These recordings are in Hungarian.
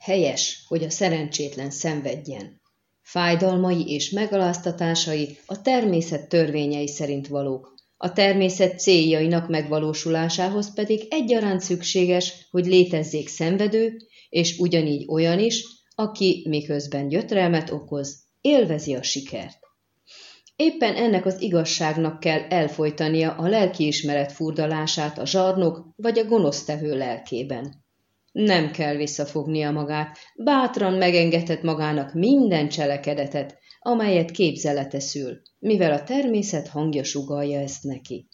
Helyes, hogy a szerencsétlen szenvedjen. Fájdalmai és megaláztatásai a természet törvényei szerint valók, a természet céljainak megvalósulásához pedig egyaránt szükséges, hogy létezzék szenvedő, és ugyanígy olyan is, aki miközben gyötrelmet okoz, élvezi a sikert. Éppen ennek az igazságnak kell elfolytania a lelkiismeret furdalását a zsarnok vagy a gonosztevő lelkében. Nem kell visszafognia magát, bátran megengedhet magának minden cselekedetet, amelyet képzelete szül, mivel a természet hangja sugalja ezt neki.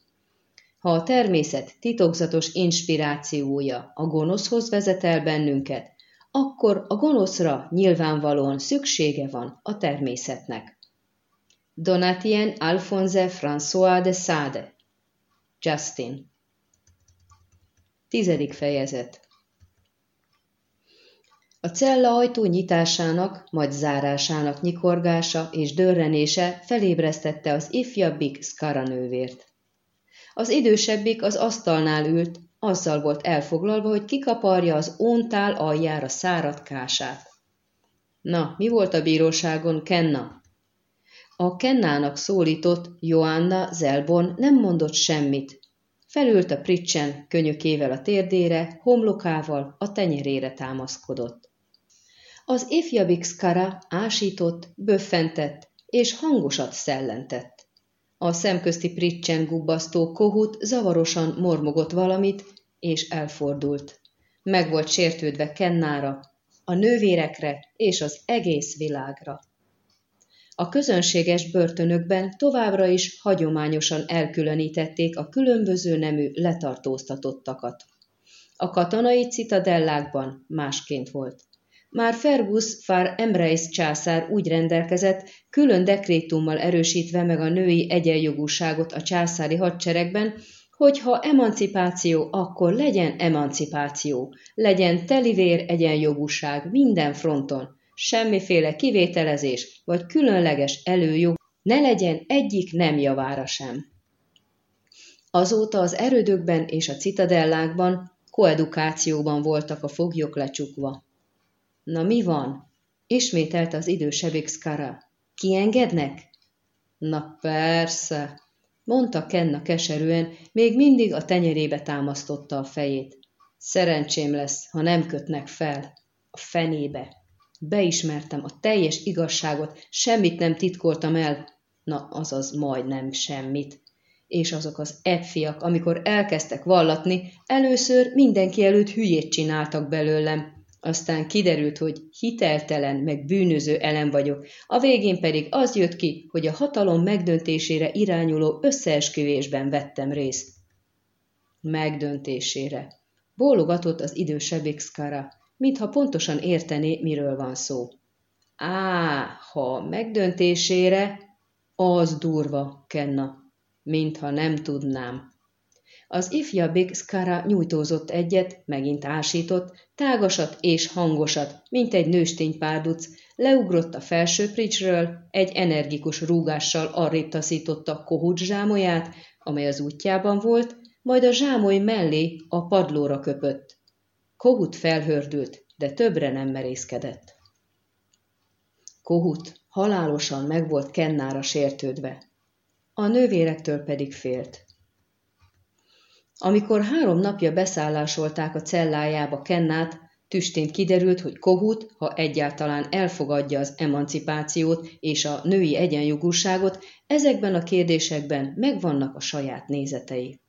Ha a természet titokzatos inspirációja a gonoszhoz vezet el bennünket, akkor a gonoszra nyilvánvalóan szüksége van a természetnek. Donatien Alphonse François de Sade Justin Tizedik fejezet a cella ajtó nyitásának, majd zárásának nyikorgása és dörrenése felébresztette az ifjabbik Skara nővért. Az idősebbik az asztalnál ült, azzal volt elfoglalva, hogy kikaparja az óntál aljára száradt kását. Na, mi volt a bíróságon, Kenna? A Kennának szólított Joanna Zelbon nem mondott semmit. Felült a pricsen könyökével a térdére, homlokával a tenyerére támaszkodott. Az ifjabbik Skara ásított, böffentett és hangosat szellentett. A szemközti pricsen gubbasztó kohut zavarosan mormogott valamit, és elfordult. Meg volt sértődve Kennára, a nővérekre és az egész világra. A közönséges börtönökben továbbra is hagyományosan elkülönítették a különböző nemű letartóztatottakat. A katonai citadellákban másként volt. Már Fergus fár Emreis császár úgy rendelkezett, külön dekrétummal erősítve meg a női egyenjogúságot a császári hadseregben, hogy ha emancipáció, akkor legyen emancipáció, legyen telivér egyenjogúság minden fronton, semmiféle kivételezés vagy különleges előjog ne legyen egyik nem javára sem. Azóta az erődökben és a citadellákban koedukációban voltak a foglyok lecsukva. Na mi van? Ismételte az idősebbik Skara. Kiengednek? Na persze, mondta Kenna keserűen, még mindig a tenyerébe támasztotta a fejét. Szerencsém lesz, ha nem kötnek fel. A fenébe. Beismertem a teljes igazságot, semmit nem titkoltam el. Na, azaz majdnem semmit. És azok az ebfiak, amikor elkezdtek vallatni, először mindenki előtt hülyét csináltak belőlem, aztán kiderült, hogy hiteltelen, meg bűnöző elem vagyok, a végén pedig az jött ki, hogy a hatalom megdöntésére irányuló összeesküvésben vettem részt. Megdöntésére. Bólogatott az idősebb Xkara, mintha pontosan értené, miről van szó. Á, ha megdöntésére, az durva, Kenna, mintha nem tudnám. Az ifjabbik Skara nyújtózott egyet, megint ásított, tágasat és hangosat, mint egy nőstény leugrott a felső pricsről, egy energikus rúgással arrébb taszította Kohut zsámolyát, amely az útjában volt, majd a zsámoly mellé a padlóra köpött. Kohut felhördült, de többre nem merészkedett. Kohut halálosan meg volt Kennára sértődve. A nővérektől pedig félt. Amikor három napja beszállásolták a cellájába Kennát, tüstént kiderült, hogy Kohut, ha egyáltalán elfogadja az emancipációt és a női egyenjogúságot, ezekben a kérdésekben megvannak a saját nézetei.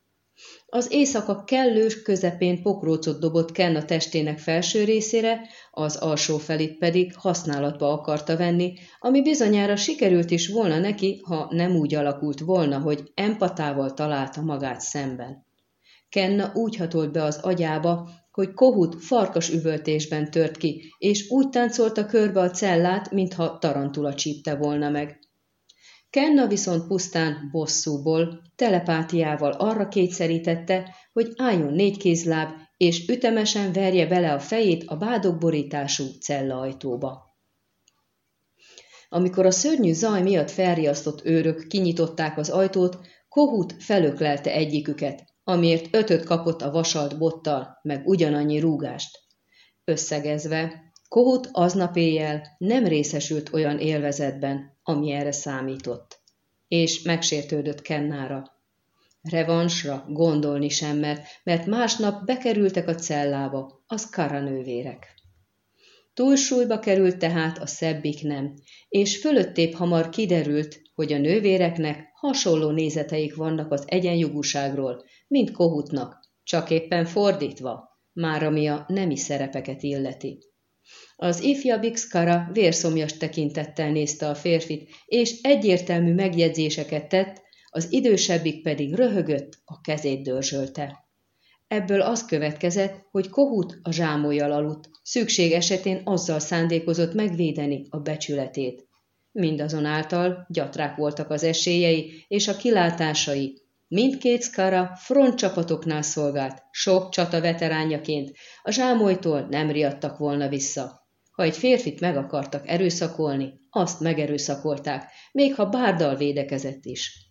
Az éjszaka kellős közepén pokrócot dobott Ken a testének felső részére, az alsó felét pedig használatba akarta venni, ami bizonyára sikerült is volna neki, ha nem úgy alakult volna, hogy empatával találta magát szemben. Kenna úgy hatolt be az agyába, hogy Kohut farkas üvöltésben tört ki, és úgy táncolta körbe a cellát, mintha tarantula csípte volna meg. Kenna viszont pusztán bosszúból, telepátiával arra kétszerítette, hogy álljon négy kézláb, és ütemesen verje bele a fejét a bádogborítású cellaajtóba. Amikor a szörnyű zaj miatt felriasztott őrök kinyitották az ajtót, Kohut felöklelte egyiküket, amiért ötöt kapott a vasalt bottal, meg ugyanannyi rúgást. Összegezve, Kohut aznap éjjel nem részesült olyan élvezetben, ami erre számított, és megsértődött Kennára. Revansra gondolni sem mert, mert másnap bekerültek a cellába a Skara nővérek. Túlsúlyba került tehát a szebbik nem, és fölöttébb hamar kiderült, hogy a nővéreknek hasonló nézeteik vannak az egyenjogúságról, mint Kohutnak, csak éppen fordítva, már ami a nemi szerepeket illeti. Az ifjabbik Skara vérszomjas tekintettel nézte a férfit, és egyértelmű megjegyzéseket tett, az idősebbik pedig röhögött, a kezét dörzsölte. Ebből az következett, hogy Kohut a zsámolyjal aludt, szükség esetén azzal szándékozott megvédeni a becsületét. Mindazonáltal gyatrák voltak az esélyei és a kilátásai. Mindkét szkara frontcsapatoknál szolgált, sok csata veteránjaként, a zsámolytól nem riadtak volna vissza. Ha egy férfit meg akartak erőszakolni, azt megerőszakolták, még ha bárdal védekezett is.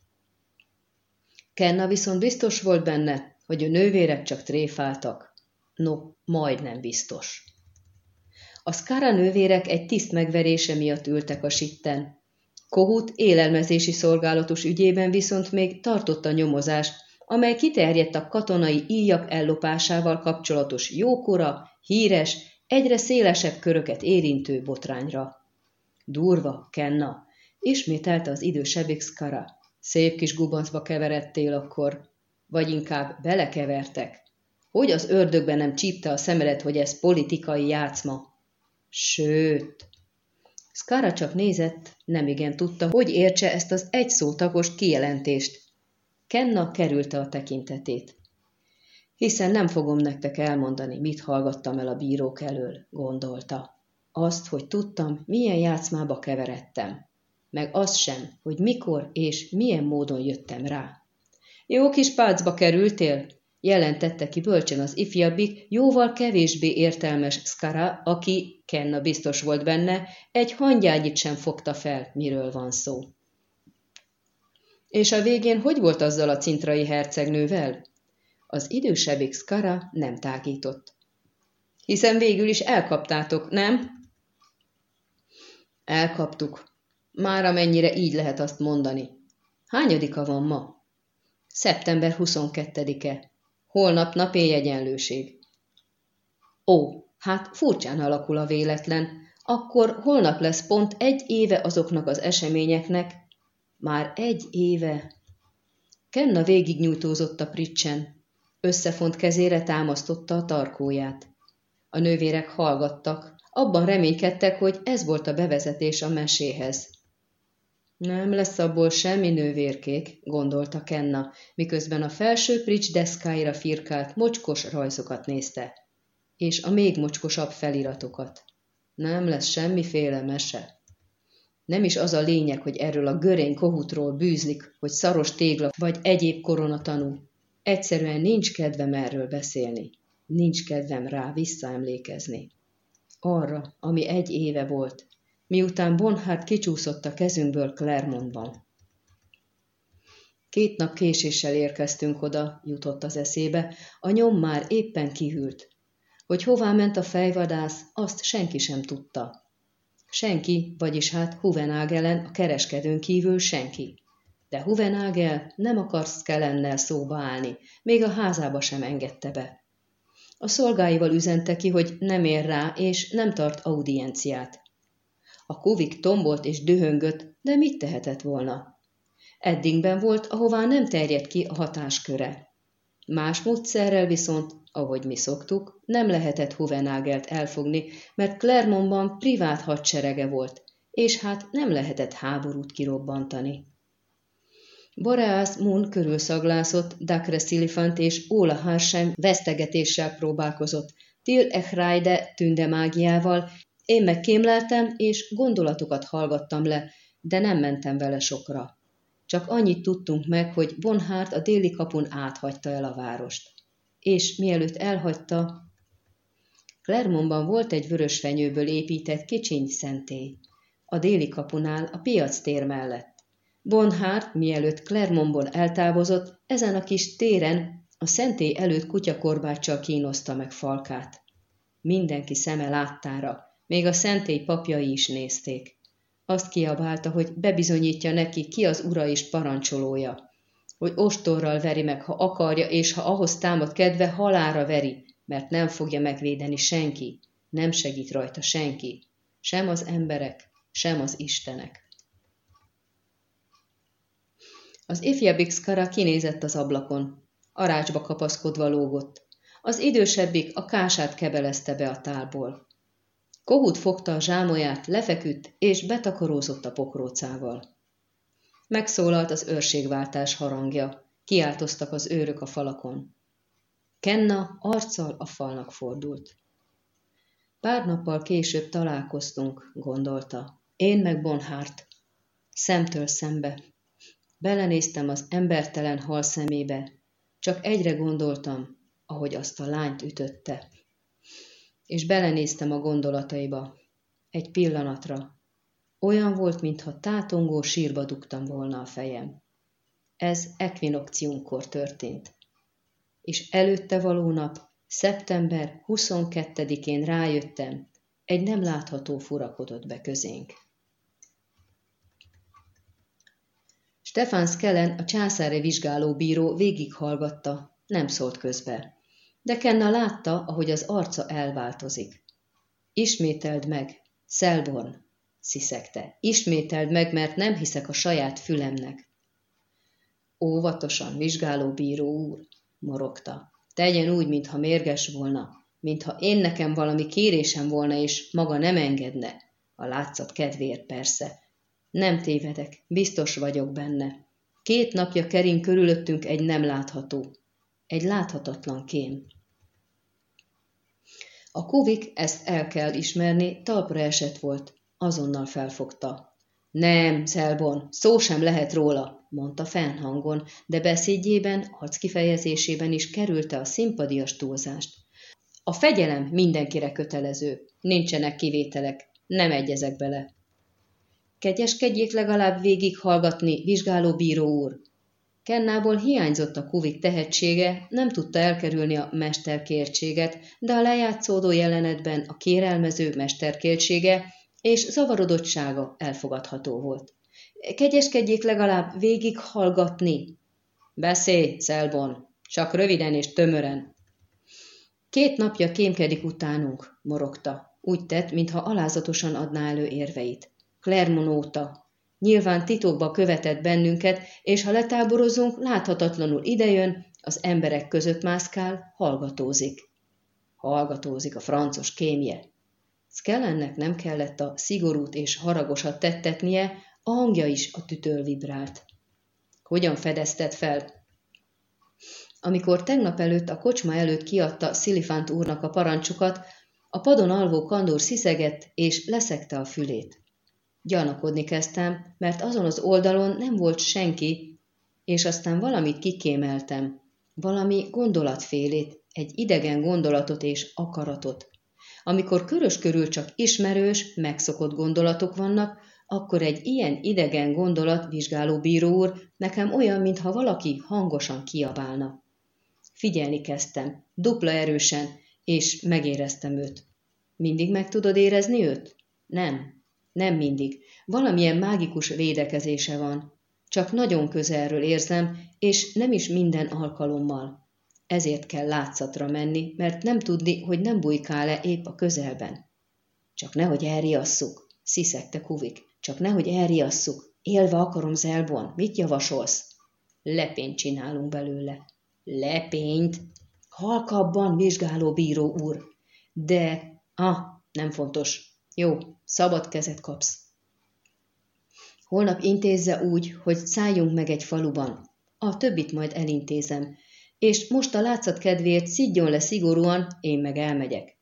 Kenna viszont biztos volt benne, hogy a nővérek csak tréfáltak. No, majdnem biztos. A Skara nővérek egy tiszt megverése miatt ültek a sitten. Kohut élelmezési szolgálatos ügyében viszont még tartotta nyomozást, amely kiterjedt a katonai íjak ellopásával kapcsolatos jókora, híres, egyre szélesebb köröket érintő botrányra. Durva, Kenna, ismételte az idősebbik Skara. Szép kis gubancba keveredtél akkor, vagy inkább belekevertek. Hogy az ördögbe nem csípte a szemedet, hogy ez politikai játszma? Sőt, Skara csak nézett, nemigen tudta, hogy értse ezt az egy kijelentést. Kenna kerülte a tekintetét. Hiszen nem fogom nektek elmondani, mit hallgattam el a bírók elől, gondolta. Azt, hogy tudtam, milyen játszmába keveredtem. Meg az sem, hogy mikor és milyen módon jöttem rá. Jó kis pácba kerültél? Jelentette ki bölcsen az ifjabbik, jóval kevésbé értelmes Skara, aki, Kenna biztos volt benne, egy hangyágyit sem fogta fel, miről van szó. És a végén hogy volt azzal a cintrai hercegnővel? Az idősebbik Skara nem tágított. Hiszen végül is elkaptátok, nem? Elkaptuk. Már amennyire így lehet azt mondani. Hányadika van ma? Szeptember 22-e. Holnap napi egyenlőség. Ó, hát furcsán alakul a véletlen. Akkor holnap lesz pont egy éve azoknak az eseményeknek. Már egy éve. Kenna végignyújtózott a pricsen. Összefont kezére támasztotta a tarkóját. A nővérek hallgattak, abban reménykedtek, hogy ez volt a bevezetés a meséhez. Nem lesz abból semmi nővérkék, gondolta Kenna, miközben a felső prics deszkáira firkált mocskos rajzokat nézte, és a még mocskosabb feliratokat. Nem lesz semmiféle mese. Nem is az a lényeg, hogy erről a görény kohutról bűzlik, hogy szaros tégla vagy egyéb koronatanú. Egyszerűen nincs kedvem erről beszélni. Nincs kedvem rá visszaemlékezni. Arra, ami egy éve volt, miután Bonhart kicsúszott a kezünkből Clermontban. Két nap késéssel érkeztünk oda, jutott az eszébe, a nyom már éppen kihűlt. Hogy hová ment a fejvadász, azt senki sem tudta. Senki, vagyis hát Huvenagelen a kereskedőn kívül senki. De Huvenagel nem akarsz kellennel szóba állni, még a házába sem engedte be. A szolgáival üzente ki, hogy nem ér rá, és nem tart audienciát. A kuvik tombolt és dühöngött, de mit tehetett volna? Eddingben volt, ahová nem terjedt ki a hatásköre. Más módszerrel viszont, ahogy mi szoktuk, nem lehetett Huvenágelt elfogni, mert Clermontban privát hadserege volt, és hát nem lehetett háborút kirobbantani. Boreas Moon körülszaglászott, Dakre Szilifant és Óla Harsem vesztegetéssel próbálkozott, Til Echraide tündemágiával én meg kémleltem, és gondolatokat hallgattam le, de nem mentem vele sokra. Csak annyit tudtunk meg, hogy Bonhárt a déli kapun áthagyta el a várost. És mielőtt elhagyta, Clermontban volt egy vörös fenyőből épített kicsiny szentély. A déli kapunál, a piac tér mellett. Bonhárt, mielőtt Clermontból eltávozott, ezen a kis téren a szentély előtt kutyakorbáccsal kínoszta meg falkát. Mindenki szeme láttára, Még a szentély papjai is nézték. Azt kiabálta, hogy bebizonyítja neki, ki az ura és parancsolója. Hogy ostorral veri meg, ha akarja, és ha ahhoz támad kedve, halára veri, mert nem fogja megvédeni senki, nem segít rajta senki, sem az emberek, sem az istenek. Az ifjabbik Skara kinézett az ablakon. Arácsba kapaszkodva lógott. Az idősebbik a kását kebelezte be a tálból. Kohut fogta a zsámolyát, lefeküdt és betakarózott a pokrócával. Megszólalt az őrségváltás harangja, kiáltoztak az őrök a falakon. Kenna arccal a falnak fordult. Pár nappal később találkoztunk, gondolta. Én meg Bonhárt. Szemtől szembe. Belenéztem az embertelen hal szemébe. Csak egyre gondoltam, ahogy azt a lányt ütötte. És belenéztem a gondolataiba. Egy pillanatra. Olyan volt, mintha tátongó sírba dugtam volna a fejem. Ez ekvinokciumkor történt. És előtte való nap Szeptember 22-én rájöttem, egy nem látható furakodott be közénk. Stefan Skellen, a császári vizsgálóbíró végighallgatta, nem szólt közbe. De Kenna látta, ahogy az arca elváltozik. Ismételd meg, Szelborn, sziszegte. Ismételd meg, mert nem hiszek a saját fülemnek. Óvatosan, vizsgálóbíró úr, morogta. Tegyen úgy, mintha mérges volna, mintha én nekem valami kérésem volna, és maga nem engedne. A látszat kedvéért persze. Nem tévedek, biztos vagyok benne. Két napja kering körülöttünk egy nem látható, egy láthatatlan kém. A kuvik, ezt el kell ismerni, talpra esett volt, azonnal felfogta. Nem, Szelbon, szó sem lehet róla, mondta fennhangon, de beszédjében, kifejezésében is kerülte a szimpadias túlzást. A fegyelem mindenkire kötelező, nincsenek kivételek, nem egyezek bele. Kegyeskedjék legalább végig hallgatni, vizsgálóbíró úr. Kennából hiányzott a kuvik tehetsége, nem tudta elkerülni a mesterkértséget, de a lejátszódó jelenetben a kérelmező mesterkértsége és zavarodottsága elfogadható volt. Kegyeskedjék legalább végig hallgatni. Beszélj, Szelbon, csak röviden és tömören. Két napja kémkedik utánunk, morogta. Úgy tett, mintha alázatosan adná elő érveit. Clermont óta. Nyilván titokba követett bennünket, és ha letáborozunk, láthatatlanul idejön, az emberek között mászkál, hallgatózik. Hallgatózik a francos kémje. Skellennek nem kellett a szigorút és haragosat tettetnie, a hangja is a tütől vibrált. Hogyan fedezted fel? Amikor tegnap előtt a kocsma előtt kiadta Szilifánt úrnak a parancsokat, a padon alvó kandor sziszegett és leszekte a fülét. Gyanakodni kezdtem, mert azon az oldalon nem volt senki, és aztán valamit kikémeltem, valami gondolatfélét, egy idegen gondolatot és akaratot. Amikor körös körül csak ismerős, megszokott gondolatok vannak, akkor egy ilyen idegen gondolat, vizsgáló bíró úr, nekem olyan, mintha valaki hangosan kiabálna. Figyelni kezdtem, dupla erősen, és megéreztem őt. Mindig meg tudod érezni őt? Nem, nem mindig. Valamilyen mágikus védekezése van. Csak nagyon közelről érzem, és nem is minden alkalommal. Ezért kell látszatra menni, mert nem tudni, hogy nem bujkál-e épp a közelben. Csak nehogy elriasszuk, sziszegte Kuvik. Csak nehogy elriasszuk. Élve akarom Zelbon. Mit javasolsz? Lepényt csinálunk belőle. Lepényt? Halkabban, vizsgáló bíró úr. De, ah, nem fontos. Jó, szabad kezet kapsz. Holnap intézze úgy, hogy szálljunk meg egy faluban. A többit majd elintézem, és most a látszat kedvéért szidjon le szigorúan, én meg elmegyek.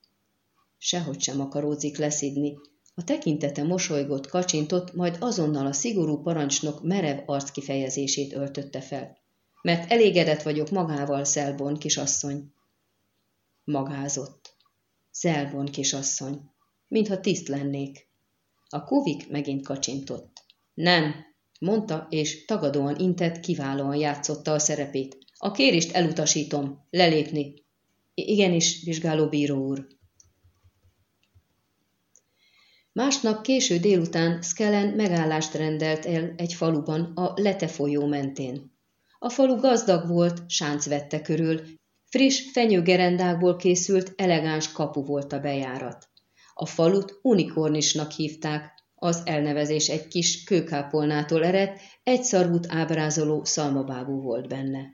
Sehogy sem akaródzik leszidni. A tekintete mosolygott, kacsintott, majd azonnal a szigorú parancsnok merev arckifejezését öltötte fel. Mert elégedett vagyok magával, Szelbon kisasszony. Magázott. Szelbon kisasszony. Mintha tiszt lennék. A kuvik megint kacsintott. Nem, mondta, és tagadóan intett, kiválóan játszotta a szerepét. A kérést elutasítom. Lelépni. I- igenis, vizsgáló bíró úr. Másnap késő délután Skellen megállást rendelt el egy faluban a Lete folyó mentén. A falu gazdag volt, sánc vette körül, friss fenyőgerendákból készült elegáns kapu volt a bejárat. A falut unikornisnak hívták, az elnevezés egy kis kőkápolnától eredt, egy szarvút ábrázoló szalmabábú volt benne.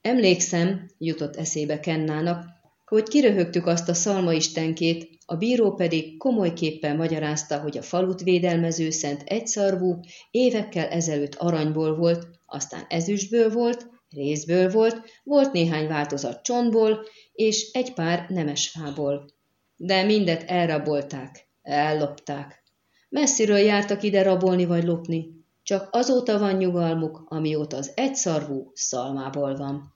Emlékszem, jutott eszébe Kennának, hogy kiröhögtük azt a szalmaistenkét, a bíró pedig komolyképpen magyarázta, hogy a falut védelmező szent egyszarvú évekkel ezelőtt aranyból volt, aztán ezüstből volt, részből volt, volt néhány változat csontból, és egy pár nemesfából. De mindet elrabolták, ellopták. Messziről jártak ide rabolni vagy lopni, csak azóta van nyugalmuk, amióta az egyszarvú szalmából van.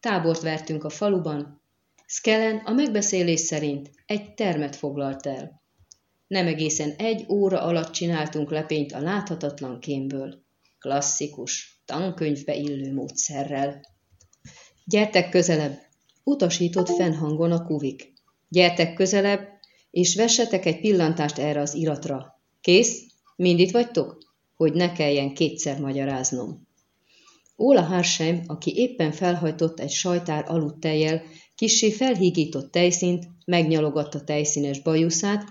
Tábort vertünk a faluban. Skellen a megbeszélés szerint egy termet foglalt el. Nem egészen egy óra alatt csináltunk lepényt a láthatatlan kémből. Klasszikus, tankönyvbe illő módszerrel. Gyertek közelebb, utasított fennhangon a kuvik. Gyertek közelebb, és vessetek egy pillantást erre az iratra. Kész? Mind itt vagytok? Hogy ne kelljen kétszer magyaráznom. Óla Harsheim, aki éppen felhajtott egy sajtár aludtejjel, kissé felhígított tejszint, megnyalogatta tejszínes bajuszát,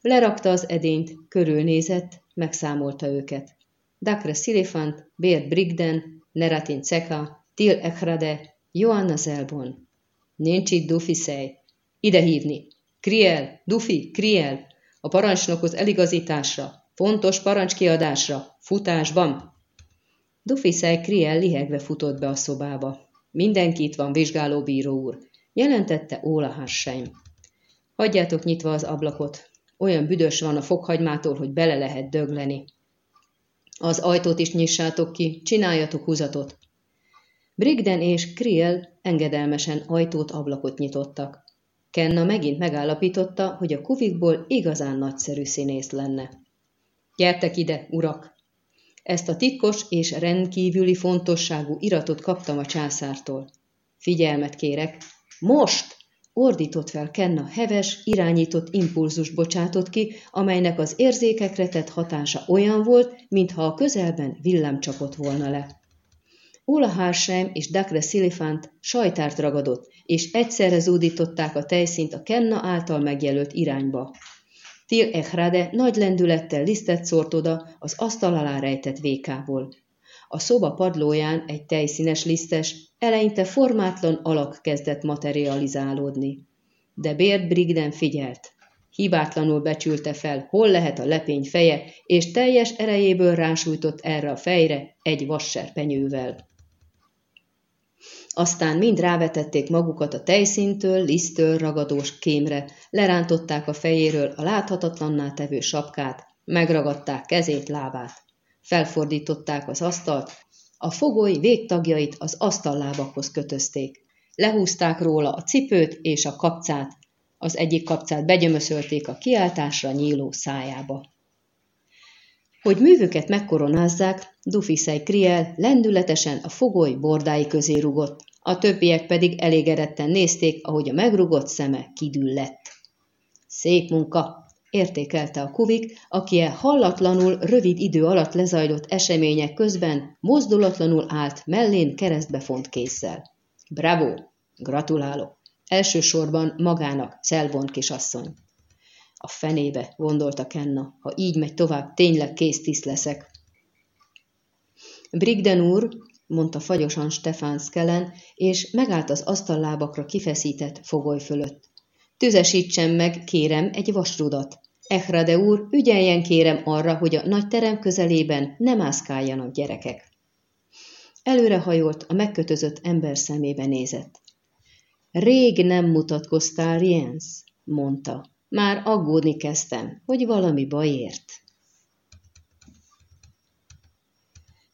lerakta az edényt, körülnézett, megszámolta őket. Dakre Szilifant, Bér Brigden, Neratin Ceka, Til Ekrade, Joanna Zelbon. Nincs itt Dufiszej. Ide hívni. Kriel, Dufi, Kriel. A parancsnokhoz eligazításra, fontos parancskiadásra, futásban. Dufiszej Kriel lihegve futott be a szobába. Mindenki itt van, vizsgálóbíró úr, jelentette Óla Harsheim. Hagyjátok nyitva az ablakot. Olyan büdös van a fokhagymától, hogy bele lehet dögleni. Az ajtót is nyissátok ki, csináljatok húzatot. Brigden és Kriel engedelmesen ajtót-ablakot nyitottak. Kenna megint megállapította, hogy a kuvikból igazán nagyszerű színész lenne. Gyertek ide, urak! Ezt a titkos és rendkívüli fontosságú iratot kaptam a császártól. Figyelmet kérek! Most! Ordított fel Kenna heves, irányított impulzus bocsátott ki, amelynek az érzékekre tett hatása olyan volt, mintha a közelben villám csapott volna le. Ula Harsheim és Dakre Szilifant sajtárt ragadott, és egyszerre zúdították a tejszint a Kenna által megjelölt irányba. Til Ehrade nagy lendülettel lisztet szórt oda az asztal alá rejtett vékából. A szoba padlóján egy tejszínes lisztes, eleinte formátlan alak kezdett materializálódni. De Bért Brigden figyelt. Hibátlanul becsülte fel, hol lehet a lepény feje, és teljes erejéből rásújtott erre a fejre egy vasserpenyővel. Aztán mind rávetették magukat a tejszintől, lisztől ragadós kémre, lerántották a fejéről a láthatatlanná tevő sapkát, megragadták kezét, lábát. Felfordították az asztalt, a fogoly végtagjait az asztallábakhoz kötözték. Lehúzták róla a cipőt és a kapcát, az egyik kapcát begyömöszölték a kiáltásra nyíló szájába. Hogy művüket megkoronázzák, Dufisei Kriel lendületesen a fogoly bordái közé rugott, a többiek pedig elégedetten nézték, ahogy a megrugott szeme kidüllett. Szép munka, értékelte a kuvik, aki e hallatlanul rövid idő alatt lezajlott események közben mozdulatlanul állt mellén keresztbe font kézzel. Bravo! Gratulálok! Elsősorban magának, Szelvon kisasszony. A fenébe, gondolta Kenna, ha így megy tovább, tényleg kész tiszt leszek. Brigden úr, mondta fagyosan Stefán Skellen, és megállt az asztallábakra kifeszített fogoly fölött. Tüzesítsen meg, kérem, egy vasrudat. Ehrade úr, ügyeljen kérem arra, hogy a nagy terem közelében nem mászkáljanak gyerekek. Előrehajolt, a megkötözött ember szemébe nézett. Rég nem mutatkoztál, Jens, mondta. Már aggódni kezdtem, hogy valami baj ért.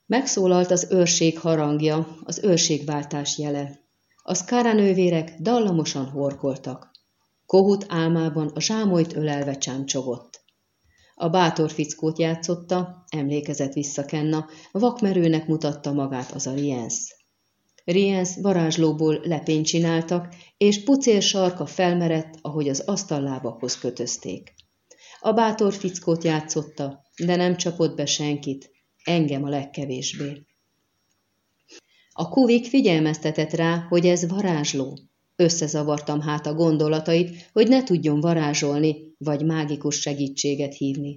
Megszólalt az őrség harangja, az őrségváltás jele. A szkáranővérek dallamosan horkoltak. Kohut álmában a zsámolyt ölelve csámcsogott. A bátor fickót játszotta, emlékezett vissza Kenna, vakmerőnek mutatta magát az a Riens varázslóból lepényt csináltak, és pucér sarka felmerett, ahogy az asztallábakhoz kötözték. A bátor fickót játszotta, de nem csapott be senkit, engem a legkevésbé. A kuvik figyelmeztetett rá, hogy ez varázsló. Összezavartam hát a gondolatait, hogy ne tudjon varázsolni, vagy mágikus segítséget hívni.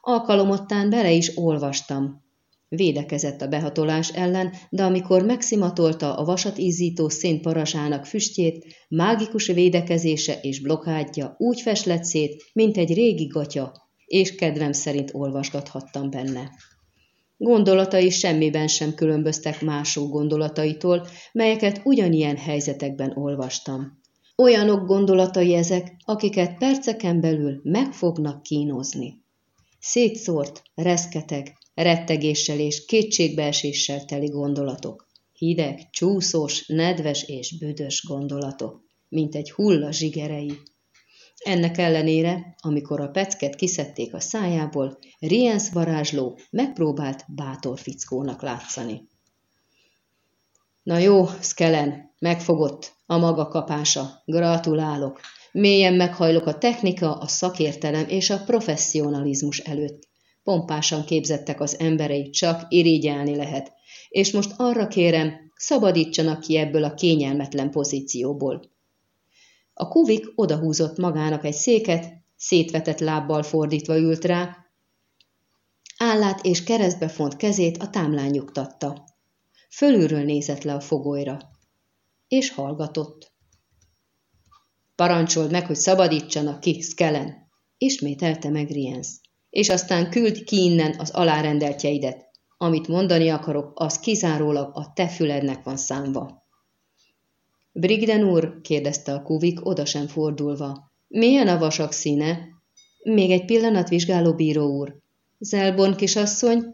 Alkalomottán bele is olvastam. Védekezett a behatolás ellen, de amikor megszimatolta a vasat ízító szénparasának füstjét, mágikus védekezése és blokádja úgy feslett szét, mint egy régi gatya, és kedvem szerint olvasgathattam benne. Gondolatai semmiben sem különböztek mások gondolataitól, melyeket ugyanilyen helyzetekben olvastam. Olyanok gondolatai ezek, akiket perceken belül meg fognak kínozni. Szétszórt, reszketeg, rettegéssel és kétségbeeséssel teli gondolatok. Hideg, csúszós, nedves és büdös gondolatok, mint egy hulla zsigerei. Ennek ellenére, amikor a pecket kiszedték a szájából, Riens varázsló megpróbált bátor fickónak látszani. Na jó, Skellen, megfogott a maga kapása. Gratulálok. Mélyen meghajlok a technika, a szakértelem és a professzionalizmus előtt. Pompásan képzettek az emberei, csak irigyelni lehet. És most arra kérem, szabadítsanak ki ebből a kényelmetlen pozícióból. A kuvik odahúzott magának egy széket, szétvetett lábbal fordítva ült rá, állát és keresztbe font kezét a támlán nyugtatta. Fölülről nézett le a fogolyra, és hallgatott. Parancsold meg, hogy szabadítsanak ki, Skellen, ismételte meg Riens, és aztán küld ki innen az alárendeltjeidet. Amit mondani akarok, az kizárólag a te fülednek van számva. Brigden úr, kérdezte a kuvik, oda sem fordulva. Milyen a vasak színe? Még egy pillanat, vizsgáló bíró úr. Zelbon kisasszony?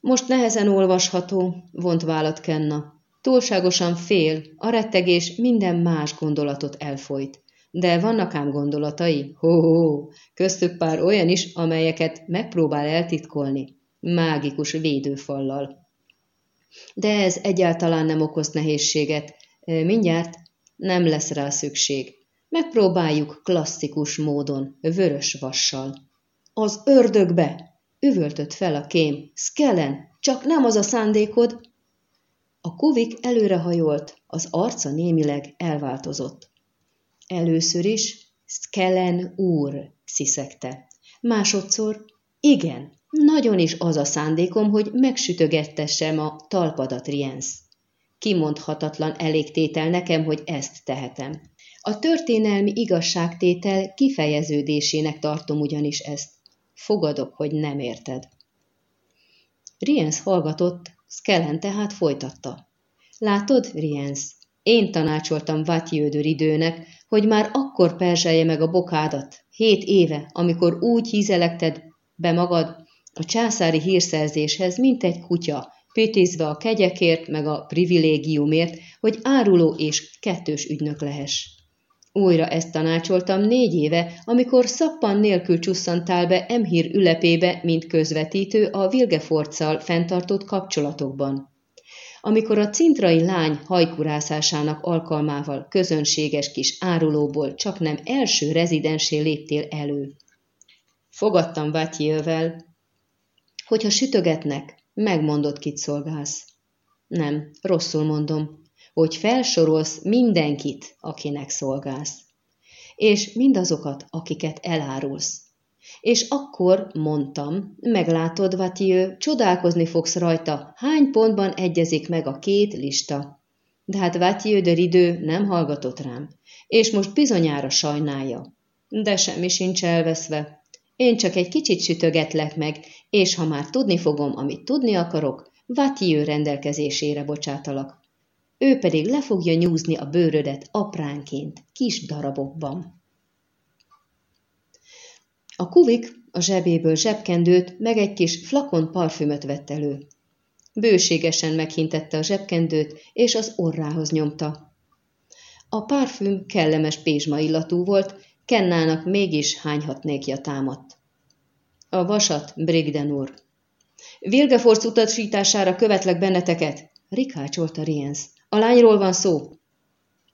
Most nehezen olvasható, vont vállat Kenna. Túlságosan fél, a rettegés minden más gondolatot elfolyt. De vannak ám gondolatai? Ho-ho, köztük pár olyan is, amelyeket megpróbál eltitkolni. Mágikus védőfallal. De ez egyáltalán nem okoz nehézséget, Mindjárt nem lesz rá szükség. Megpróbáljuk klasszikus módon, vörös vassal. Az ördögbe! Üvöltött fel a kém. Skellen, csak nem az a szándékod! A kuvik előrehajolt, az arca némileg elváltozott. Először is Skellen úr, sziszegte. Másodszor, igen, nagyon is az a szándékom, hogy megsütögettessem a talpadat, Riensz. Kimondhatatlan elégtétel nekem, hogy ezt tehetem. A történelmi igazságtétel kifejeződésének tartom ugyanis ezt. Fogadok, hogy nem érted. Riens hallgatott, Skellen tehát folytatta. Látod, Riens, én tanácsoltam Vatjödör időnek, hogy már akkor perzselje meg a bokádat, hét éve, amikor úgy hízelekted be magad a császári hírszerzéshez, mint egy kutya, pétézve a kegyekért meg a privilégiumért, hogy áruló és kettős ügynök lehess. Újra ezt tanácsoltam négy éve, amikor szappan nélkül csusszantál be Emhír ülepébe, mint közvetítő a Vilgefortszal fenntartott kapcsolatokban. Amikor a cintrai lány hajkurászásának alkalmával közönséges kis árulóból csak nem első rezidensé léptél elő. Fogadtam Vatjével, hogyha sütögetnek, Megmondod, kit szolgálsz. Nem, rosszul mondom, hogy felsorolsz mindenkit, akinek szolgálsz. És mindazokat, akiket elárulsz. És akkor, mondtam, meglátod, Vatiő, csodálkozni fogsz rajta, hány pontban egyezik meg a két lista. De hát Vatiő de idő nem hallgatott rám, és most bizonyára sajnálja. De semmi sincs elveszve. Én csak egy kicsit sütögetlek meg, és ha már tudni fogom, amit tudni akarok, Vatiő rendelkezésére bocsátalak. Ő pedig le fogja nyúzni a bőrödet apránként, kis darabokban. A kuvik a zsebéből zsebkendőt, meg egy kis flakon parfümöt vett elő. Bőségesen meghintette a zsebkendőt, és az orrához nyomta. A parfüm kellemes pézsma illatú volt, Kennának mégis hányhatnékja támadt. A vasat, Brigden úr. Vilgeforc utasítására követlek benneteket, rikácsolta Riens. A lányról van szó.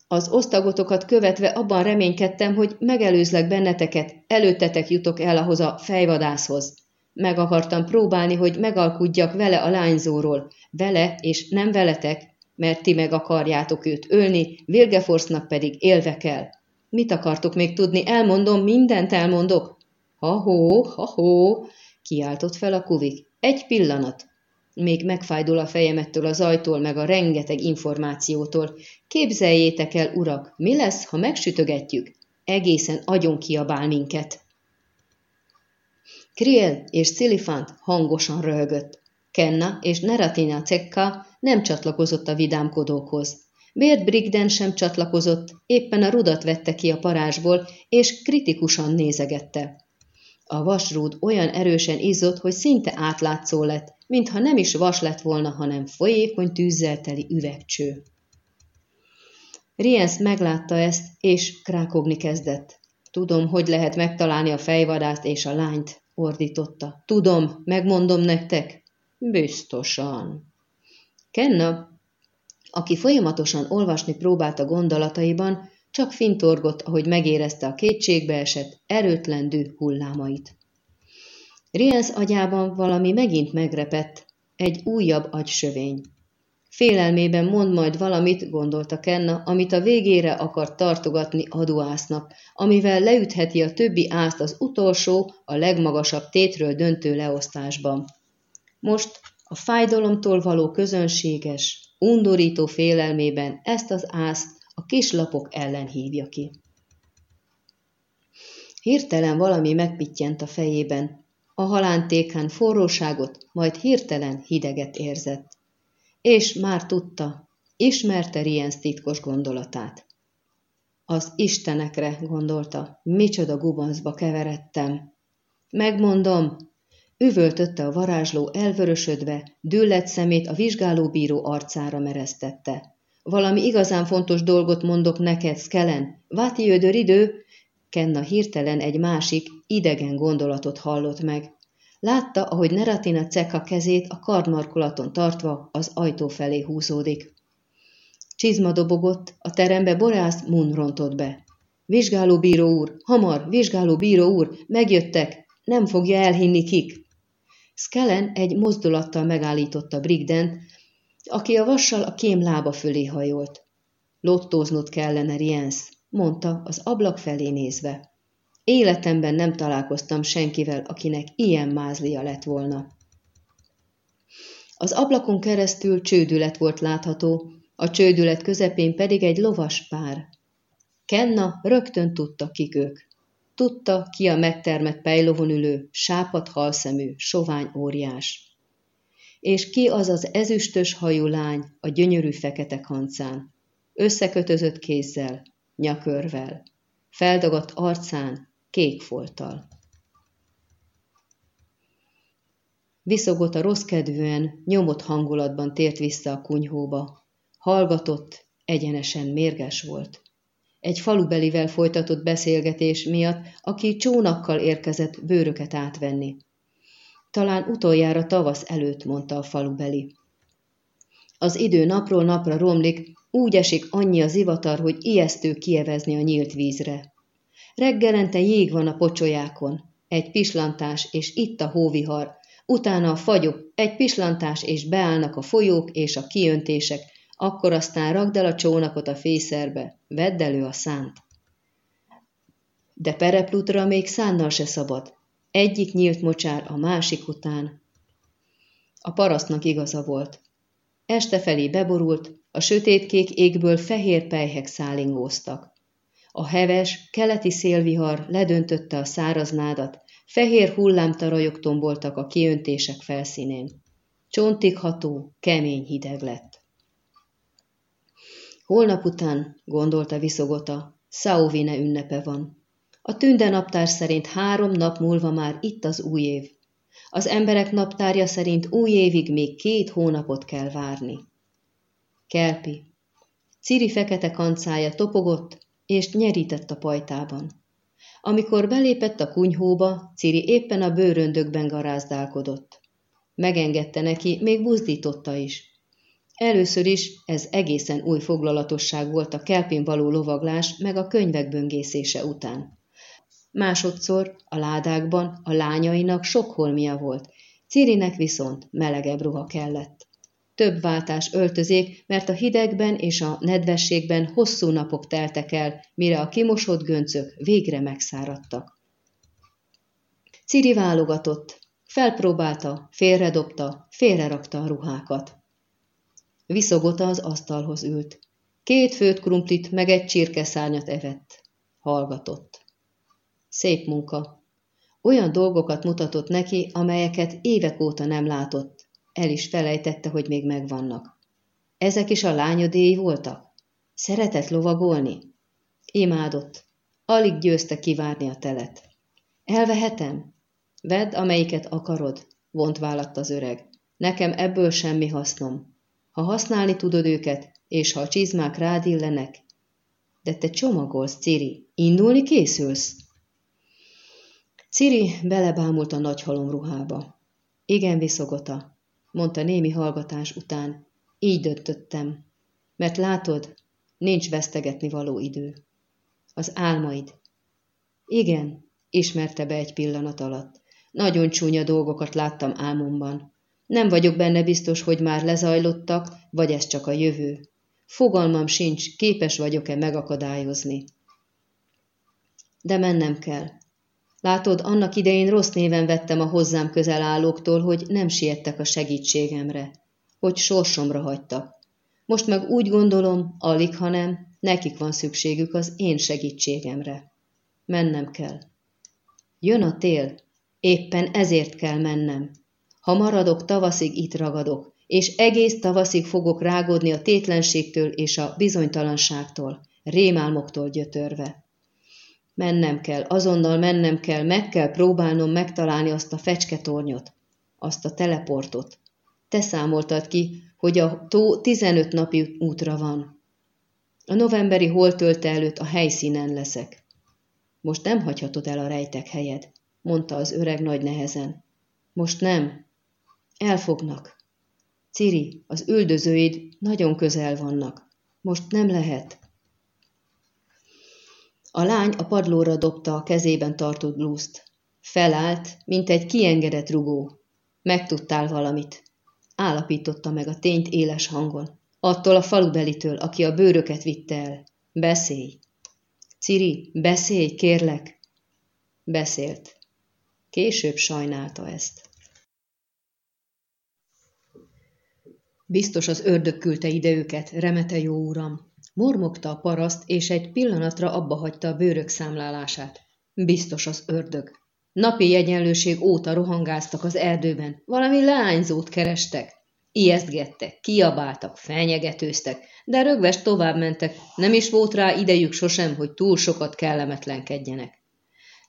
Az osztagotokat követve abban reménykedtem, hogy megelőzlek benneteket, előttetek jutok el ahhoz a fejvadászhoz. Meg akartam próbálni, hogy megalkudjak vele a lányzóról, vele és nem veletek, mert ti meg akarjátok őt ölni, Vilgeforsznak pedig élve kell. Mit akartok még tudni? Elmondom, mindent elmondok. Ha-hó, ha-hó, kiáltott fel a kuvik. Egy pillanat. Még megfájdul a fejem ettől az ajtól, meg a rengeteg információtól. Képzeljétek el, urak, mi lesz, ha megsütögetjük? Egészen agyon kiabál minket. Kriel és Szilifant hangosan röhögött. Kenna és Neratina Cekka nem csatlakozott a vidámkodókhoz. Bért Brigden sem csatlakozott, éppen a rudat vette ki a parázsból, és kritikusan nézegette. A vasrúd olyan erősen izzott, hogy szinte átlátszó lett, mintha nem is vas lett volna, hanem folyékony tűzzel teli üvegcső. Rienz meglátta ezt, és krákogni kezdett. Tudom, hogy lehet megtalálni a fejvadászt és a lányt, ordította. Tudom, megmondom nektek. Biztosan. Kenna, aki folyamatosan olvasni próbálta gondolataiban, csak fintorgott, ahogy megérezte a kétségbe esett, erőtlen dű hullámait. Rienz agyában valami megint megrepett, egy újabb agysövény. Félelmében mond majd valamit, gondolta Kenna, amit a végére akar tartogatni aduásznak, amivel leütheti a többi ászt az utolsó, a legmagasabb tétről döntő leosztásban. Most a fájdalomtól való közönséges, undorító félelmében ezt az ászt a kislapok ellen hívja ki. Hirtelen valami megpittyent a fejében. A halántékán forróságot, majd hirtelen hideget érzett. És már tudta, ismerte Rienz titkos gondolatát. Az istenekre, gondolta, micsoda gubancba keveredtem. Megmondom, Üvöltötte a varázsló elvörösödve, dőlett szemét a vizsgálóbíró arcára mereztette. Valami igazán fontos dolgot mondok neked, Skellen. Váti ödör idő? Kenna hirtelen egy másik, idegen gondolatot hallott meg. Látta, ahogy Neratina Ceka kezét a kardmarkolaton tartva az ajtó felé húzódik. Csizma dobogott, a terembe Borász Mun rontott be. Vizsgálóbíró úr, hamar, vizsgálóbíró úr, megjöttek, nem fogja elhinni kik. Skellen egy mozdulattal megállította Brigdent, aki a vassal a kém lába fölé hajolt. Lottóznod kellene, Rienz, mondta az ablak felé nézve. Életemben nem találkoztam senkivel, akinek ilyen mázlia lett volna. Az ablakon keresztül csődület volt látható, a csődület közepén pedig egy lovas pár. Kenna rögtön tudta, kik ők. Tudta, ki a megtermett pejlovon ülő, sápat halszemű, sovány óriás. És ki az az ezüstös hajú lány a gyönyörű fekete kancán, összekötözött kézzel, nyakörvel, feldagadt arcán, kék folttal. Viszogott a rossz kedvűen, nyomott hangulatban tért vissza a kunyhóba. Hallgatott, egyenesen mérges volt egy falubelivel folytatott beszélgetés miatt, aki csónakkal érkezett bőröket átvenni. Talán utoljára tavasz előtt, mondta a falubeli. Az idő napról napra romlik, úgy esik annyi az ivatar, hogy ijesztő kievezni a nyílt vízre. Reggelente jég van a pocsolyákon, egy pislantás, és itt a hóvihar, utána a fagyok, egy pislantás, és beállnak a folyók és a kiöntések, akkor aztán rakd el a csónakot a fészerbe, vedd elő a szánt. De pereplutra még szánnal se szabad. Egyik nyílt mocsár a másik után. A parasztnak igaza volt. Este felé beborult, a sötétkék égből fehér pejhek szálingóztak. A heves, keleti szélvihar ledöntötte a száraz nádat, fehér hullámtarajok tomboltak a kiöntések felszínén. Csontig ható, kemény hideg lett. Holnap után, gondolta viszogota, Sauvine ünnepe van. A tünde naptár szerint három nap múlva már itt az új év. Az emberek naptárja szerint új évig még két hónapot kell várni. Kelpi. Ciri fekete kancája topogott, és nyerített a pajtában. Amikor belépett a kunyhóba, Ciri éppen a bőröndökben garázdálkodott. Megengedte neki, még buzdította is. Először is ez egészen új foglalatosság volt a kelpén való lovaglás meg a könyvek böngészése után. Másodszor a ládákban a lányainak sok holmia volt, Cirinek viszont melegebb ruha kellett. Több váltás öltözék, mert a hidegben és a nedvességben hosszú napok teltek el, mire a kimosott göncök végre megszáradtak. Ciri válogatott, felpróbálta, félredobta, félrerakta a ruhákat. Viszogota az asztalhoz ült. Két főt krumplit meg egy csirkeszárnyat evett. Hallgatott. Szép munka. Olyan dolgokat mutatott neki, amelyeket évek óta nem látott. El is felejtette, hogy még megvannak. Ezek is a lányodéi voltak? Szeretett lovagolni? Imádott. Alig győzte kivárni a telet. Elvehetem? Vedd, amelyiket akarod, vont vállat az öreg. Nekem ebből semmi hasznom. Ha használni tudod őket, és ha a csizmák rád illenek. De te csomagolsz, Ciri. Indulni készülsz? Ciri belebámult a nagy halomruhába. Igen, viszogota, mondta némi hallgatás után. Így döntöttem. Mert látod, nincs vesztegetni való idő. Az álmaid. Igen, ismerte be egy pillanat alatt. Nagyon csúnya dolgokat láttam álmomban. Nem vagyok benne biztos, hogy már lezajlottak, vagy ez csak a jövő. Fogalmam sincs, képes vagyok-e megakadályozni. De mennem kell. Látod, annak idején rossz néven vettem a hozzám közel hogy nem siettek a segítségemre, hogy sorsomra hagytak. Most meg úgy gondolom, alig, hanem nekik van szükségük az én segítségemre. Mennem kell. Jön a tél, éppen ezért kell mennem. Ha maradok, tavaszig itt ragadok, és egész tavaszig fogok rágódni a tétlenségtől és a bizonytalanságtól, rémálmoktól gyötörve. Mennem kell, azonnal mennem kell, meg kell próbálnom megtalálni azt a fecsketornyot, azt a teleportot. Te számoltad ki, hogy a tó 15 napi útra van. A novemberi holtölte előtt a helyszínen leszek. Most nem hagyhatod el a rejtek helyed, mondta az öreg nagy nehezen. Most nem. Elfognak. Ciri, az üldözőid nagyon közel vannak. Most nem lehet. A lány a padlóra dobta a kezében tartott blúzt. Felállt, mint egy kiengedett rugó. Megtudtál valamit. Állapította meg a tényt éles hangon. Attól a falubelitől, aki a bőröket vitte el. Beszélj. Ciri, beszélj, kérlek. Beszélt. Később sajnálta ezt. Biztos az ördög küldte ide őket, remete jó uram. Mormogta a paraszt, és egy pillanatra abba hagyta a bőrök számlálását. Biztos az ördög. Napi egyenlőség óta rohangáztak az erdőben, valami leányzót kerestek. Ijesztgettek, kiabáltak, fenyegetőztek, de rögves tovább mentek, nem is volt rá idejük sosem, hogy túl sokat kellemetlenkedjenek.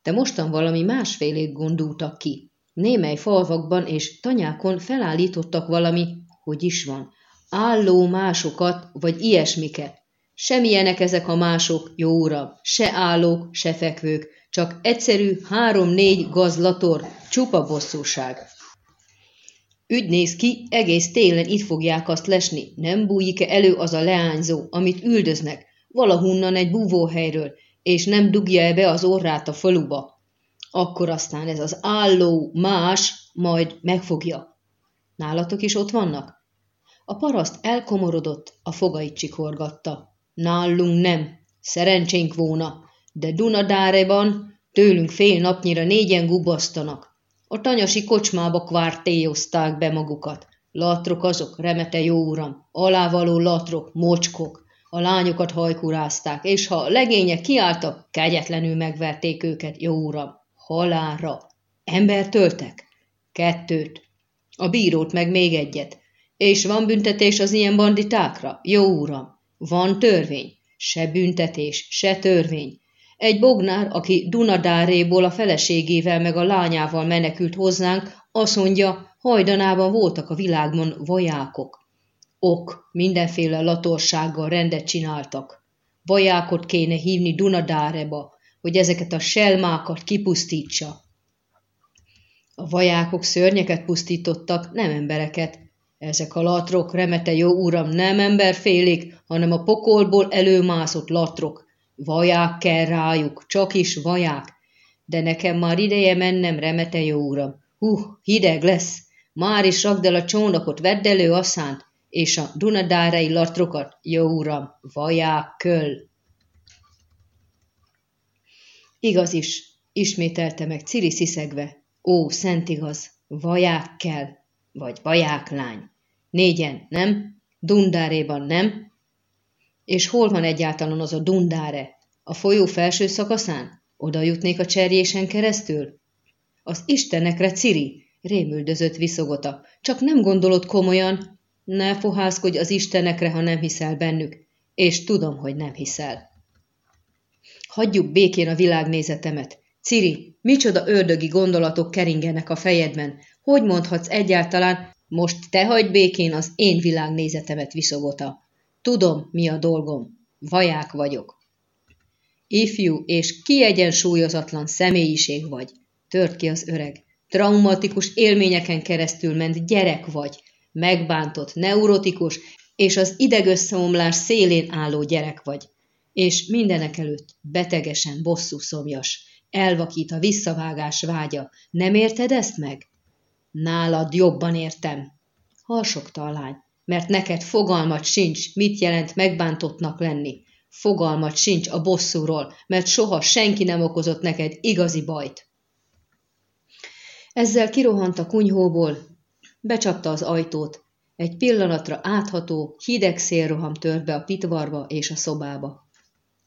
De mostan valami másfélék gondultak ki. Némely falvakban és tanyákon felállítottak valami, hogy is van, álló másokat vagy ilyesmiket, Semmilyenek ezek a mások, jó uram, se állók, se fekvők, csak egyszerű három-négy gazlator, csupa bosszúság. Ügy néz ki, egész télen itt fogják azt lesni, nem bújik-e elő az a leányzó, amit üldöznek, valahunnan egy búvóhelyről, és nem dugja-e be az orrát a faluba. Akkor aztán ez az álló, más, majd megfogja. Nálatok is ott vannak? A paraszt elkomorodott, a fogait csikorgatta. Nálunk nem, szerencsénk volna, de Dunadáreban tőlünk fél napnyira négyen gubasztanak. A tanyasi kocsmába kvártélyozták be magukat. Latrok azok, remete jó uram, alávaló latrok, mocskok. A lányokat hajkurázták, és ha a legények kiálltak, kegyetlenül megverték őket, jó uram, halálra. Ember töltek? Kettőt. A bírót meg még egyet. És van büntetés az ilyen banditákra? Jó uram, van törvény, se büntetés, se törvény. Egy bognár, aki Dunadáréból a feleségével meg a lányával menekült hozzánk, azt mondja, hajdanában voltak a világban vajákok. Ok, mindenféle latorsággal rendet csináltak. Vajákot kéne hívni Dunadáreba, hogy ezeket a selmákat kipusztítsa. A vajákok szörnyeket pusztítottak, nem embereket. Ezek a latrok, remete jó uram, nem emberfélék, hanem a pokolból előmászott latrok. Vaják kell rájuk, csak is vaják. De nekem már ideje mennem, remete jó uram. Hú, hideg lesz. Már is rakd el a csónakot, vedd elő aszánt, és a Dunadárei latrokat, jó uram, vaják köl. Igaz is, ismételte meg Ciri sziszegve. Ó, szent igaz, vaják kell, vagy vaják lány. Négyen, nem? Dundáréban, nem? És hol van egyáltalán az a Dundáre? A folyó felső szakaszán? Oda jutnék a cserjésen keresztül? Az istenekre, Ciri, rémüldözött viszogota. Csak nem gondolod komolyan? Ne fohászkodj az istenekre, ha nem hiszel bennük. És tudom, hogy nem hiszel. Hagyjuk békén a világnézetemet. Ciri, micsoda ördögi gondolatok keringenek a fejedben. Hogy mondhatsz egyáltalán, most te hagyd békén az én világnézetemet, viszogota. Tudom, mi a dolgom. Vaják vagyok. Ifjú és kiegyensúlyozatlan személyiség vagy, tört ki az öreg. Traumatikus élményeken keresztül ment gyerek vagy, megbántott, neurotikus és az idegösszeomlás szélén álló gyerek vagy. És mindenek előtt betegesen bosszú szomjas, elvakít a visszavágás vágya. Nem érted ezt meg? Nálad jobban értem. Harsogta a lány, mert neked fogalmat sincs, mit jelent megbántottnak lenni. Fogalmat sincs a bosszúról, mert soha senki nem okozott neked igazi bajt. Ezzel kirohant a kunyhóból, becsapta az ajtót, egy pillanatra átható, hideg szélroham tört be a pitvarba és a szobába.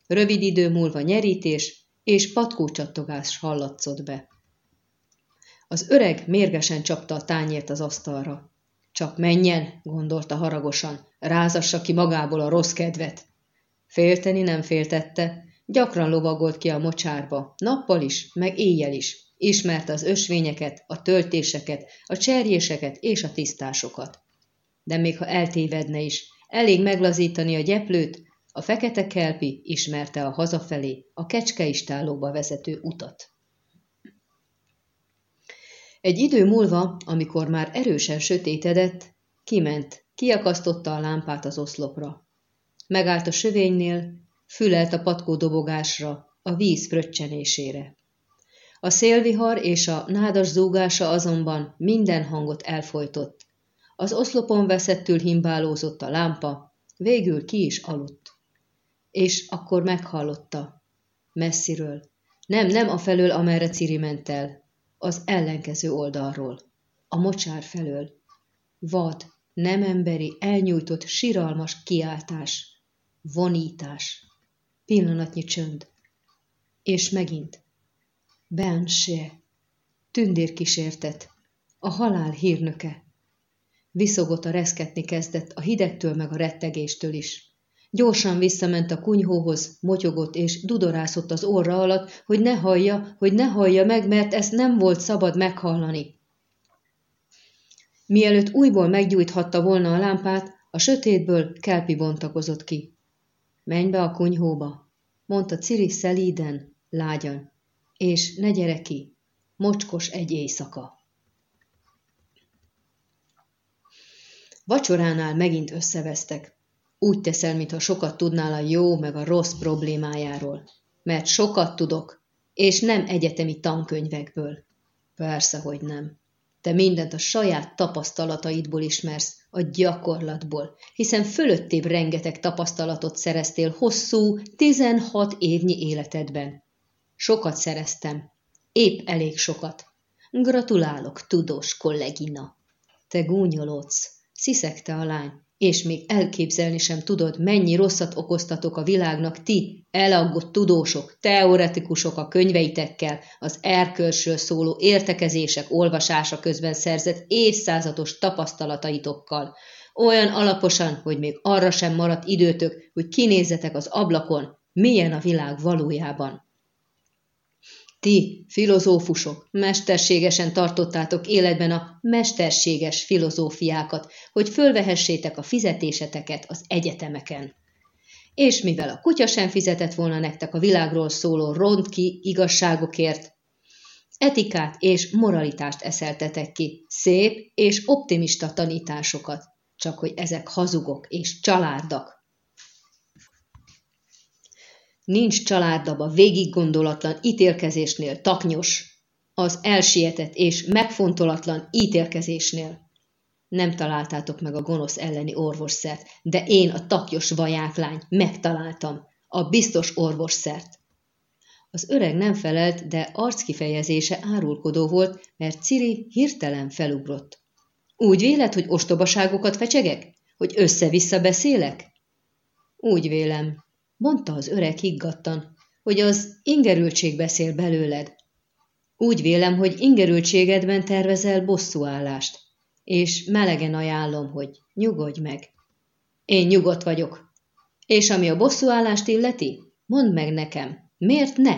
Rövid idő múlva nyerítés és patkócsattogás hallatszott be. Az öreg mérgesen csapta a tányért az asztalra. Csak menjen, gondolta haragosan, rázassa ki magából a rossz kedvet. Félteni nem féltette, gyakran lovagolt ki a mocsárba, nappal is, meg éjjel is. Ismerte az ösvényeket, a töltéseket, a cserjéseket és a tisztásokat. De még ha eltévedne is, elég meglazítani a gyeplőt, a fekete kelpi ismerte a hazafelé, a kecskeistálóba vezető utat. Egy idő múlva, amikor már erősen sötétedett, kiment, kiakasztotta a lámpát az oszlopra. Megállt a sövénynél, fülelt a patkó dobogásra, a víz fröccsenésére. A szélvihar és a nádas zúgása azonban minden hangot elfolytott. Az oszlopon veszettül himbálózott a lámpa, végül ki is aludt. És akkor meghallotta. Messziről. Nem, nem a felől, amerre Ciri ment el, az ellenkező oldalról, a mocsár felől. Vad, nem emberi, elnyújtott, siralmas kiáltás, vonítás, pillanatnyi csönd. És megint. Bensé, tündérkísértet, a halál hírnöke. Viszogota reszketni kezdett a hidegtől meg a rettegéstől is. Gyorsan visszament a kunyhóhoz, motyogott és dudorászott az orra alatt, hogy ne hallja, hogy ne hallja meg, mert ezt nem volt szabad meghallani. Mielőtt újból meggyújthatta volna a lámpát, a sötétből kelpi bontakozott ki. Menj be a kunyhóba, mondta Ciri szelíden, lágyan, és ne gyere ki, mocskos egy éjszaka. Vacsoránál megint összevesztek. Úgy teszel, mintha sokat tudnál a jó meg a rossz problémájáról. Mert sokat tudok, és nem egyetemi tankönyvekből. Persze, hogy nem. Te mindent a saját tapasztalataidból ismersz, a gyakorlatból, hiszen fölöttébb rengeteg tapasztalatot szereztél hosszú, tizenhat évnyi életedben. Sokat szereztem, épp elég sokat. Gratulálok, tudós kollégina. Te gúnyolódsz, sziszegte a lány, és még elképzelni sem tudod, mennyi rosszat okoztatok a világnak ti, elaggott tudósok, teoretikusok a könyveitekkel, az erkölcsről szóló értekezések olvasása közben szerzett évszázados tapasztalataitokkal, olyan alaposan, hogy még arra sem maradt időtök, hogy kinézzetek az ablakon, milyen a világ valójában. Ti, filozófusok, mesterségesen tartottátok életben a mesterséges filozófiákat, hogy fölvehessétek a fizetéseteket az egyetemeken. És mivel a kutya sem fizetett volna nektek a világról szóló rondki igazságokért, Etikát és moralitást eszeltetek ki, szép és optimista tanításokat, csak hogy ezek hazugok és csalárdak. Nincs családabb a végig gondolatlan ítélkezésnél, taknyos, az elsietett és megfontolatlan ítélkezésnél. Nem találtátok meg a gonosz elleni orvosszert, de én a takjos vajáklány megtaláltam, a biztos orvosszert. Az öreg nem felelt, de arckifejezése árulkodó volt, mert Ciri hirtelen felugrott. Úgy véled, hogy ostobaságokat fecsegek? Hogy össze-vissza beszélek? Úgy vélem, mondta az öreg higgadtan, hogy az ingerültség beszél belőled. Úgy vélem, hogy ingerültségedben tervezel bosszúállást, és melegen ajánlom, hogy nyugodj meg. Én nyugodt vagyok. És ami a bosszúállást illeti, mondd meg nekem, miért ne?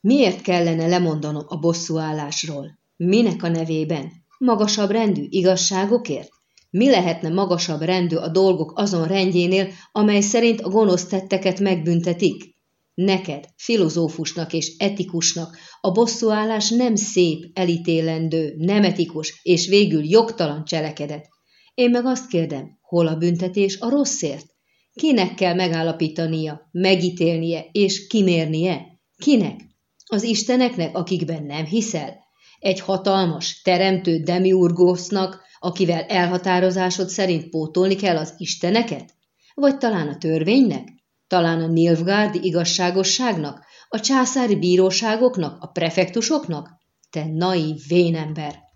Miért kellene lemondanom a bosszúállásról? Minek a nevében? Magasabb rendű igazságokért? Mi lehetne magasabb rendű a dolgok azon rendjénél, amely szerint a gonosz tetteket megbüntetik? Neked, filozófusnak és etikusnak, a bosszúállás nem szép, elítélendő, nem etikus és végül jogtalan cselekedet. Én meg azt kérdem, hol a büntetés a rosszért? Kinek kell megállapítania, megítélnie és kimérnie? Kinek? Az isteneknek, akikben nem hiszel? Egy hatalmas, teremtő demiurgósznak, akivel elhatározásod szerint pótolni kell az isteneket? Vagy talán a törvénynek? Talán a Nilfgárdi igazságosságnak? A császári bíróságoknak? A prefektusoknak? Te naív vénember!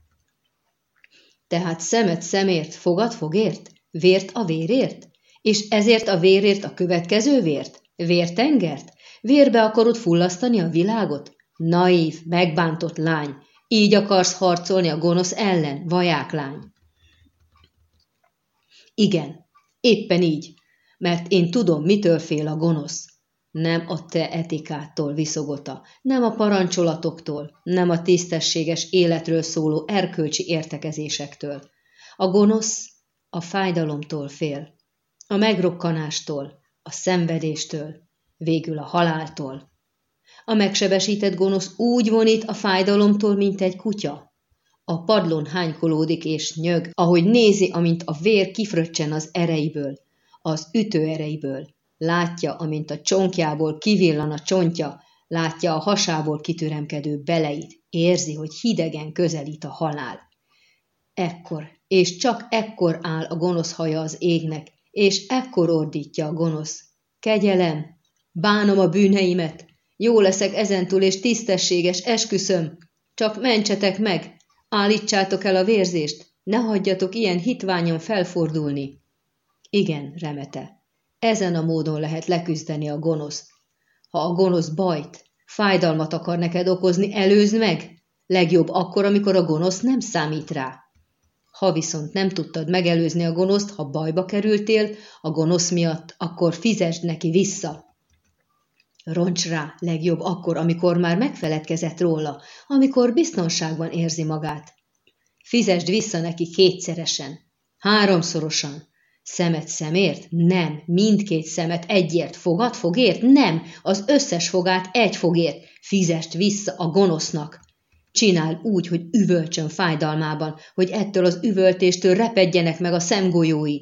Tehát szemet szemért, fogad fogért? Vért a vérért? És ezért a vérért a következő vért? Vértengert? Vérbe akarod fullasztani a világot? Naív, megbántott lány, így akarsz harcolni a gonosz ellen, vaják lány. Igen, éppen így, mert én tudom, mitől fél a gonosz. Nem a te etikától, viszogota, nem a parancsolatoktól, nem a tisztességes életről szóló erkölcsi értekezésektől. A gonosz a fájdalomtól fél, a megrokkanástól, a szenvedéstől, végül a haláltól. A megsebesített gonosz úgy vonít a fájdalomtól, mint egy kutya, a padlón hánykolódik és nyög, ahogy nézi, amint a vér kifröccsen az ereiből, az ütő ereiből. Látja, amint a csonkjából kivillan a csontja, látja a hasából kitüremkedő beleit, érzi, hogy hidegen közelít a halál. Ekkor, és csak ekkor áll a gonosz haja az égnek, és ekkor ordítja a gonosz. Kegyelem, bánom a bűneimet, jó leszek ezentúl és tisztességes, esküszöm, csak mentsetek meg, Állítsátok el a vérzést, ne hagyjatok ilyen hitványon felfordulni. Igen, remete, ezen a módon lehet leküzdeni a gonoszt. Ha a gonosz bajt, fájdalmat akar neked okozni, előzd meg. Legjobb akkor, amikor a gonosz nem számít rá. Ha viszont nem tudtad megelőzni a gonoszt, ha bajba kerültél a gonosz miatt, akkor fizesd neki vissza. Roncs rá, legjobb akkor, amikor már megfeledkezett róla, amikor biztonságban érzi magát. Fizesd vissza neki kétszeresen, háromszorosan. Szemet szemért? Nem. Mindkét szemet egyért. Fogad fogért? Nem. Az összes fogát egy fogért. Fizest vissza a gonosznak. Csinál úgy, hogy üvölcsön fájdalmában, hogy ettől az üvöltéstől repedjenek meg a szemgolyói,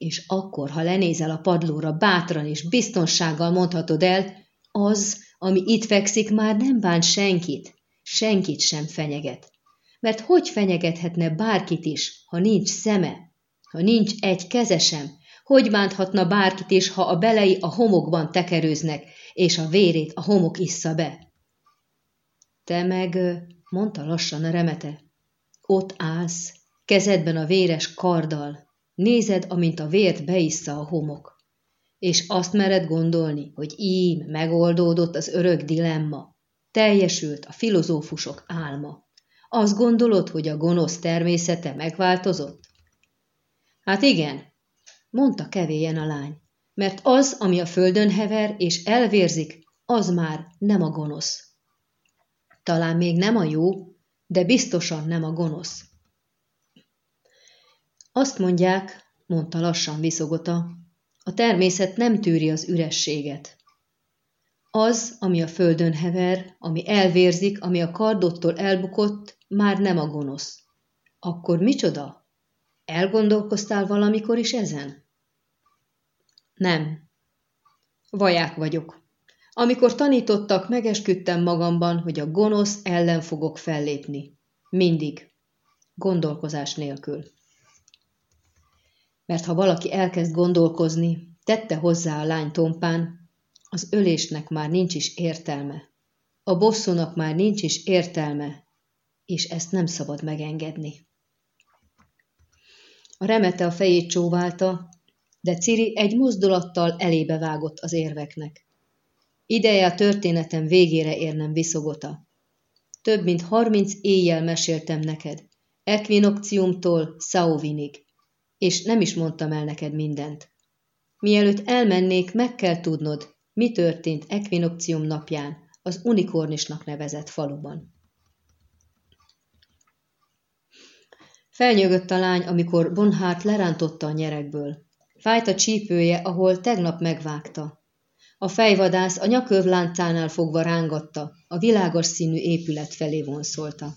és akkor, ha lenézel a padlóra, bátran és biztonsággal mondhatod el, az, ami itt fekszik, már nem bánt senkit, senkit sem fenyeget. Mert hogy fenyegethetne bárkit is, ha nincs szeme, ha nincs egy keze sem, hogy bánthatna bárkit is, ha a belei a homokban tekerőznek, és a vérét a homok issza be? Te meg, mondta lassan a remete, ott állsz, kezedben a véres karddal, Nézed, amint a vért beissza a homok. És azt mered gondolni, hogy ím megoldódott az örök dilemma. Teljesült a filozófusok álma. Azt gondolod, hogy a gonosz természete megváltozott? Hát igen, mondta kevélyen a lány, mert az, ami a földön hever és elvérzik, az már nem a gonosz. Talán még nem a jó, de biztosan nem a gonosz. Azt mondják, mondta lassan viszogota, a természet nem tűri az ürességet. Az, ami a földön hever, ami elvérzik, ami a kardottól elbukott, már nem a gonosz. Akkor micsoda? Elgondolkoztál valamikor is ezen? Nem. Vaják vagyok. Amikor tanítottak, megesküdtem magamban, hogy a gonosz ellen fogok fellépni. Mindig. Gondolkozás nélkül. Mert ha valaki elkezd gondolkozni, tette hozzá a lány tompán, az ölésnek már nincs is értelme. A bosszúnak már nincs is értelme, és ezt nem szabad megengedni. A remete a fejét csóválta, de Ciri egy mozdulattal elébe vágott az érveknek. Ideje a történetem végére érnem viszogota. Több mint harminc éjjel meséltem neked, Equinocciumtól Sauvinig, és nem is mondtam el neked mindent. Mielőtt elmennék, meg kell tudnod, mi történt Equinoccium napján az unikornisnak nevezett faluban. Felnyögött a lány, amikor Bonhárt lerántotta a nyerekből. Fájt a csípője, ahol tegnap megvágta. A fejvadász a nyakövláncánál fogva rángatta, a világos színű épület felé vonszolta.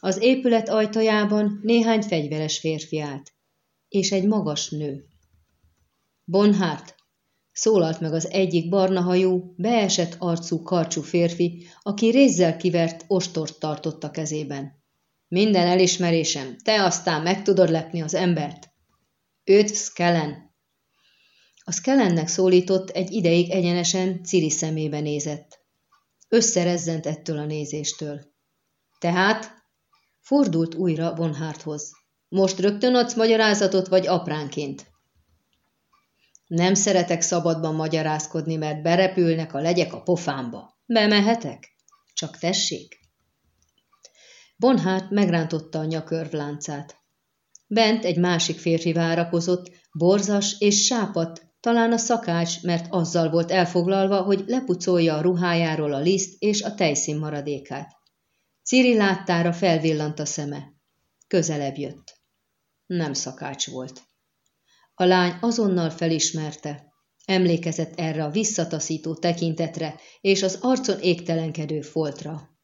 Az épület ajtajában néhány fegyveres férfi állt, és egy magas nő. Bonhárt, szólalt meg az egyik barnahajú, beesett arcú karcsú férfi, aki rézzel kivert ostort tartott a kezében. Minden elismerésem, te aztán meg tudod lepni az embert. Őt Skellen. A Skellennek szólított egy ideig egyenesen Ciri szemébe nézett. Összerezzent ettől a nézéstől. Tehát fordult újra Von Harthoz. Most rögtön adsz magyarázatot, vagy apránként? Nem szeretek szabadban magyarázkodni, mert berepülnek a legyek a pofámba. Bemehetek? Csak tessék. Bonhárt megrántotta a nyakörvláncát. Bent egy másik férfi várakozott, borzas és sápat, talán a szakács, mert azzal volt elfoglalva, hogy lepucolja a ruhájáról a liszt és a tejszín maradékát. Ciri láttára felvillant a szeme. Közelebb jött. Nem szakács volt. A lány azonnal felismerte. Emlékezett erre a visszataszító tekintetre és az arcon égtelenkedő foltra.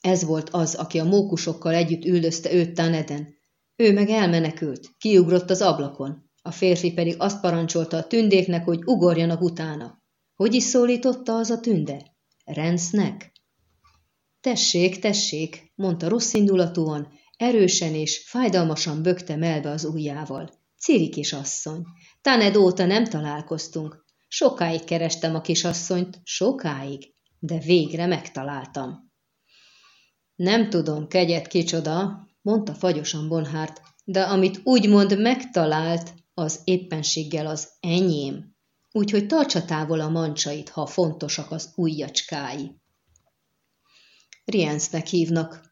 Ez volt az, aki a mókusokkal együtt üldözte őt Taneden. Ő meg elmenekült, kiugrott az ablakon. A férfi pedig azt parancsolta a tündéknek, hogy ugorjanak utána. Hogy is szólította az a tünde? Rensznek? Tessék, tessék, mondta rossz indulatúan, erősen és fájdalmasan bökte melbe az ujjával. Ciri kisasszony, Taned óta nem találkoztunk. Sokáig kerestem a kisasszonyt, sokáig, de végre megtaláltam. Nem tudom, kegyet kicsoda, mondta fagyosan Bonhárt, de amit úgymond megtalált, az éppenséggel az enyém. Úgyhogy tartsa távol a mancsait, ha fontosak az ujjacskái. Riensznek hívnak.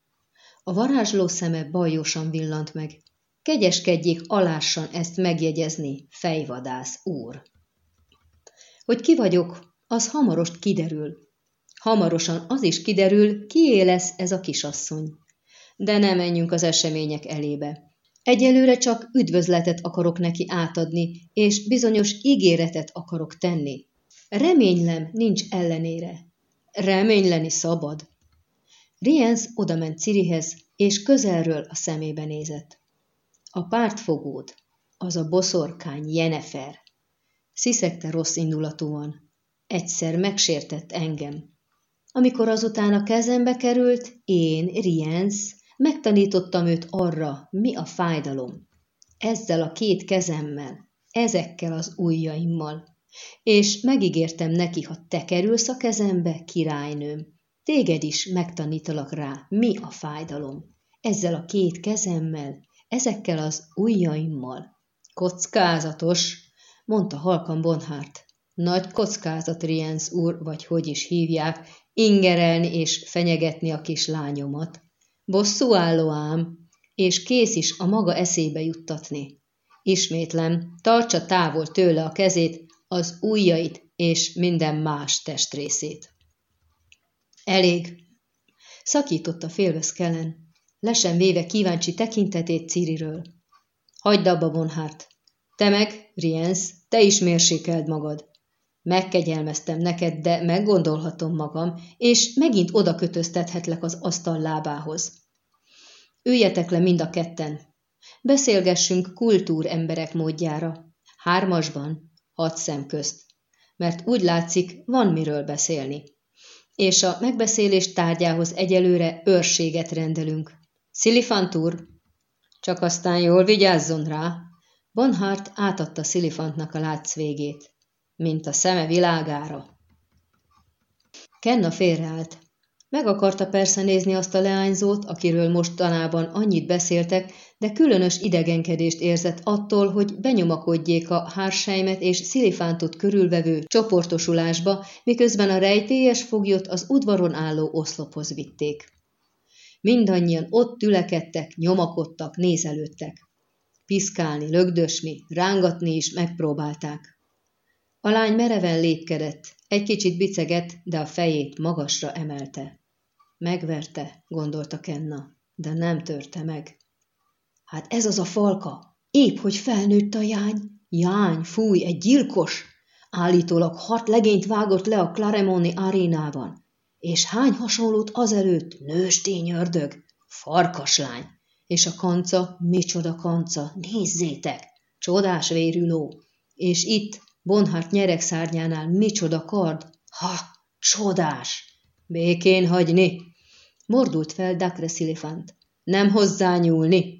A varázsló szeme bajosan villant meg. Kegyeskedjék alássan ezt megjegyezni, fejvadász úr. Hogy ki vagyok, az hamarost kiderül, Hamarosan az is kiderül, kié lesz ez a kisasszony. De ne menjünk az események elébe. Egyelőre csak üdvözletet akarok neki átadni, és bizonyos ígéretet akarok tenni. Reménylem nincs ellenére. Reményleni szabad. Rienz odament Cirihez, és közelről a szemébe nézett. A pártfogód, az a boszorkány Jenefer. Sziszegte rossz indulatúan. Egyszer megsértett engem. Amikor azután a kezembe került, én, Rienz, megtanítottam őt arra, mi a fájdalom. Ezzel a két kezemmel, ezekkel az ujjaimmal. És megígértem neki, ha te kerülsz a kezembe, királynőm, téged is megtanítalak rá, mi a fájdalom. Ezzel a két kezemmel, ezekkel az ujjaimmal. Kockázatos, mondta halkan Bonhárt. Nagy kockázat, Rienz úr, vagy hogy is hívják, ingerelni és fenyegetni a kislányomat. álló ám, és kész is a maga eszébe juttatni. Ismétlem, tartsa távol tőle a kezét, az ujjait és minden más testrészét. Elég. Szakította félve Skellen, lesen véve kíváncsi tekintetét Ciriről. Hagyd abba, Bonhárt. Te meg, Riens, te is mérsékeld magad. Megkegyelmeztem neked, de meggondolhatom magam, és megint oda kötöztethetlek az asztal lábához. Üljetek le mind a ketten. Beszélgessünk kultúr emberek módjára. Hármasban, hat szem közt. Mert úgy látszik, van miről beszélni. És a megbeszélés tárgyához egyelőre őrséget rendelünk. Szilifant úr, csak aztán jól vigyázzon rá. Bonhart átadta Szilifantnak a látsz végét mint a szeme világára. Kenna félreállt. Meg akarta persze nézni azt a leányzót, akiről mostanában annyit beszéltek, de különös idegenkedést érzett attól, hogy benyomakodjék a hársejmet és szilifántot körülvevő csoportosulásba, miközben a rejtélyes foglyot az udvaron álló oszlophoz vitték. Mindannyian ott tülekedtek, nyomakodtak, nézelődtek. Piszkálni, lögdösni, rángatni is megpróbálták. A lány mereven lépkedett, egy kicsit bicegett, de a fejét magasra emelte. Megverte, gondolta Kenna, de nem törte meg. Hát ez az a falka, épp hogy felnőtt a jány. Jány, fúj, egy gyilkos! Állítólag hat legényt vágott le a Claremoni arénában. És hány hasonlót azelőtt? Nőstény ördög, farkaslány. És a kanca, micsoda kanca, nézzétek! Csodás vérű ló. És itt, Bonhart nyeregszárnyánál micsoda kard! Ha, csodás! Békén hagyni! Mordult fel Dakre Szilifant. Nem hozzányúlni!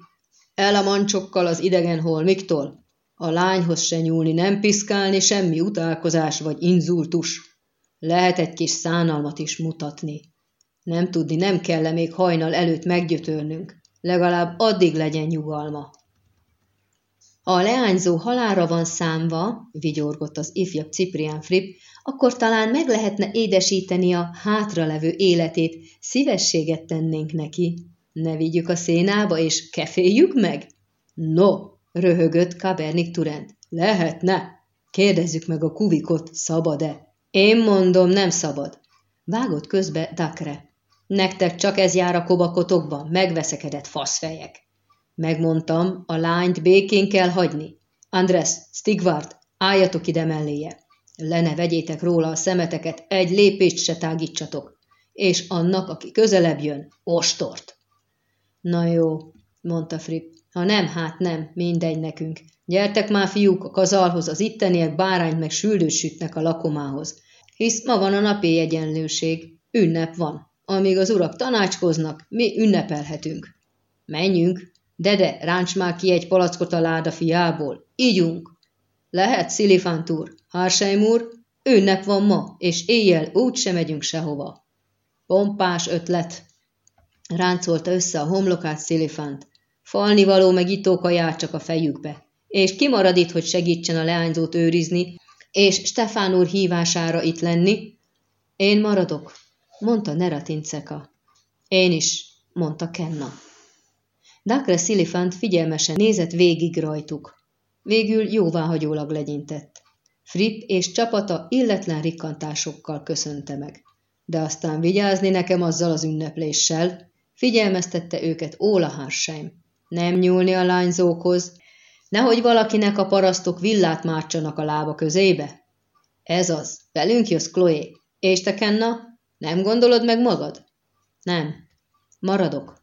El a mancsokkal az idegen holmiktól! A lányhoz se nyúlni, nem piszkálni, semmi utálkozás vagy inzultus. Lehet egy kis szánalmat is mutatni. Nem tudni, nem kell -e még hajnal előtt meggyötörnünk. Legalább addig legyen nyugalma. Ha a leányzó halára van számva, vigyorgott az ifjabb Ciprián Fripp, akkor talán meg lehetne édesíteni a hátralevő életét, szívességet tennénk neki. Ne vigyük a szénába, és keféljük meg? No, röhögött Kabernik Turent. Lehetne. Kérdezzük meg a kuvikot, szabad-e? Én mondom, nem szabad. Vágott közbe Dakre. Nektek csak ez jár a kobakotokban, megveszekedett faszfejek. Megmondtam, a lányt békén kell hagyni. Andres, Stigvart, álljatok ide melléje. Le ne vegyétek róla a szemeteket, egy lépést se tágítsatok. És annak, aki közelebb jön, ostort. Na jó, mondta Fripp. Ha nem, hát nem, mindegy nekünk. Gyertek már, fiúk, a kazalhoz, az itteniek bárányt meg süldőt sütnek a lakomához. Hisz ma van a napi egyenlőség, ünnep van. Amíg az urak tanácskoznak, mi ünnepelhetünk. Menjünk, Dede, ráncs már ki egy palackot a láda fiából. Ígyunk. Lehet, Szilifánt úr, Hársejm úr, ünnep van ma, és éjjel úgy sem megyünk sehova. Pompás ötlet. Ráncolta össze a homlokát Szilifánt. Falnivaló meg itókaját csak a fejükbe. És kimarad itt, hogy segítsen a leányzót őrizni, és Stefán úr hívására itt lenni? Én maradok, mondta Neratinceka. Én is, mondta Kenna. Dakre Szilifant figyelmesen nézett végig rajtuk. Végül jóváhagyólag legyintett. Fripp és csapata illetlen rikkantásokkal köszönte meg. De aztán vigyázni nekem azzal az ünnepléssel, figyelmeztette őket Óla Harsheim. Nem nyúlni a lányzókhoz, nehogy valakinek a parasztok villát mártsanak a lába közébe. Ez az, velünk jössz, Chloe. És te, Kenna, nem gondolod meg magad? Nem. Maradok.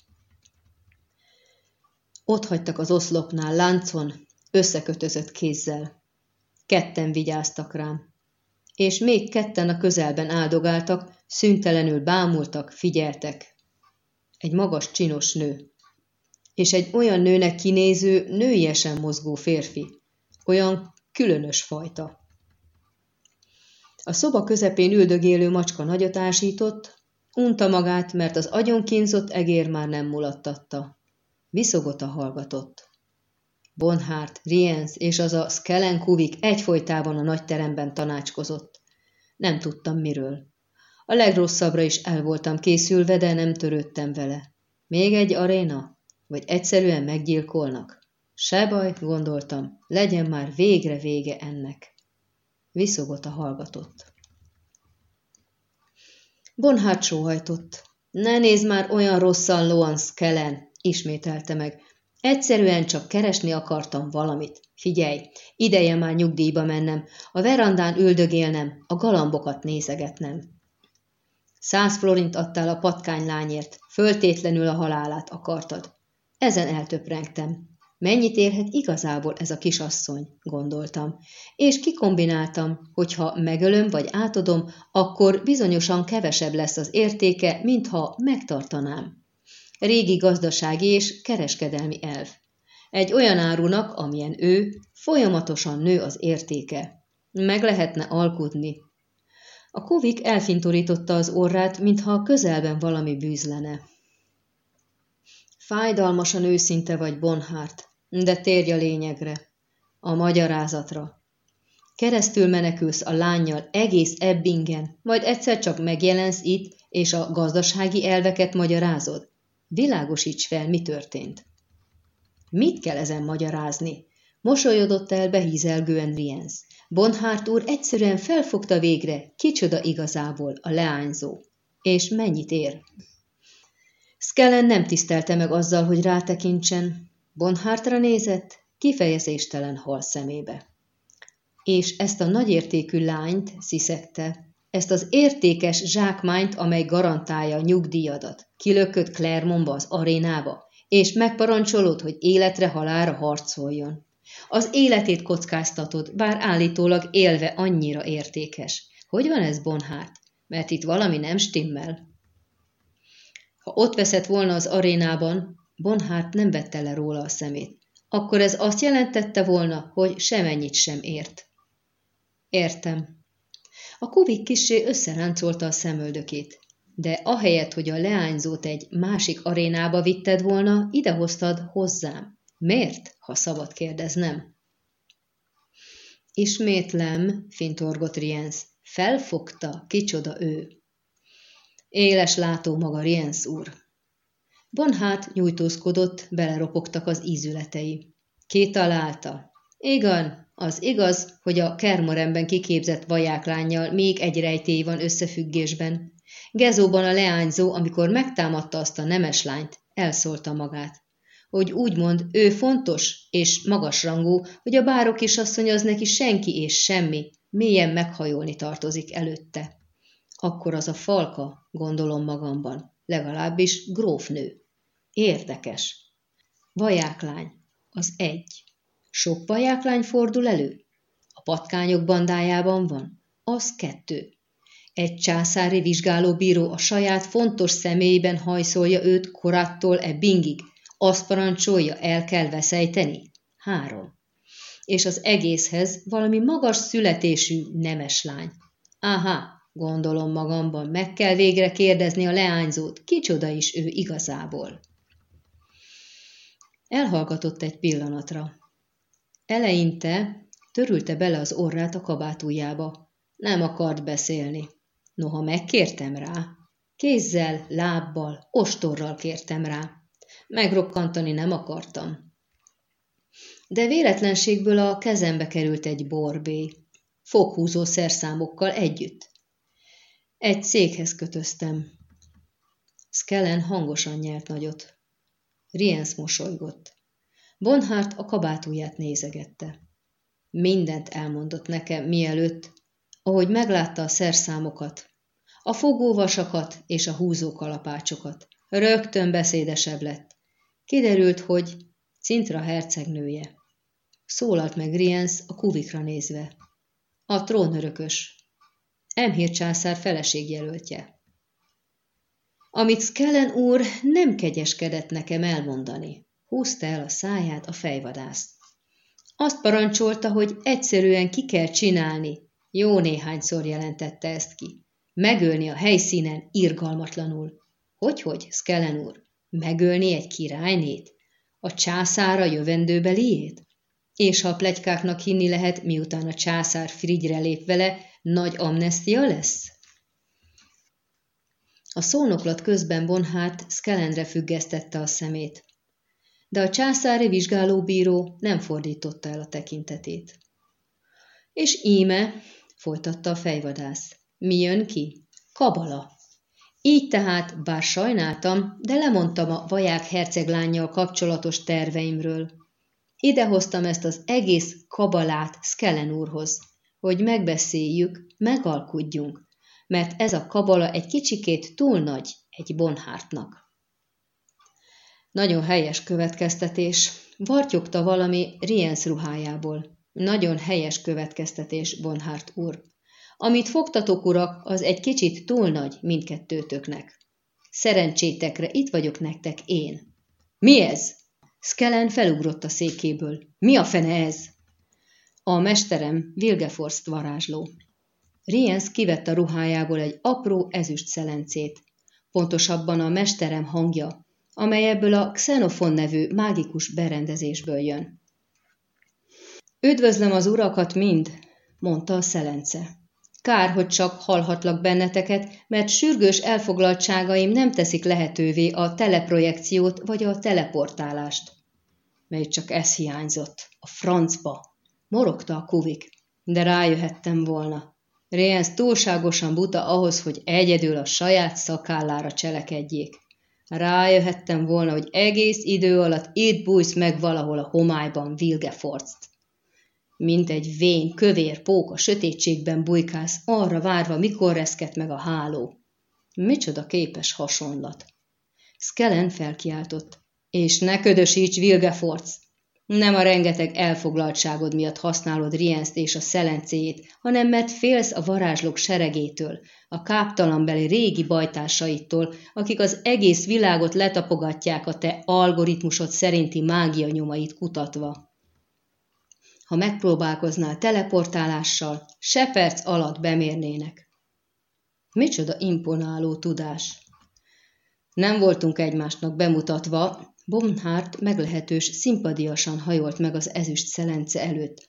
Ott hagytak az oszlopnál láncon, összekötözött kézzel. Ketten vigyáztak rám. És még ketten a közelben áldogáltak, szüntelenül bámultak, figyeltek. Egy magas, csinos nő. És egy olyan nőnek kinéző, nőiesen mozgó férfi. Olyan különös fajta. A szoba közepén üldögélő macska nagyot ásított, unta magát, mert az agyonkínzott egér már nem mulattatta. Viszogota hallgatott. Bonhárt, Riens és az a Skelenkuvik egyfolytában a nagy teremben tanácskozott. Nem tudtam miről. A legrosszabbra is el voltam készülve, de nem törődtem vele. Még egy aréna? Vagy egyszerűen meggyilkolnak? Se baj, gondoltam, legyen már végre vége ennek. Viszogota hallgatott. Bonhárt sóhajtott. Ne nézd már olyan rosszan, Loan Skellen, ismételte meg. Egyszerűen csak keresni akartam valamit. Figyelj, ideje már nyugdíjba mennem, a verandán üldögélnem, a galambokat nézegetnem. Száz florint adtál a patkánylányért, föltétlenül a halálát akartad. Ezen eltöprengtem. Mennyit érhet igazából ez a kisasszony, gondoltam, és kikombináltam, hogy ha megölöm vagy átadom, akkor bizonyosan kevesebb lesz az értéke, mintha megtartanám. Régi gazdasági és kereskedelmi elv. Egy olyan árunak, amilyen ő, folyamatosan nő az értéke. Meg lehetne alkudni. A kovik elfintorította az orrát, mintha közelben valami bűzlene. Fájdalmasan őszinte vagy, Bonhárt, de térj a lényegre, a magyarázatra. Keresztül menekülsz a lányjal egész Ebbingen, majd egyszer csak megjelensz itt, és a gazdasági elveket magyarázod. Világosíts fel, mi történt. Mit kell ezen magyarázni? Mosolyodott el behízelgően Rienz. Bonhárt úr egyszerűen felfogta végre, kicsoda igazából a leányzó. És mennyit ér? Skellen nem tisztelte meg azzal, hogy rátekintsen. Bonhártra nézett, kifejezéstelen hal szemébe. És ezt a nagyértékű lányt, sziszegte, ezt az értékes zsákmányt, amely garantálja a nyugdíjadat, kilökött Clermontba az arénába, és megparancsolod, hogy életre halára harcoljon. Az életét kockáztatod, bár állítólag élve annyira értékes. Hogy van ez, Bonhárt? Mert itt valami nem stimmel. Ha ott veszett volna az arénában, Bonhárt nem vette le róla a szemét. Akkor ez azt jelentette volna, hogy semennyit sem ért. Értem. A kuvik kisé összeráncolta a szemöldökét. De ahelyett, hogy a leányzót egy másik arénába vitted volna, idehoztad hozzám. Miért, ha szabad kérdeznem? Ismétlem, fintorgott Rienz. Felfogta, kicsoda ő. Éles látó maga Rienz úr. Bonhát nyújtózkodott, beleropogtak az ízületei. találta? Igen, az igaz, hogy a Kermoremben kiképzett vajáklányjal még egy rejtély van összefüggésben. Gezóban a leányzó, amikor megtámadta azt a nemes lányt, elszólta magát. Hogy úgymond ő fontos és magasrangú, hogy a bárok kisasszony az neki senki és semmi, mélyen meghajolni tartozik előtte. Akkor az a falka, gondolom magamban, legalábbis grófnő. Érdekes. Vajáklány, az egy. Sok vajáklány fordul elő? A patkányok bandájában van? Az kettő. Egy császári vizsgálóbíró a saját fontos személyben hajszolja őt korattól e bingig. Azt parancsolja, el kell veszejteni? Három. És az egészhez valami magas születésű nemes lány. Aha, gondolom magamban, meg kell végre kérdezni a leányzót, kicsoda is ő igazából. Elhallgatott egy pillanatra. Eleinte törülte bele az orrát a kabátújába. Nem akart beszélni. Noha megkértem rá. Kézzel, lábbal, ostorral kértem rá. Megrokkantani nem akartam. De véletlenségből a kezembe került egy borbé, foghúzó szerszámokkal együtt. Egy székhez kötöztem. Skellen hangosan nyelt nagyot. Riens mosolygott. Bonhárt a kabátúját nézegette. Mindent elmondott nekem, mielőtt, ahogy meglátta a szerszámokat, a fogóvasakat és a húzókalapácsokat. Rögtön beszédesebb lett. Kiderült, hogy Cintra hercegnője. Szólalt meg Riens a kuvikra nézve. A trónörökös. Emhír császár feleségjelöltje. Amit Skellen úr nem kegyeskedett nekem elmondani húzta el a száját a fejvadász. Azt parancsolta, hogy egyszerűen ki kell csinálni, jó néhányszor jelentette ezt ki. Megölni a helyszínen irgalmatlanul. Hogyhogy, Skellen úr? Megölni egy királynét? A császára jövendőbeliét? És ha a plegykáknak hinni lehet, miután a császár Frigyre lép vele, nagy amnestia lesz? A szónoklat közben Bonhárt Skellenre függesztette a szemét de a császári vizsgálóbíró nem fordította el a tekintetét. És íme, folytatta a fejvadász, mi jön ki? Kabala. Így tehát, bár sajnáltam, de lemondtam a vaják herceglánnyal kapcsolatos terveimről. Idehoztam ezt az egész kabalát Skellen úrhoz, hogy megbeszéljük, megalkudjunk, mert ez a kabala egy kicsikét túl nagy egy bonhártnak. Nagyon helyes következtetés. Vartyogta valami Riens ruhájából. Nagyon helyes következtetés, Bonhárt úr. Amit fogtatok, urak, az egy kicsit túl nagy mindkettőtöknek. Szerencsétekre itt vagyok nektek én. Mi ez? Skellen felugrott a székéből. Mi a fene ez? A mesterem Vilgeforst varázsló. Riens kivett a ruhájából egy apró ezüst szelencét. Pontosabban a mesterem hangja, amely ebből a Xenofon nevű mágikus berendezésből jön. Üdvözlöm az urakat mind, mondta a szelence. Kár, hogy csak hallhatlak benneteket, mert sürgős elfoglaltságaim nem teszik lehetővé a teleprojekciót vagy a teleportálást. Mely csak ez hiányzott, a francba, morogta a kuvik, de rájöhettem volna. Rienz túlságosan buta ahhoz, hogy egyedül a saját szakállára cselekedjék. Rájöhettem volna, hogy egész idő alatt itt bújsz meg valahol a homályban Vilgeforst. Mint egy vén, kövér pók a sötétségben bujkálsz, arra várva, mikor reszket meg a háló. Micsoda képes hasonlat. Skellen felkiáltott. És ne ködösíts, Vilgefortz! Nem a rengeteg elfoglaltságod miatt használod Rienszt és a szelencéjét, hanem mert félsz a varázslók seregétől, a káptalanbeli régi bajtársaitól, akik az egész világot letapogatják a te algoritmusod szerinti mágia nyomait kutatva. Ha megpróbálkoznál teleportálással, se perc alatt bemérnének. Micsoda imponáló tudás! Nem voltunk egymásnak bemutatva, Bomhárt meglehetős szimpadiasan hajolt meg az ezüst szelence előtt.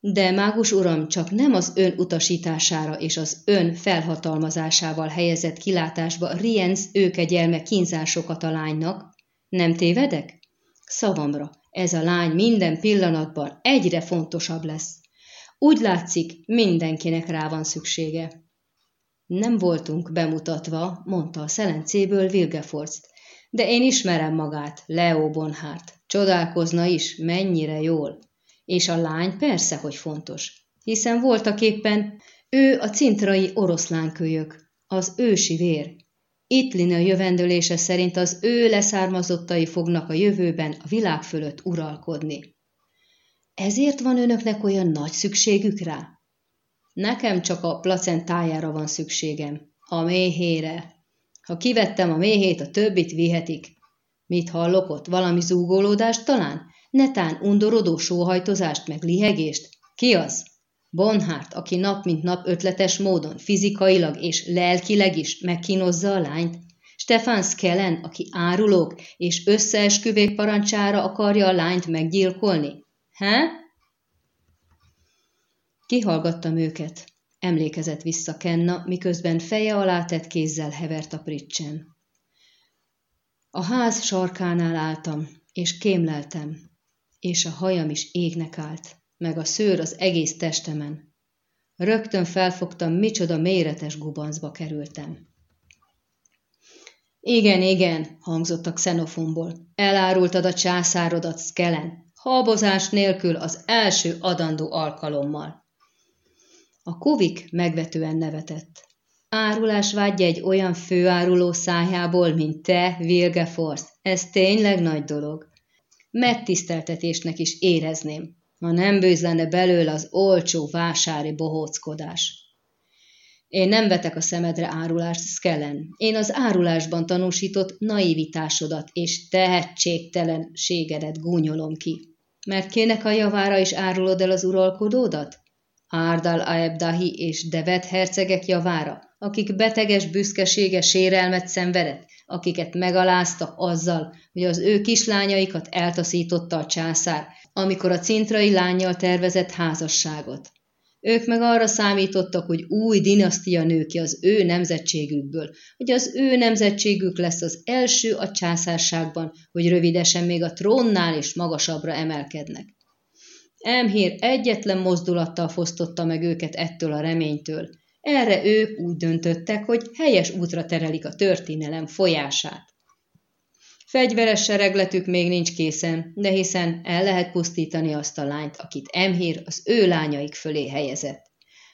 De mágus uram csak nem az ön utasítására és az ön felhatalmazásával helyezett kilátásba Rienz őkegyelme kínzásokat a lánynak. Nem tévedek? Szavamra, ez a lány minden pillanatban egyre fontosabb lesz. Úgy látszik, mindenkinek rá van szüksége. Nem voltunk bemutatva, mondta a szelencéből Vilgeforst, de én ismerem magát, Leo Bonhárt. Csodálkozna is, mennyire jól. És a lány persze, hogy fontos, hiszen voltak éppen ő a cintrai oroszlánkölyök, az ősi vér. Itlin a jövendőlése szerint az ő leszármazottai fognak a jövőben a világ fölött uralkodni. Ezért van önöknek olyan nagy szükségük rá? Nekem csak a placentájára van szükségem, a méhére, ha kivettem a méhét, a többit vihetik. Mit hallok ott? Valami zúgolódást talán? Netán undorodó sóhajtozást meg lihegést? Ki az? Bonhárt, aki nap mint nap ötletes módon, fizikailag és lelkileg is megkínozza a lányt? Stefan Skellen, aki árulók és összeesküvék parancsára akarja a lányt meggyilkolni? He? Kihallgattam őket. Emlékezett vissza Kenna, miközben feje alá tett kézzel hevert a pricsen. A ház sarkánál álltam, és kémleltem, és a hajam is égnek állt, meg a szőr az egész testemen. Rögtön felfogtam, micsoda méretes gubancba kerültem. Igen, igen, hangzott a xenofonból. Elárultad a császárodat, Skellen, habozás nélkül az első adandó alkalommal. A kuvik megvetően nevetett. Árulás vágyja egy olyan főáruló szájából, mint te, Vilgeforce. Ez tényleg nagy dolog. Megtiszteltetésnek is érezném, ha nem bőzlene belőle az olcsó vásári bohóckodás. Én nem vetek a szemedre árulást, Skellen. Én az árulásban tanúsított naivitásodat és tehetségtelenségedet gúnyolom ki. Mert kének a javára is árulod el az uralkodódat? Árdal Aebdahi és Devet hercegek javára, akik beteges büszkesége sérelmet szenvedett, akiket megaláztak azzal, hogy az ő kislányaikat eltaszította a császár, amikor a cintrai lányjal tervezett házasságot. Ők meg arra számítottak, hogy új dinasztia nő ki az ő nemzetségükből, hogy az ő nemzetségük lesz az első a császárságban, hogy rövidesen még a trónnál is magasabbra emelkednek. Emhír egyetlen mozdulattal fosztotta meg őket ettől a reménytől, Erre ők úgy döntöttek, hogy helyes útra terelik a történelem folyását. Fegyveres seregletük még nincs készen, de hiszen el lehet pusztítani azt a lányt, akit Emhír az ő lányaik fölé helyezett.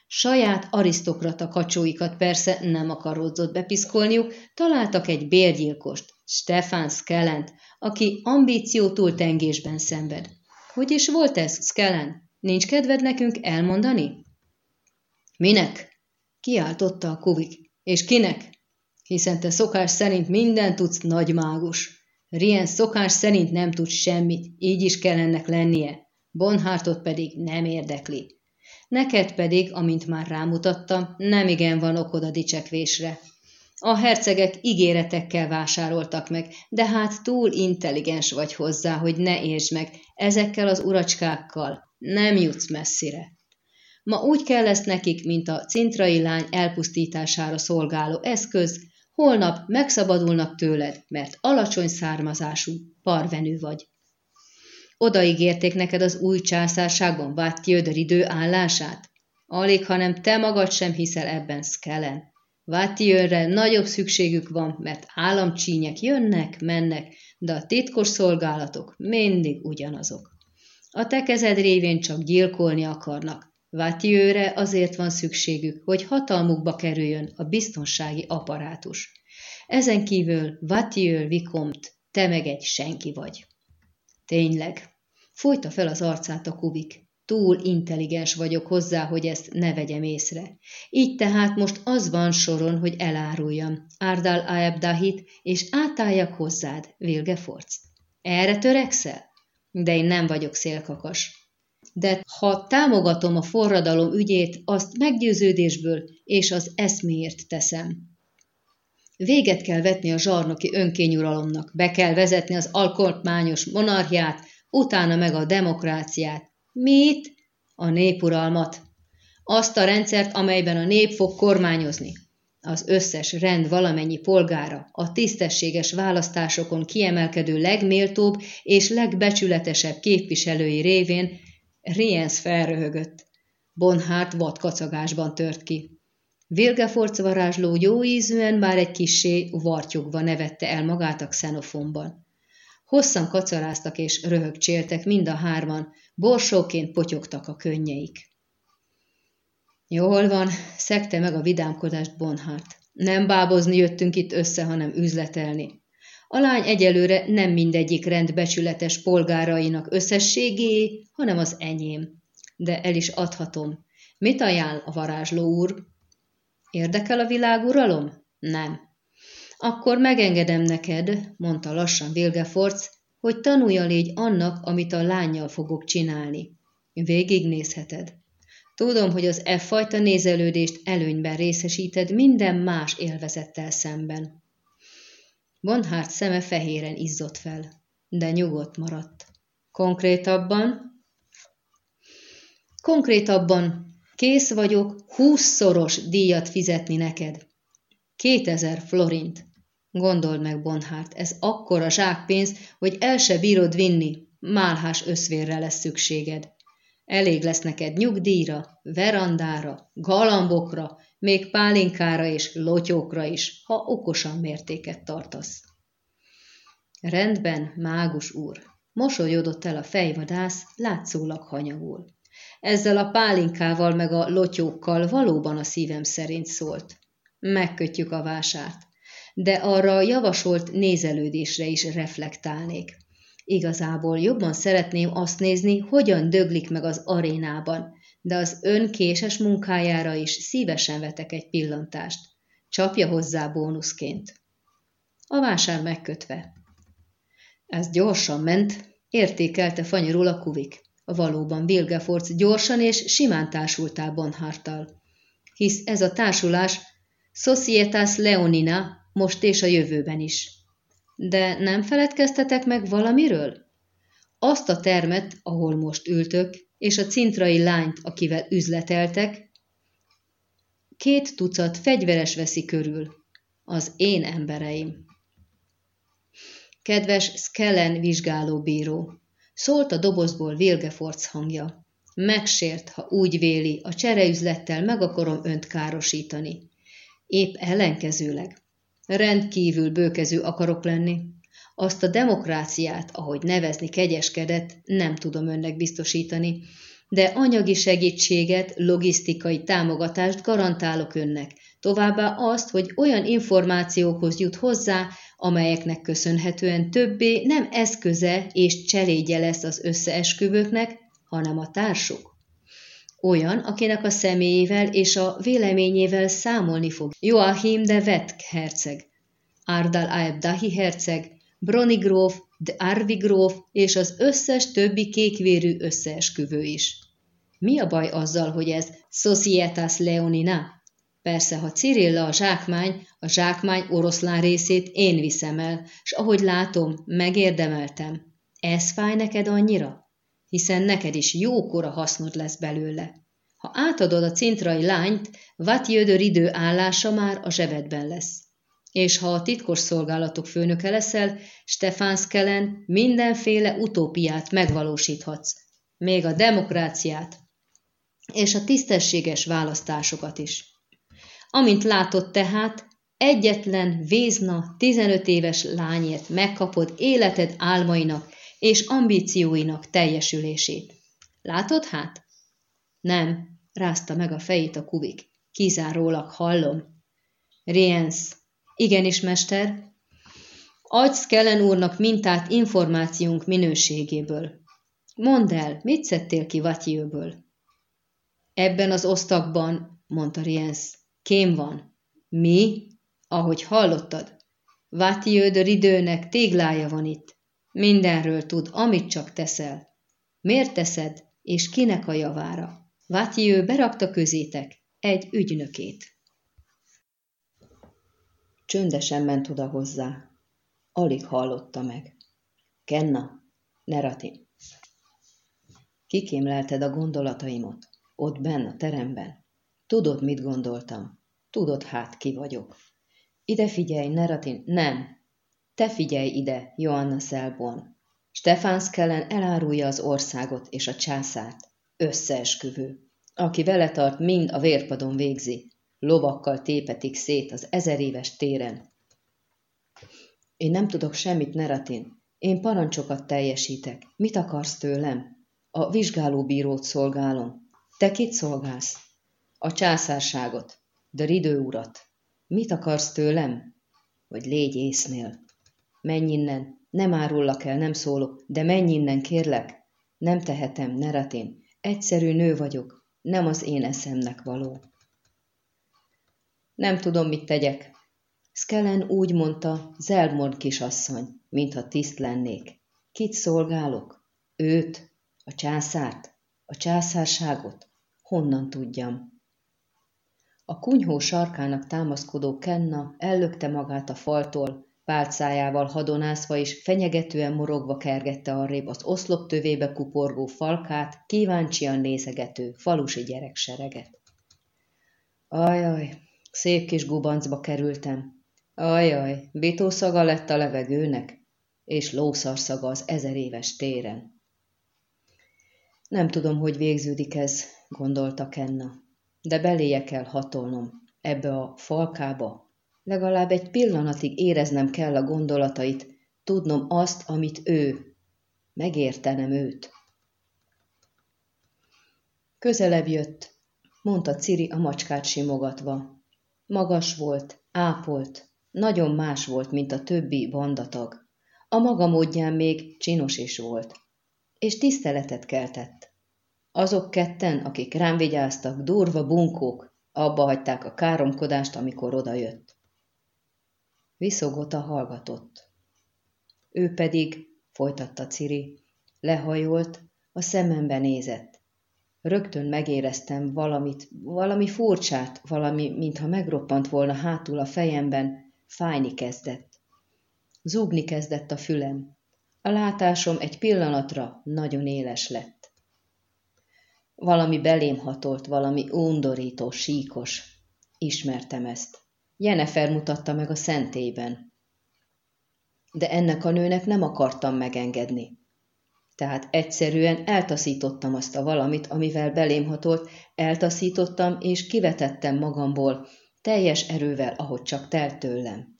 Saját arisztokrata kacsóikat persze nem akaródzott bepiszkolniuk, találtak egy bérgyilkost, Stefan Skellent, aki ambíció túltengésben szenved. Hogy is volt ez, Skellen? Nincs kedved nekünk elmondani? Minek? Kiáltotta a kuvik. És kinek? Hiszen te szokás szerint minden tudsz, nagy mágus. Rien szokás szerint nem tud semmit, így is kell ennek lennie. Bonhartot pedig nem érdekli. Neked pedig, amint már rámutattam, nem igen van okod a dicsekvésre. A hercegek ígéretekkel vásároltak meg, de hát túl intelligens vagy hozzá, hogy ne értsd meg, ezekkel az uracskákkal nem jutsz messzire. Ma úgy kell lesz nekik, mint a cintrai lány elpusztítására szolgáló eszköz, holnap megszabadulnak tőled, mert alacsony származású parvenű vagy. Odaígérték neked az új császárságban Vatjödör idő állását? Alig, hanem te magad sem hiszel ebben, Skellen. Vatjörre nagyobb szükségük van, mert államcsínyek jönnek, mennek, de a titkos szolgálatok mindig ugyanazok. A te kezed révén csak gyilkolni akarnak. Vatjőre azért van szükségük, hogy hatalmukba kerüljön a biztonsági apparátus. Ezen kívül Vatjő Vikomt, te meg egy senki vagy. Tényleg. Folyta fel az arcát a kubik. Túl intelligens vagyok hozzá, hogy ezt ne vegyem észre. Így tehát most az van soron, hogy eláruljam Árdal Aebdahit, és átálljak hozzád, Vilgeforc. Erre törekszel? De én nem vagyok szélkakas. De ha támogatom a forradalom ügyét, azt meggyőződésből és az eszméért teszem. Véget kell vetni a zsarnoki önkényuralomnak, be kell vezetni az alkotmányos monarchiát, utána meg a demokráciát. Mit? A népuralmat. Azt a rendszert, amelyben a nép fog kormányozni. Az összes rend valamennyi polgára, a tisztességes választásokon kiemelkedő legméltóbb és legbecsületesebb képviselői révén Riens felröhögött. Bonhárt vadkacagásban tört ki. Vilgeforc varázsló jó ízűen már egy kissé vartyogva nevette el magát a xenofonban. Hosszan kacaráztak és röhögcséltek mind a hárman, borsóként potyogtak a könnyeik. Jól van, szekte meg a vidámkodást Bonhárt. Nem bábozni jöttünk itt össze, hanem üzletelni. A lány egyelőre nem mindegyik rendbecsületes polgárainak összességé, hanem az enyém. De el is adhatom. Mit ajánl a varázsló úr? Érdekel a világuralom? Nem. Akkor megengedem neked, mondta lassan Vilgeforc, hogy tanulja légy annak, amit a lányjal fogok csinálni. Végignézheted. Tudom, hogy az e fajta nézelődést előnyben részesíted minden más élvezettel szemben. Bonhárt szeme fehéren izzott fel, de nyugodt maradt. Konkrétabban? Konkrétabban kész vagyok húszszoros díjat fizetni neked. Kétezer florint. Gondold meg, Bonhárt, ez akkora zsákpénz, hogy el se bírod vinni, málhás összvérre lesz szükséged. Elég lesz neked nyugdíjra, verandára, galambokra, még pálinkára és lotyókra is, ha okosan mértéket tartasz. Rendben, mágus úr, mosolyodott el a fejvadász, látszólag hanyagul. Ezzel a pálinkával meg a lotyókkal valóban a szívem szerint szólt. Megkötjük a vásárt de arra a javasolt nézelődésre is reflektálnék. Igazából jobban szeretném azt nézni, hogyan döglik meg az arénában, de az ön késes munkájára is szívesen vetek egy pillantást. Csapja hozzá bónuszként. A vásár megkötve. Ez gyorsan ment, értékelte fanyarul a kuvik. Valóban Vilgeforc gyorsan és simán társultál Bonharttal. Hisz ez a társulás Societas Leonina most és a jövőben is. De nem feledkeztetek meg valamiről? Azt a termet, ahol most ültök, és a cintrai lányt, akivel üzleteltek, két tucat fegyveres veszi körül. Az én embereim. Kedves Skellen vizsgálóbíró, szólt a dobozból Vilgeforc hangja. Megsért, ha úgy véli, a csereüzlettel meg akarom önt károsítani. Épp ellenkezőleg. Rendkívül bőkező akarok lenni. Azt a demokráciát, ahogy nevezni kegyeskedett, nem tudom önnek biztosítani, de anyagi segítséget, logisztikai támogatást garantálok önnek, továbbá azt, hogy olyan információkhoz jut hozzá, amelyeknek köszönhetően többé nem eszköze és cselédje lesz az összeesküvőknek, hanem a társuk. Olyan, akinek a személyével és a véleményével számolni fog. Joachim de Wetk herceg, Ardal Aeb Dahi herceg, Broni de Arvi és az összes többi kékvérű összeesküvő is. Mi a baj azzal, hogy ez Societas Leonina? Persze, ha Cirilla a zsákmány, a zsákmány oroszlán részét én viszem el, s ahogy látom, megérdemeltem. Ez fáj neked annyira? Hiszen neked is jókora hasznod lesz belőle. Ha átadod a cintrai lányt, Vatjödör idő állása már a zsebedben lesz. És ha a titkos szolgálatok főnöke leszel, Stefánszkelen mindenféle utópiát megvalósíthatsz. Még a demokráciát, és a tisztességes választásokat is. Amint látott tehát, egyetlen Vézna 15 éves lányért megkapod életed álmainak és ambícióinak teljesülését. Látod hát? Nem, rázta meg a fejét a kuvik. Kizárólag hallom. Riens. Igenis, mester. Adsz Kellen úrnak mintát információnk minőségéből. Mondd el, mit szedtél ki Vatyőből? Ebben az osztagban, mondta Riens, kém van. Mi? Ahogy hallottad. Vátiődör időnek téglája van itt. Mindenről tud, amit csak teszel. Miért teszed, és kinek a javára? Vátiő berakta közétek egy ügynökét. Csöndesen ment oda hozzá. Alig hallotta meg. Kenna, Neratin. Kikémlelted a gondolataimat ott benn a teremben. Tudod, mit gondoltam. Tudod hát, ki vagyok. Ide figyelj, Neratin, nem. Te figyelj ide, Joanna Szelborn. Stefán Skellen elárulja az országot és a császárt. Összeesküvő. Aki vele tart, mind a vérpadon végzi. Lovakkal tépetik szét az ezer éves téren. Én nem tudok semmit, Neratin. Én parancsokat teljesítek. Mit akarsz tőlem? A vizsgálóbírót szolgálom. Te kit szolgálsz? A császárságot, de ridő urat. Mit akarsz tőlem? Hogy légy észnél. Menj innen, nem árullak el, nem szólok, de menj innen, kérlek. Nem tehetem, Neratin. Egyszerű nő vagyok, nem az én eszemnek való. Nem tudom, mit tegyek. Skellen úgy mondta, Zelmord kisasszony, mintha tiszt lennék. Kit szolgálok? Őt? A császárt? A császárságot? Honnan tudjam? A kunyhó sarkának támaszkodó Kenna ellökte magát a faltól, pálcájával hadonászva és fenyegetően morogva kergette arrébb az oszlop tövébe kuporgó falkát, kíváncsian nézegető falusi gyereksereget. Ajaj, szép kis gubancba kerültem. Ajaj, bitószaga lett a levegőnek, és lószarszaga az ezer éves téren. Nem tudom, hogy végződik ez, gondolta Kenna. De beléje kell hatolnom, ebbe a falkába. Legalább egy pillanatig éreznem kell a gondolatait, tudnom azt, amit ő. Megértenem őt. Közelebb jött, mondta Ciri a macskát simogatva. Magas volt, ápolt, nagyon más volt, mint a többi bandatag. A maga módján még csinos is volt, és tiszteletet keltett. Azok ketten, akik rám vigyáztak, durva bunkók, abba hagyták a káromkodást, amikor odajött. Viszogota hallgatott. Ő pedig, folytatta Ciri, lehajolt, a szemembe nézett. Rögtön megéreztem valamit, valami furcsát, valami, mintha megroppant volna hátul a fejemben, fájni kezdett. Zúgni kezdett a fülem. A látásom egy pillanatra nagyon éles lett. Valami belém hatolt, valami undorító, síkos. Ismertem ezt. Jenefer mutatta meg a szentében. De ennek a nőnek nem akartam megengedni. Tehát egyszerűen eltaszítottam azt a valamit, amivel belém hatolt, eltaszítottam és kivetettem magamból, teljes erővel, ahogy csak telt tőlem.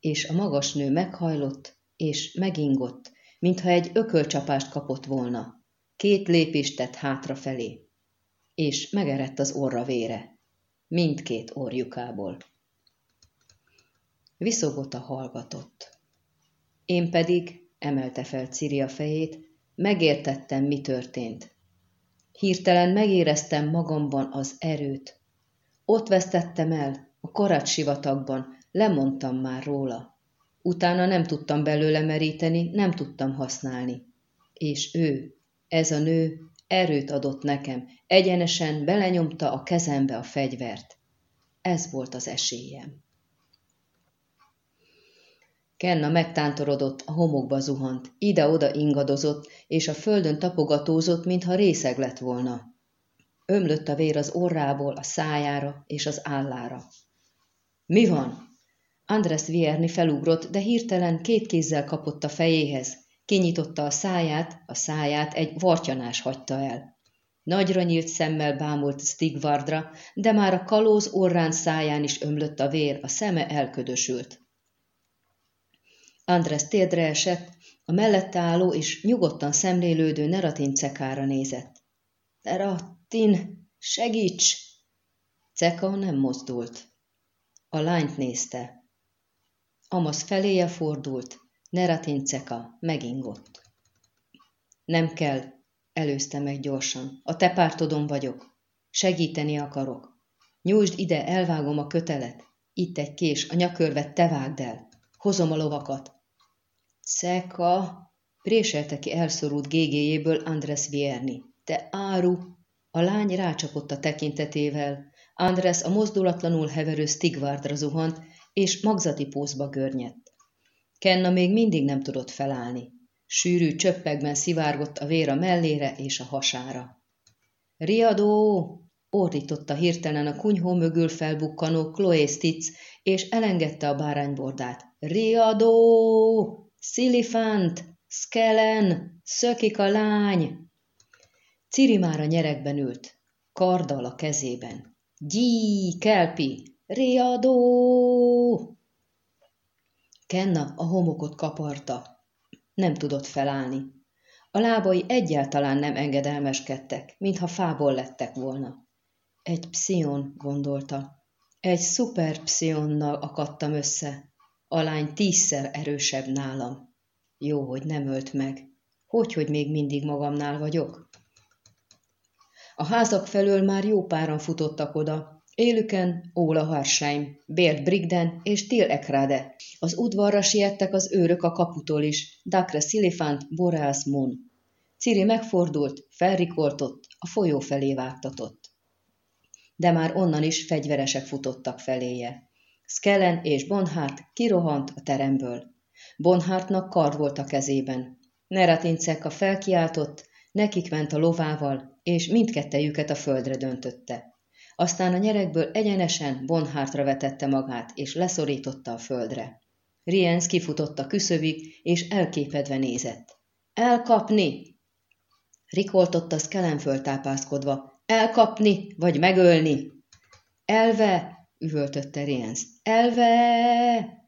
És a magas nő meghajlott, és megingott, mintha egy ökölcsapást kapott volna. Két lépést tett hátrafelé, és megerett az orra vére, mindkét orjukából. Viszogota hallgatott. Én pedig, emelte fel Ciri a fejét, megértettem, mi történt. Hirtelen megéreztem magamban az erőt. Ott vesztettem el, a karat sivatagban, lemondtam már róla. Utána nem tudtam belőle meríteni, nem tudtam használni. És ő, ez a nő, erőt adott nekem, egyenesen belenyomta a kezembe a fegyvert. Ez volt az esélyem. Kenna megtántorodott, a homokba zuhant, ide-oda ingadozott, és a földön tapogatózott, mintha részeg lett volna. Ömlött a vér az orrából, a szájára és az állára. Mi van? Andres Vierni felugrott, de hirtelen két kézzel kapott a fejéhez. Kinyitotta a száját, a száját egy vartyanás hagyta el. Nagyra nyílt szemmel bámult Stigvardra, de már a kalóz orrán száján is ömlött a vér, a szeme elködösült. Andres térdre esett, a mellette álló és nyugodtan szemlélődő Neratin cekára nézett. Neratin, segíts! Ceka nem mozdult. A lányt nézte. Amasz feléje fordult, Neratin Ceka megingott. Nem kell, előzte meg gyorsan. A te pártodon vagyok. Segíteni akarok. Nyújtsd ide, elvágom a kötelet. Itt egy kés, a nyakörvet te vágd el. Hozom a lovakat. Ceka, préselte ki elszorult gégéjéből Andres Vierni. Te áru! A lány rácsapott a tekintetével. Andres a mozdulatlanul heverő Stigvardra zuhant, és magzati pózba görnyedt. Kenna még mindig nem tudott felállni. Sűrű csöppekben szivárgott a vér a mellére és a hasára. Riadó! ordította hirtelen a kunyhó mögül felbukkanó Chloe Stitz, és elengedte a báránybordát. Riadó! Szilifánt, Skellen, szökik a lány! Ciri már a nyerekben ült, karddal a kezében. Gyí, kelpi, riadó! Kenna a homokot kaparta. Nem tudott felállni. A lábai egyáltalán nem engedelmeskedtek, mintha fából lettek volna. Egy pszion, gondolta. Egy szuper pszionnal akadtam össze. A lány tízszer erősebb nálam. Jó, hogy nem ölt meg. Hogy, hogy még mindig magamnál vagyok? A házak felől már jó páran futottak oda. Élüken Óla Harsheim, Bért Brigden és Til Ekrade. Az udvarra siettek az őrök a kaputól is, Dakre Szilifant, Boreas Mun. Ciri megfordult, felrikoltott, a folyó felé vágtatott. De már onnan is fegyveresek futottak feléje. Skellen és Bonhart kirohant a teremből. Bonhartnak kard volt a kezében. Neratinceka felkiáltott, nekik ment a lovával, és mindkettejüket a földre döntötte. Aztán a nyerekből egyenesen Bonhartra vetette magát, és leszorította a földre. Rienz kifutott a küszöbig, és elképedve nézett. Elkapni! Rikoltott Skellen föltápászkodva. Elkapni, vagy megölni! Elve! Üvöltötte Rienz. Elve!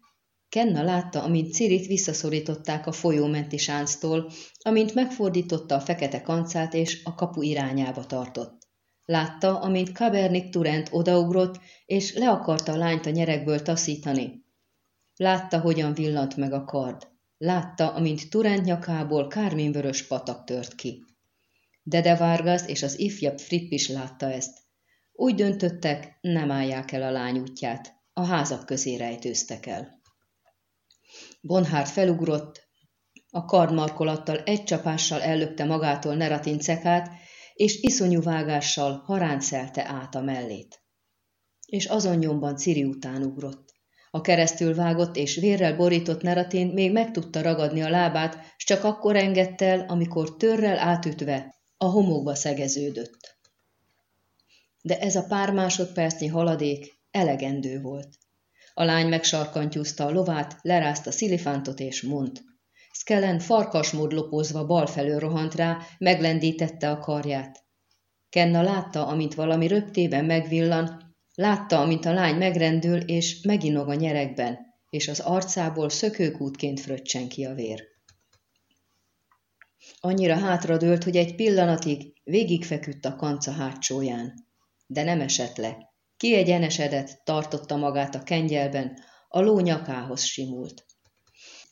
Kenna látta, amint Cirit visszaszorították a folyómenti sánctól, amint megfordította a fekete kancát és a kapu irányába tartott. Látta, amint Kabernik Turent odaugrott, és le akarta a lányt a nyerekből taszítani. Látta, hogyan villant meg a kard. Látta, amint Turent nyakából kárminvörös patak tört ki. Dede Vargas és az ifjabb Fripp is látta ezt. Úgy döntöttek, nem állják el a lány útját. A házak közé rejtőztek el. Bonhárt felugrott, a kardmarkolattal egy csapással ellökte magától Neratin cekát, és iszonyú vágással haráncelte át a mellét. És azon nyomban Ciri után ugrott. A keresztül vágott és vérrel borított Neratin még meg tudta ragadni a lábát, s csak akkor engedte el, amikor törrel átütve a homokba szegeződött de ez a pár másodpercnyi haladék elegendő volt. A lány megsarkantyúzta a lovát, lerázta Szilifántot és mondt. Skellen farkasmód lopozva bal felől rohant rá, meglendítette a karját. Kenna látta, amint valami röptében megvillan, látta, amint a lány megrendül és meginog a nyerekben, és az arcából szökőkútként fröccsen ki a vér. Annyira hátradőlt, hogy egy pillanatig végigfeküdt a kanca hátsóján, de nem esett le. Kiegyenesedett, tartotta magát a kengyelben, a ló nyakához simult.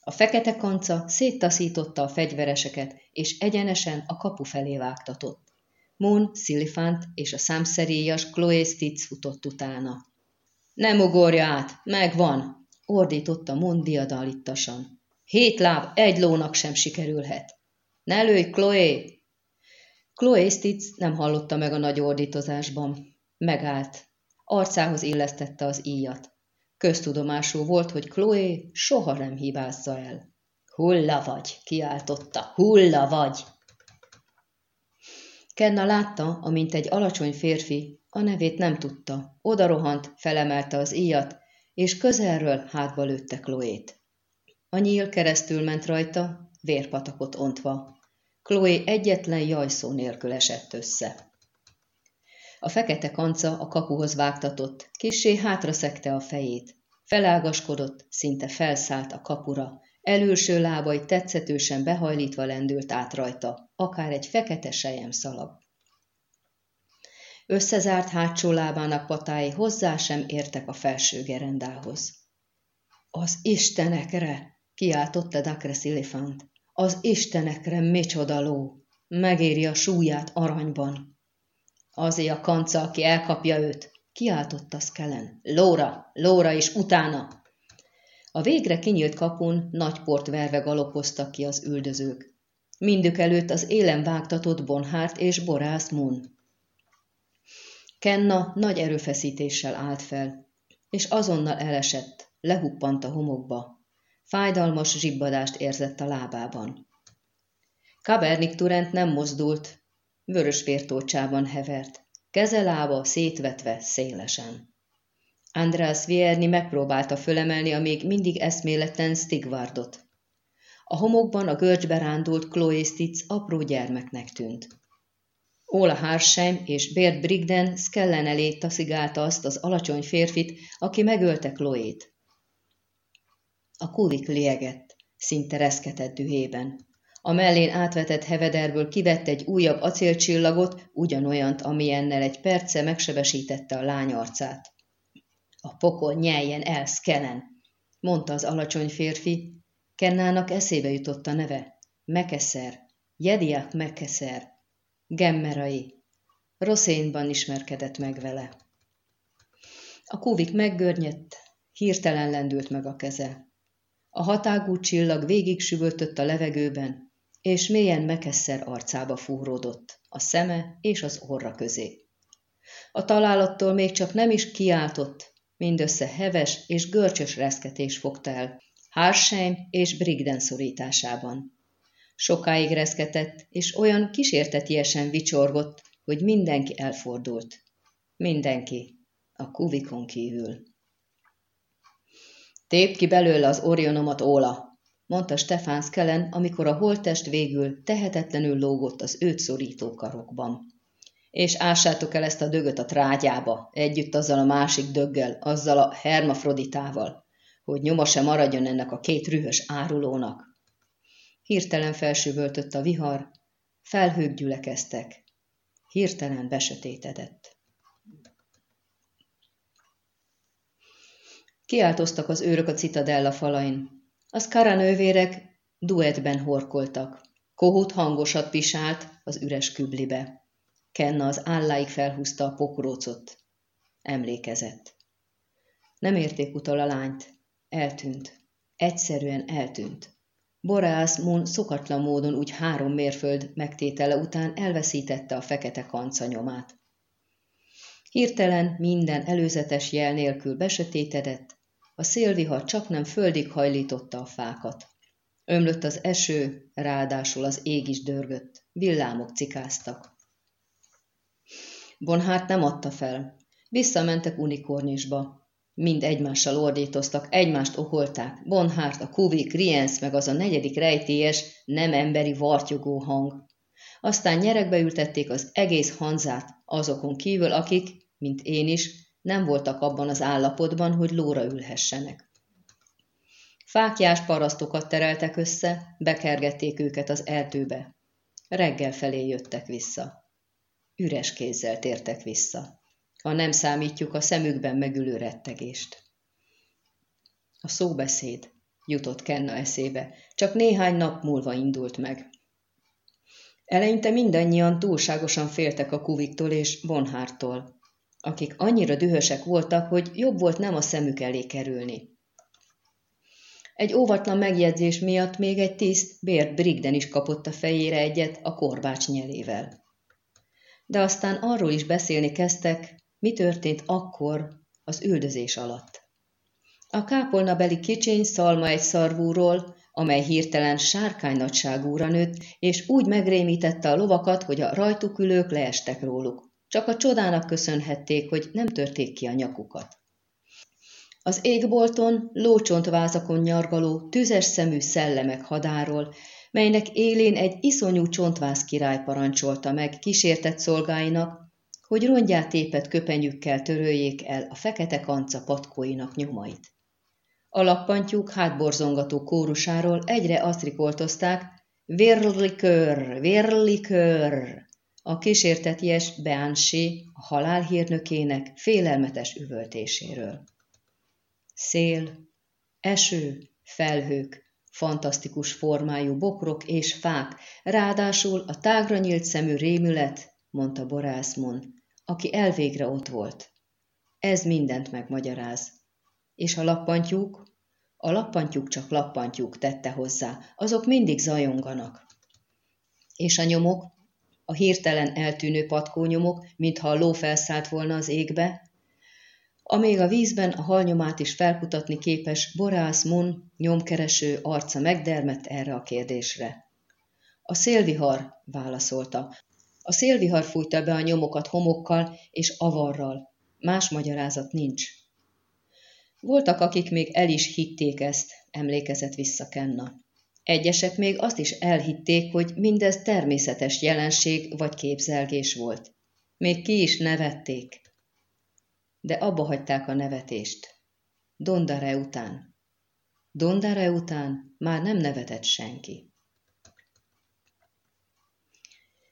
A fekete kanca széttaszította a fegyvereseket, és egyenesen a kapu felé vágtatott. Moon, Szilifant és a számszeríjas Chloe Stitz futott utána. Nem ugorja át, megvan, ordította Moon diadalittasan. Hét láb egy lónak sem sikerülhet. Ne lőj, Chloe! Chloe Stitz nem hallotta meg a nagy ordítozásban. Megállt. Arcához illesztette az íjat. Köztudomású volt, hogy Chloe soha nem hibázza el. Hulla vagy, kiáltotta, hulla vagy! Kenna látta, amint egy alacsony férfi, a nevét nem tudta, oda rohant, felemelte az íjat, és közelről hátba lőtte Chloe-t. A nyíl keresztül ment rajta, vérpatakot ontva. Chloe egyetlen jajszó nélkül esett össze. A fekete kanca a kapuhoz vágtatott, kissé hátra szekte a fejét. Felágaskodott, szinte felszállt a kapura, elülső lábai tetszetősen behajlítva lendült át rajta, akár egy fekete sejem szalag. Összezárt hátsó lábának patái hozzá sem értek a felső gerendához. Az istenekre! kiáltotta Dakres Ilifant. Az istenekre micsoda ló! Megéri a súlyát aranyban. Azért a kanca, aki elkapja őt, kiáltotta Skellen. Lóra, Lóra és utána! A végre kinyílt kapun nagy port verve galopoztak ki az üldözők. Mindük előtt az élen vágtatott Bonhárt és Borász Mun. Kenna nagy erőfeszítéssel állt fel, és azonnal elesett, lehuppant a homokba. Fájdalmas zsibbadást érzett a lábában. Kabernik Turent nem mozdult, vörös vértócsában hevert, keze lába szétvetve szélesen. András Vierni megpróbálta fölemelni a még mindig eszméletlen Stigvardot. A homokban a görcsbe rándult Chloe Stitz apró gyermeknek tűnt. Ola Harsheim és Bert Brigden Skellen elé taszigálta azt az alacsony férfit, aki megölte Chloe-t. A kuvik liegett, szinte reszketett dühében. A mellén átvetett hevederből kivett egy újabb acélcsillagot, ugyanolyant, amilyennel egy perce megsebesítette a lány arcát. A pokol nyeljen el, Skellen, mondta az alacsony férfi. Kennának eszébe jutott a neve. Mekeszer, Jediak Mekeszer, Gemmerai. Roszénban ismerkedett meg vele. A kúvik meggörnyedt, hirtelen lendült meg a keze. A hatágú csillag végig süvöltött a levegőben, és mélyen Mekeszer arcába fúródott, a szeme és az orra közé. A találattól még csak nem is kiáltott, mindössze heves és görcsös reszketés fogta el, Harsheim és Brigden szorításában. Sokáig reszketett, és olyan kísértetiesen vicsorgott, hogy mindenki elfordult. Mindenki, a kuvikon kívül. Tép ki belőle az orionomat, Óla, mondta Stefán Skellen, amikor a holttest végül tehetetlenül lógott az őt szorító karokban. És ássátok el ezt a dögöt a trágyába, együtt azzal a másik döggel, azzal a hermafroditával, hogy nyoma se maradjon ennek a két rühös árulónak. Hirtelen felsüvöltött a vihar, felhők gyülekeztek. Hirtelen besötétedett. Kiáltoztak az őrök a citadella falain. A szkaranővérek duetben horkoltak. Kohut hangosat pisált az üres küblibe. Kenna az álláig felhúzta a pokrócot. Emlékezett. Nem érték utol a lányt. Eltűnt. Egyszerűen eltűnt. Boreas Moon szokatlan módon úgy három mérföld megtétele után elveszítette a fekete kanca nyomát. Hirtelen minden előzetes jel nélkül besötétedett, a szélvihar csak nem földig hajlította a fákat. Ömlött az eső, ráadásul az ég is dörgött, villámok cikáztak. Bonhárt nem adta fel. Visszamentek unikornisba. Mind egymással ordítoztak, egymást okolták. Bonhárt, a Kuvik, Rienz, meg az a negyedik rejtélyes, nem emberi vartyogó hang. Aztán nyerekbe ültették az egész Hanzát, azokon kívül, akik, mint én is, nem voltak abban az állapotban, hogy lóra ülhessenek. Fákjás parasztokat tereltek össze, bekergették őket az erdőbe. Reggel felé jöttek vissza. Üres kézzel tértek vissza, ha nem számítjuk a szemükben megülő rettegést. A szóbeszéd jutott Kenna eszébe, csak néhány nap múlva indult meg. Eleinte mindannyian túlságosan féltek a kuviktól és Bonhártól, akik annyira dühösek voltak, hogy jobb volt nem a szemük elé kerülni. Egy óvatlan megjegyzés miatt még egy tiszt Bért Brigden is kapott a fejére egyet a korbács nyelével. De aztán arról is beszélni kezdtek, mi történt akkor, az üldözés alatt. A kápolnabeli kicsiny szalma egy szarvúról, amely hirtelen sárkány nagyságúra nőtt, és úgy megrémítette a lovakat, hogy a rajtuk ülők leestek róluk. Csak a csodának köszönhették, hogy nem törték ki a nyakukat. Az égbolton lócsontvázakon nyargaló, tüzes szemű szellemek hadáról, melynek élén egy iszonyú csontváz király parancsolta meg kísértett szolgáinak, hogy rongyát tépet köpenyükkel töröljék el a fekete kanca patkóinak nyomait. A lappantyúk hátborzongató kórusáról egyre azt rikoltozták, Vérlikör, vérlikör! A kísérteties Beánsé, a halálhírnökének félelmetes üvöltéséről. Szél, eső, felhők, fantasztikus formájú bokrok és fák, ráadásul a tágra nyílt szemű rémület, mondta Borászmon, aki elvégre ott volt. Ez mindent megmagyaráz. És a lappantyúk? A lappantyúk csak lappantyúk tette hozzá, azok mindig zajonganak. És a nyomok, a hirtelen eltűnő patkónyomok, mintha a ló felszállt volna az égbe, amíg a vízben a halnyomát is felkutatni képes Borász Mun nyomkereső arca megdermett erre a kérdésre. A szélvihar, válaszolta. A szélvihar fújta be a nyomokat homokkal és avarral. Más magyarázat nincs. Voltak, akik még el is hitték ezt, emlékezett vissza Kenna. Egyesek még azt is elhitték, hogy mindez természetes jelenség vagy képzelgés volt. Még ki is nevették de abba hagyták a nevetést. Dondare után. Dondare után már nem nevetett senki.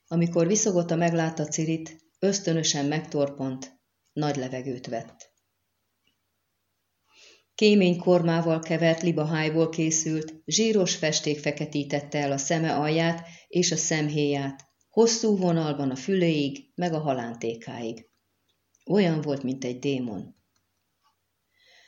Amikor viszogota meglátta Cirit, ösztönösen megtorpont, nagy levegőt vett. Kémény kormával kevert libahájból készült, zsíros festék feketítette el a szeme alját és a szemhéját, hosszú vonalban a füléig, meg a halántékáig. Olyan volt, mint egy démon.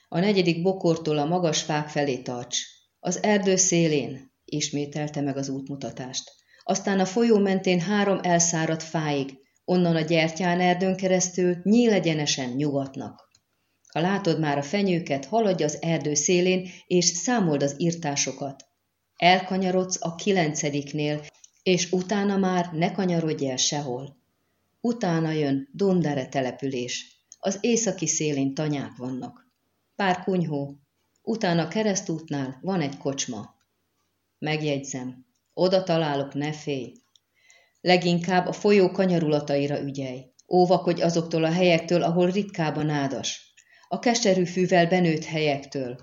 A negyedik bokortól a magas fák felé tarts. Az erdő szélén, ismételte meg az útmutatást. Aztán a folyó mentén három elszáradt fáig, onnan a gyertyán erdőn keresztül nyílegyenesen nyugatnak. Ha látod már a fenyőket, haladj az erdő szélén, és számold az írtásokat. Elkanyarodsz a kilencediknél, és utána már ne kanyarodj el sehol. Utána jön Dondere település. Az északi szélén tanyák vannak. Pár kunyhó. Utána keresztútnál van egy kocsma. Megjegyzem, oda találok, ne félj. Leginkább a folyó kanyarulataira ügyelj. Óvakodj azoktól a helyektől, ahol ritkában nádas. A keserű fűvel benőtt helyektől.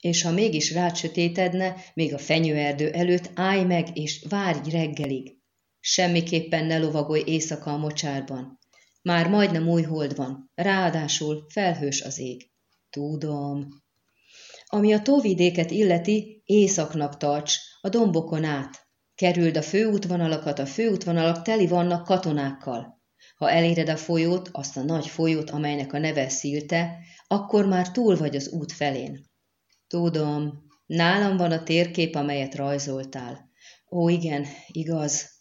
És ha mégis rád sötétedne, még a fenyőerdő előtt állj meg és várj reggelig. Semmiképpen ne lovagolj éjszaka a mocsárban. Már majdnem új hold van, ráadásul felhős az ég. Tudom. Ami a tóvidéket illeti, északnak tarts, a dombokon át. Kerüld a főútvonalakat, a főútvonalak teli vannak katonákkal. Ha eléred a folyót, azt a nagy folyót, amelynek a neve Szilte, akkor már túl vagy az út felén. Tudom, nálam van a térkép, amelyet rajzoltál. Ó, igen, igaz,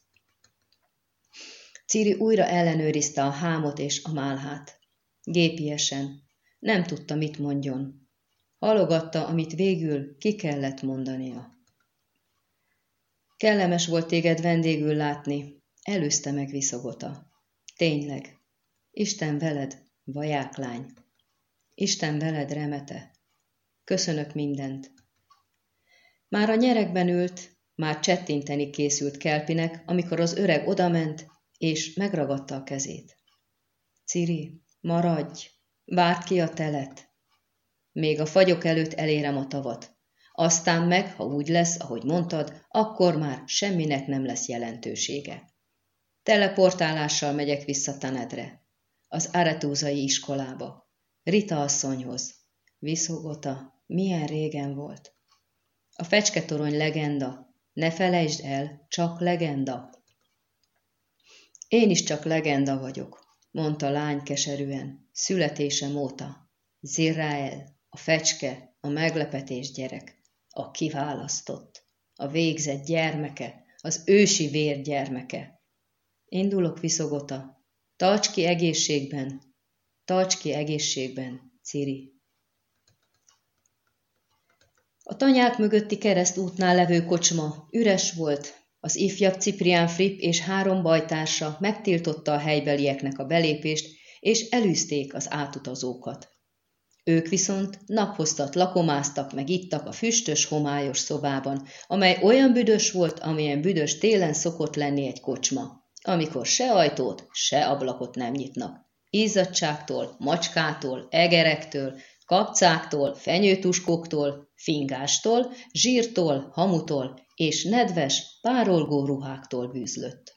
Ciri újra ellenőrizte a hámot és a málhát. Gépiesen. Nem tudta, mit mondjon. Halogatta, amit végül ki kellett mondania. Kellemes volt téged vendégül látni, előzte meg viszogota. Tényleg. Isten veled, vajáklány. Isten veled remete. Köszönök mindent. Már a nyerekben ült, már csettinteni készült Kelpinek, amikor az öreg odament, és megragadta a kezét. Ciri, maradj, várd ki a telet. Még a fagyok előtt elérem a tavat. Aztán meg, ha úgy lesz, ahogy mondtad, akkor már semminek nem lesz jelentősége. Teleportálással megyek vissza Tanedre, az Aretúzai iskolába, Rita asszonyhoz. Viszogota, milyen régen volt. A fecsketorony legenda, ne felejtsd el, csak legenda. Én is csak legenda vagyok, mondta lány keserűen, születésem óta. Zirael, a fecske, a meglepetés gyerek, a kiválasztott, a végzett gyermeke, az ősi vér gyermeke. Indulok viszogota, tarts ki egészségben, tarts ki egészségben, Ciri. A tanyák mögötti keresztútnál levő kocsma üres volt, az ifjabb Ciprián Fripp és három bajtársa megtiltotta a helybelieknek a belépést, és elűzték az átutazókat. Ők viszont naphoztat lakomáztak meg ittak a füstös, homályos szobában, amely olyan büdös volt, amilyen büdös télen szokott lenni egy kocsma, amikor se ajtót, se ablakot nem nyitnak. Izzadságtól, macskától, egerektől, kapcáktól, fenyőtuskóktól, fingástól, zsírtól, hamutól és nedves, párolgó ruháktól bűzlött.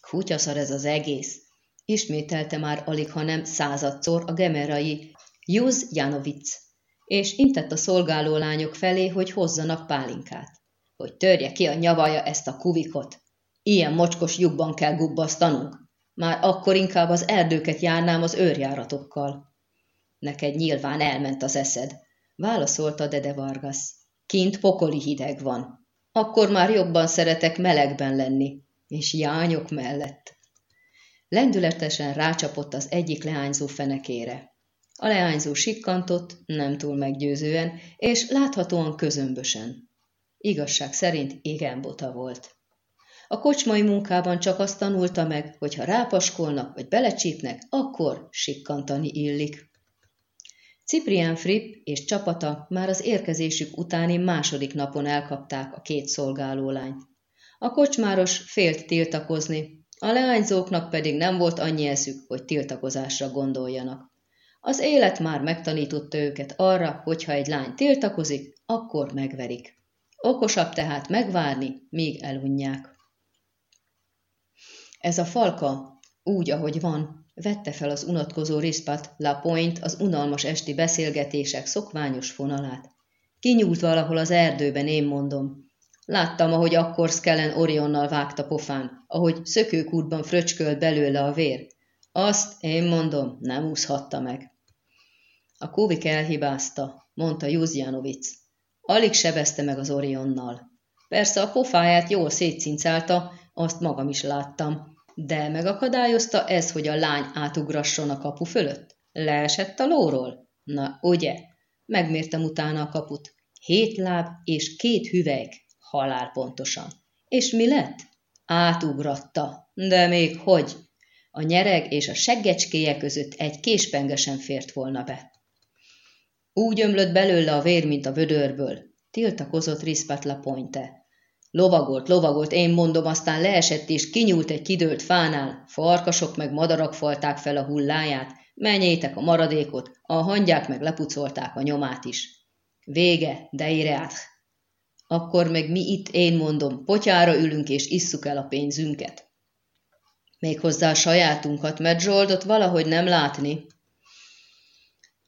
Kutyaszar ez az egész, ismételte már alig, ha nem századszor a gemerai Juz Janovic, és intett a szolgáló lányok felé, hogy hozzanak pálinkát, hogy törje ki a nyavaja ezt a kuvikot. Ilyen mocskos lyukban kell gubbasztanunk. Már akkor inkább az erdőket járnám az őrjáratokkal. Neked nyilván elment az eszed, válaszolta Dede Vargas. Kint pokoli hideg van. Akkor már jobban szeretek melegben lenni, és jányok mellett. Lendületesen rácsapott az egyik leányzó fenekére. A leányzó sikkantott, nem túl meggyőzően, és láthatóan közömbösen. Igazság szerint igen bota volt. A kocsmai munkában csak azt tanulta meg, hogy ha rápaskolnak vagy belecsípnek, akkor sikkantani illik. Ciprián Fripp és csapata már az érkezésük utáni második napon elkapták a két szolgálólányt. A kocsmáros félt tiltakozni, a leányzóknak pedig nem volt annyi eszük, hogy tiltakozásra gondoljanak. Az élet már megtanította őket arra, hogy ha egy lány tiltakozik, akkor megverik. Okosabb tehát megvárni, míg elunják. Ez a falka, úgy, ahogy van, Vette fel az unatkozó Rispat, La Point az unalmas esti beszélgetések szokványos fonalát. Kinyúlt valahol az erdőben, én mondom. Láttam, ahogy akkor Skellen Orionnal vágta pofán, ahogy szökőkútban fröcskölt belőle a vér. Azt, én mondom, nem úszhatta meg. A kóvik elhibázta, mondta Juzjanovic. Alig sebezte meg az Orionnal. Persze a pofáját jól szétszincálta, azt magam is láttam, de megakadályozta ez, hogy a lány átugrasson a kapu fölött? Leesett a lóról? Na, ugye? Megmértem utána a kaput. Hét láb és két hüvelyk, halál pontosan. És mi lett? Átugratta. De még hogy? A nyereg és a seggecskéje között egy késpengesen fért volna be. Úgy ömlött belőle a vér, mint a vödörből. Tiltakozott Rispatla Pointe. Lovagolt, lovagolt, én mondom, aztán leesett és kinyúlt egy kidőlt fánál, farkasok meg madarak falták fel a hulláját, menjétek a maradékot, a hangyák meg lepucolták a nyomát is. Vége, de ireát. Akkor meg mi itt, én mondom, potyára ülünk és isszuk el a pénzünket. Méghozzá a sajátunkat, mert Zsoldot valahogy nem látni.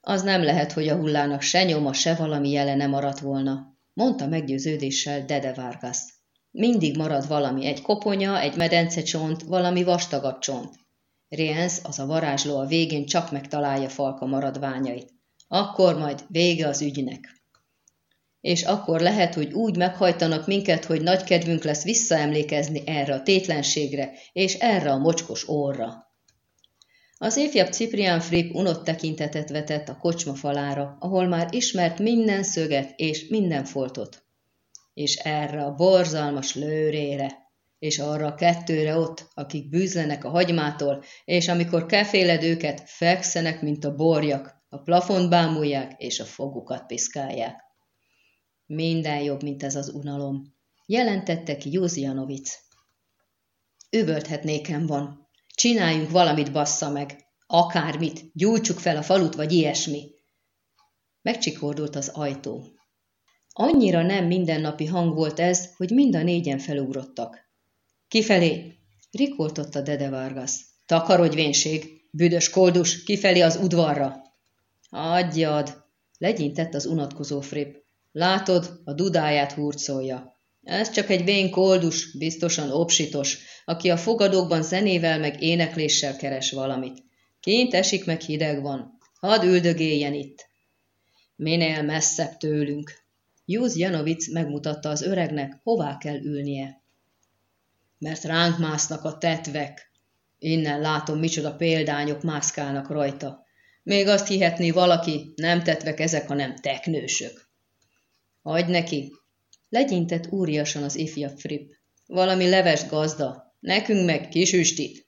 Az nem lehet, hogy a hullának se nyoma, se valami jele nem maradt volna mondta meggyőződéssel Dede Vargas. Mindig marad valami, egy koponya, egy medencecsont, valami vastagabb csont. Rienz, az a varázsló a végén csak megtalálja falka maradványait. Akkor majd vége az ügynek. És akkor lehet, hogy úgy meghajtanak minket, hogy nagy kedvünk lesz visszaemlékezni erre a tétlenségre és erre a mocskos orra. Az ifjabb Ciprián Fripp unott tekintetet vetett a kocsma falára, ahol már ismert minden szöget és minden foltot. És erre a borzalmas lőrére, és arra a kettőre ott, akik bűzlenek a hagymától, és amikor keféled őket, fekszenek, mint a borjak, a plafont bámulják, és a fogukat piszkálják. Minden jobb, mint ez az unalom, jelentette ki Józjanovic. Üvölthetnékem van. Csináljunk valamit, bassza meg. Akármit, gyújtsuk fel a falut, vagy ilyesmi. Megcsikordult az ajtó. Annyira nem mindennapi hang volt ez, hogy mind a négyen felugrottak. Kifelé! Rikoltotta Dede Vargas. Takarodj, vénség! Büdös koldus, kifelé az udvarra! Adjad! Legyintett az unatkozó Fripp. Látod, a dudáját hurcolja. Ez csak egy vén koldus, biztosan obsitos, aki a fogadókban zenével meg énekléssel keres valamit. Kint esik meg hideg van. Hadd üldögéljen itt. Minél messzebb tőlünk. Júz Janovic megmutatta az öregnek, hová kell ülnie. Mert ránk másznak a tetvek. Innen látom, micsoda példányok mászkálnak rajta. Még azt hihetné valaki, nem tetvek ezek, hanem teknősök. Hagy neki! Legyintett úriasan az ifjabb Fripp. Valami leves gazda, nekünk meg kisüstit.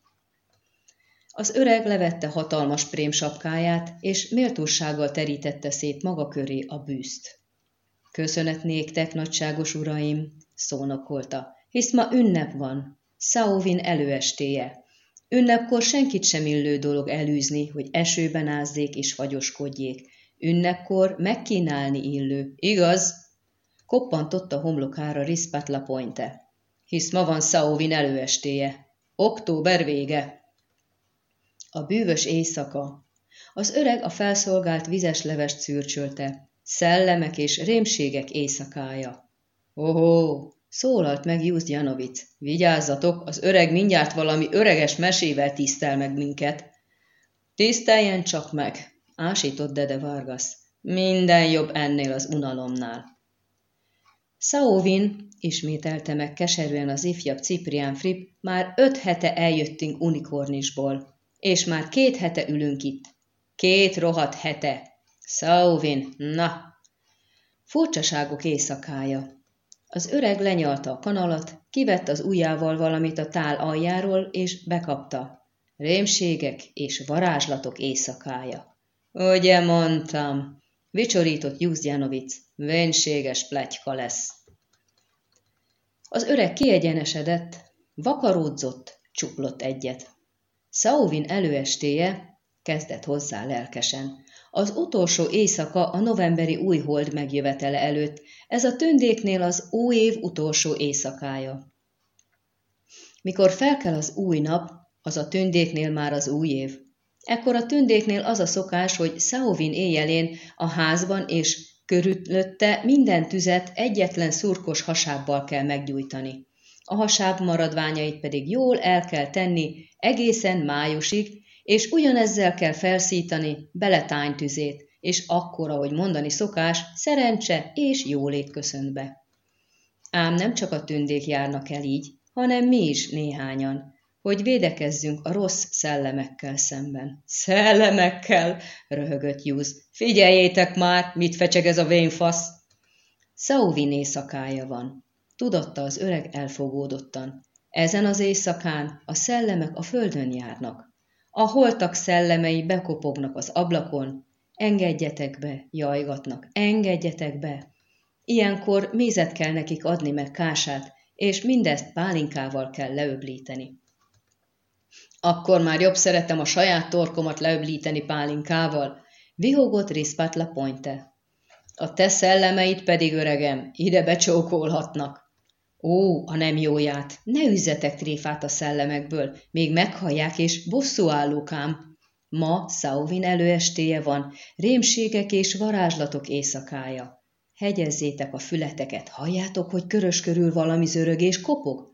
Az öreg levette hatalmas prém sapkáját, és méltósággal terítette szét maga köré a bűzt. Köszönet néktek, nagyságos uraim, szónokolta, hisz ma ünnep van, Sauvin előestéje. Ünnepkor senkit sem illő dolog elűzni, hogy esőben ázzék és fagyoskodjék. Ünnepkor megkínálni illő, igaz? Koppantott a homlokára Rispatla Pointe. Hisz ma van Sauvin előestéje. Október vége. A bűvös éjszaka. Az öreg a felszolgált vizes levest szürcsölte. Szellemek és rémségek éjszakája. Ohó, szólalt meg Júz Janovic. Vigyázzatok, az öreg mindjárt valami öreges mesével tisztel meg minket. Tiszteljen csak meg, ásított Dede Vargas. Minden jobb ennél az unalomnál. Sauvin, ismételte meg keserűen az ifjabb Ciprián Fripp, már öt hete eljöttünk unikornisból, és már két hete ülünk itt. Két rohadt hete. Sauvin, na! Furcsaságok éjszakája. Az öreg lenyalta a kanalat, kivett az ujjával valamit a tál aljáról, és bekapta. Rémségek és varázslatok éjszakája. Ugye mondtam, vicsorított Júzdjanovic, vénséges pletyka lesz. Az öreg kiegyenesedett, vakaródzott, csuklott egyet. Sauvin előestéje kezdett hozzá lelkesen. Az utolsó éjszaka a novemberi új hold megjövetele előtt, ez a tündéknél az új év utolsó éjszakája. Mikor felkel az új nap, az a tündéknél már az új év. Ekkor a tündéknél az a szokás, hogy Sauvin éjjelén a házban és körülötte minden tüzet egyetlen szurkos hasábbal kell meggyújtani. A hasáb maradványait pedig jól el kell tenni egészen májusig, és ugyanezzel kell felszítani beletánytüzét, és akkor, ahogy mondani szokás, szerencse és jólét köszönt be. Ám nem csak a tündék járnak el így, hanem mi is néhányan, hogy védekezzünk a rossz szellemekkel szemben. Szellemekkel, röhögött Júz. Figyeljétek már, mit fecseg ez a vénfasz. Sauvin éjszakája van. Tudatta az öreg elfogódottan. Ezen az éjszakán a szellemek a földön járnak. A holtak szellemei bekopognak az ablakon, engedjetek be, jajgatnak, engedjetek be. Ilyenkor mézet kell nekik adni meg kását, és mindezt pálinkával kell leöblíteni. Akkor már jobb szeretem a saját torkomat leöblíteni pálinkával, vihogott Rispatla Pointe. A te szellemeit pedig, öregem, ide becsókolhatnak. Ó, a nem jóját, ne üzzetek tréfát a szellemekből, még meghallják és bosszúállókám. Ma Sauvin előestéje van, rémségek és varázslatok éjszakája. Hegyezzétek a fületeket, halljátok, hogy körös körül valami zörög és kopog?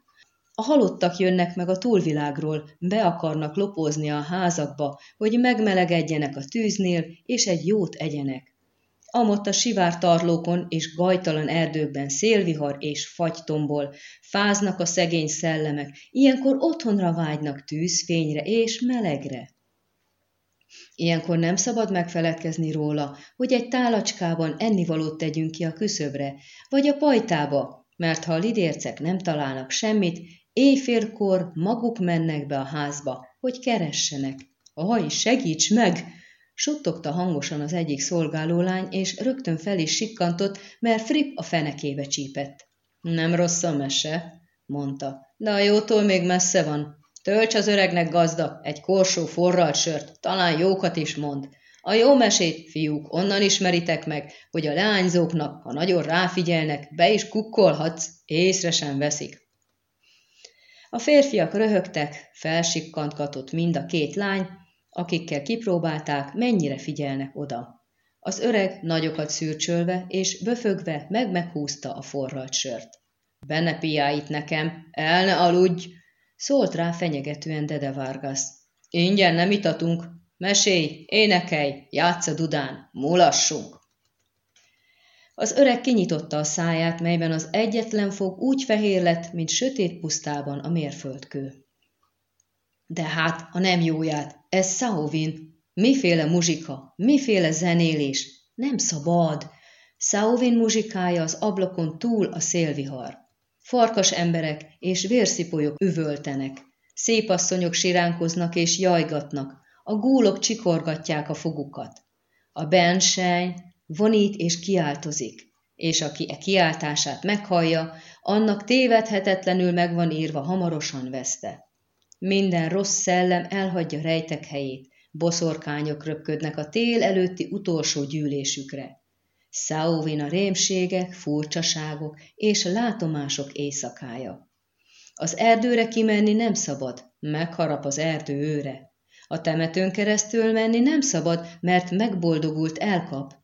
A halottak jönnek meg a túlvilágról, be akarnak lopozni a házakba, hogy megmelegedjenek a tűznél, és egy jót egyenek. Amott a sivártarlókon és gajtalan erdőkben szélvihar és fagytombol, fáznak a szegény szellemek, ilyenkor otthonra vágynak tűzfényre és melegre. Ilyenkor nem szabad megfeledkezni róla, hogy egy tálacskában ennivalót tegyünk ki a küszöbre, vagy a pajtába, mert ha a lidércek nem találnak semmit, Éjfélkor maguk mennek be a házba, hogy keressenek. Aj, segíts meg! Suttogta hangosan az egyik szolgálólány, és rögtön fel is sikkantott, mert Fripp a fenekébe csípett. Nem rossz a mese, mondta, de a jótól még messze van. Tölts az öregnek gazda, egy korsó forralt sört, talán jókat is mond. A jó mesét, fiúk, onnan ismeritek meg, hogy a leányzóknak, ha nagyon ráfigyelnek, be is kukkolhatsz, észre sem veszik. A férfiak röhögtek, felsikkantgatott mind a két lány, akikkel kipróbálták, mennyire figyelnek oda. Az öreg nagyokat szürcsölve és böfögve meg-meghúzta a forralt sört. Benne piá itt nekem, el ne aludj! Szólt rá fenyegetően Dede Vargas. Ingyen nem itatunk, mesélj, énekelj, játsz a dudán, mulassunk! Az öreg kinyitotta a száját, melyben az egyetlen fog úgy fehér lett, mint sötét pusztában a mérföldkő. De hát, a nem jóját, ez Sauvin. Miféle muzsika, miféle zenélés, nem szabad. Sauvin muzsikája az ablakon túl a szélvihar. Farkas emberek és vérszipolyok üvöltenek. Szép asszonyok siránkoznak és jajgatnak, a gúlok csikorgatják a fogukat. A bensány vonít és kiáltozik, és aki e kiáltását meghallja, annak tévedhetetlenül megvan írva hamarosan veszte. Minden rossz szellem elhagyja rejtek helyét, boszorkányok röpködnek a tél előtti utolsó gyűlésükre. Száóvin a rémségek, furcsaságok és látomások éjszakája. Az erdőre kimenni nem szabad, megharap az erdő őre. A temetőn keresztül menni nem szabad, mert megboldogult elkap.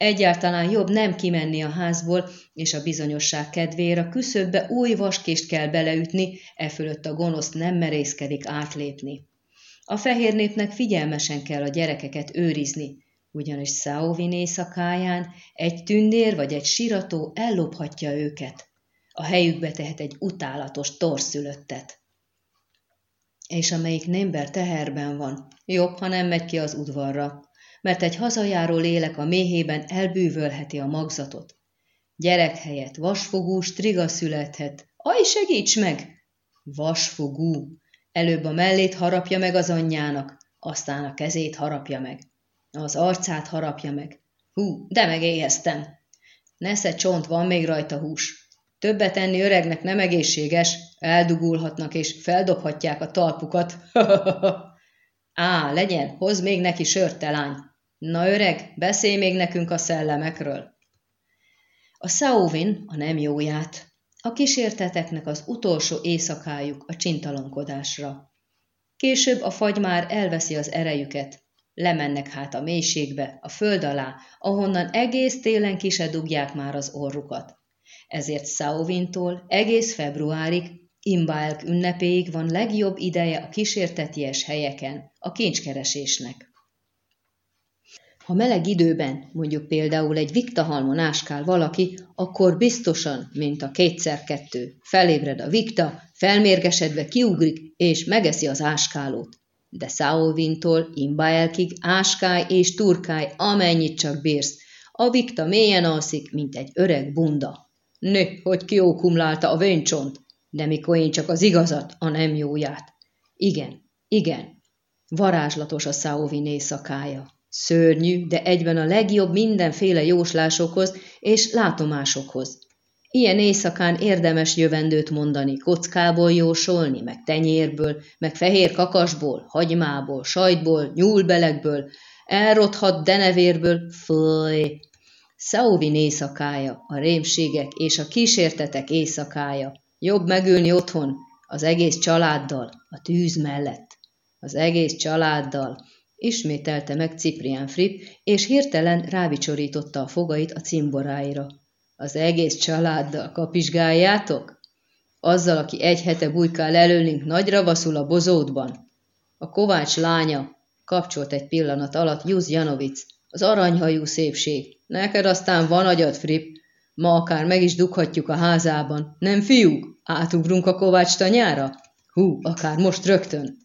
Egyáltalán jobb nem kimenni a házból, és a bizonyosság kedvére a küszöbbe új vaskést kell beleütni, e fölött a gonosz nem merészkedik átlépni. A fehér népnek figyelmesen kell a gyerekeket őrizni, ugyanis Száovin éjszakáján egy tündér vagy egy sirató ellophatja őket. A helyükbe tehet egy utálatos torszülöttet. És amelyik nember teherben van, jobb, ha nem megy ki az udvarra, mert egy hazajáró lélek a méhében elbűvölheti a magzatot. Gyerek helyett vasfogú striga születhet. Aj, segíts meg! Vasfogú. Előbb a mellét harapja meg az anyjának, aztán a kezét harapja meg. Az arcát harapja meg. Hú, de megéheztem. Nesze csont, van még rajta hús. Többet enni öregnek nem egészséges, eldugulhatnak és feldobhatják a talpukat. Á, legyen, hoz még neki sört, lány. Na öreg, beszélj még nekünk a szellemekről. A Sauvin a nem jóját, a kísérteteknek az utolsó éjszakájuk a csintalonkodásra. Később a fagy már elveszi az erejüket, lemennek hát a mélységbe, a föld alá, ahonnan egész télen ki se dugják már az orrukat. Ezért Sauvintól egész februárig, Imbaelk ünnepéig van legjobb ideje a kísérteties helyeken, a kincskeresésnek. Ha meleg időben, mondjuk például egy viktahalmon áskál valaki, akkor biztosan, mint a kétszer-kettő, felébred a vikta, felmérgesedve kiugrik és megeszi az áskálót. De Száolvintól Imbaelkig áskály és turkály, amennyit csak bírsz. A vikta mélyen alszik, mint egy öreg bunda. Nő, hogy kiókumlálta a vénycsont, de mikor én csak az igazat, a nem jóját. Igen, igen, varázslatos a Száovin éjszakája. Szörnyű, de egyben a legjobb mindenféle jóslásokhoz és látomásokhoz. Ilyen éjszakán érdemes jövendőt mondani, kockából jósolni, meg tenyérből, meg fehér kakasból, hagymából, sajtból, nyúlbelegből, elrothat denevérből, főj! Szauvin éjszakája, a rémségek és a kísértetek éjszakája. Jobb megülni otthon, az egész családdal, a tűz mellett. Az egész családdal, ismételte meg Ciprián Fripp, és hirtelen rávicsorította a fogait a cimboráira. Az egész családdal kapizsgáljátok? Azzal, aki egy hete bujkál előlünk nagyra vaszul a bozótban. A Kovács lánya, kapcsolt egy pillanat alatt Juz Janovic, az aranyhajú szépség. Neked aztán van agyad, Fripp. Ma akár meg is dughatjuk a házában. Nem fiúk? Átugrunk a Kovács tanyára? Hú, akár most rögtön.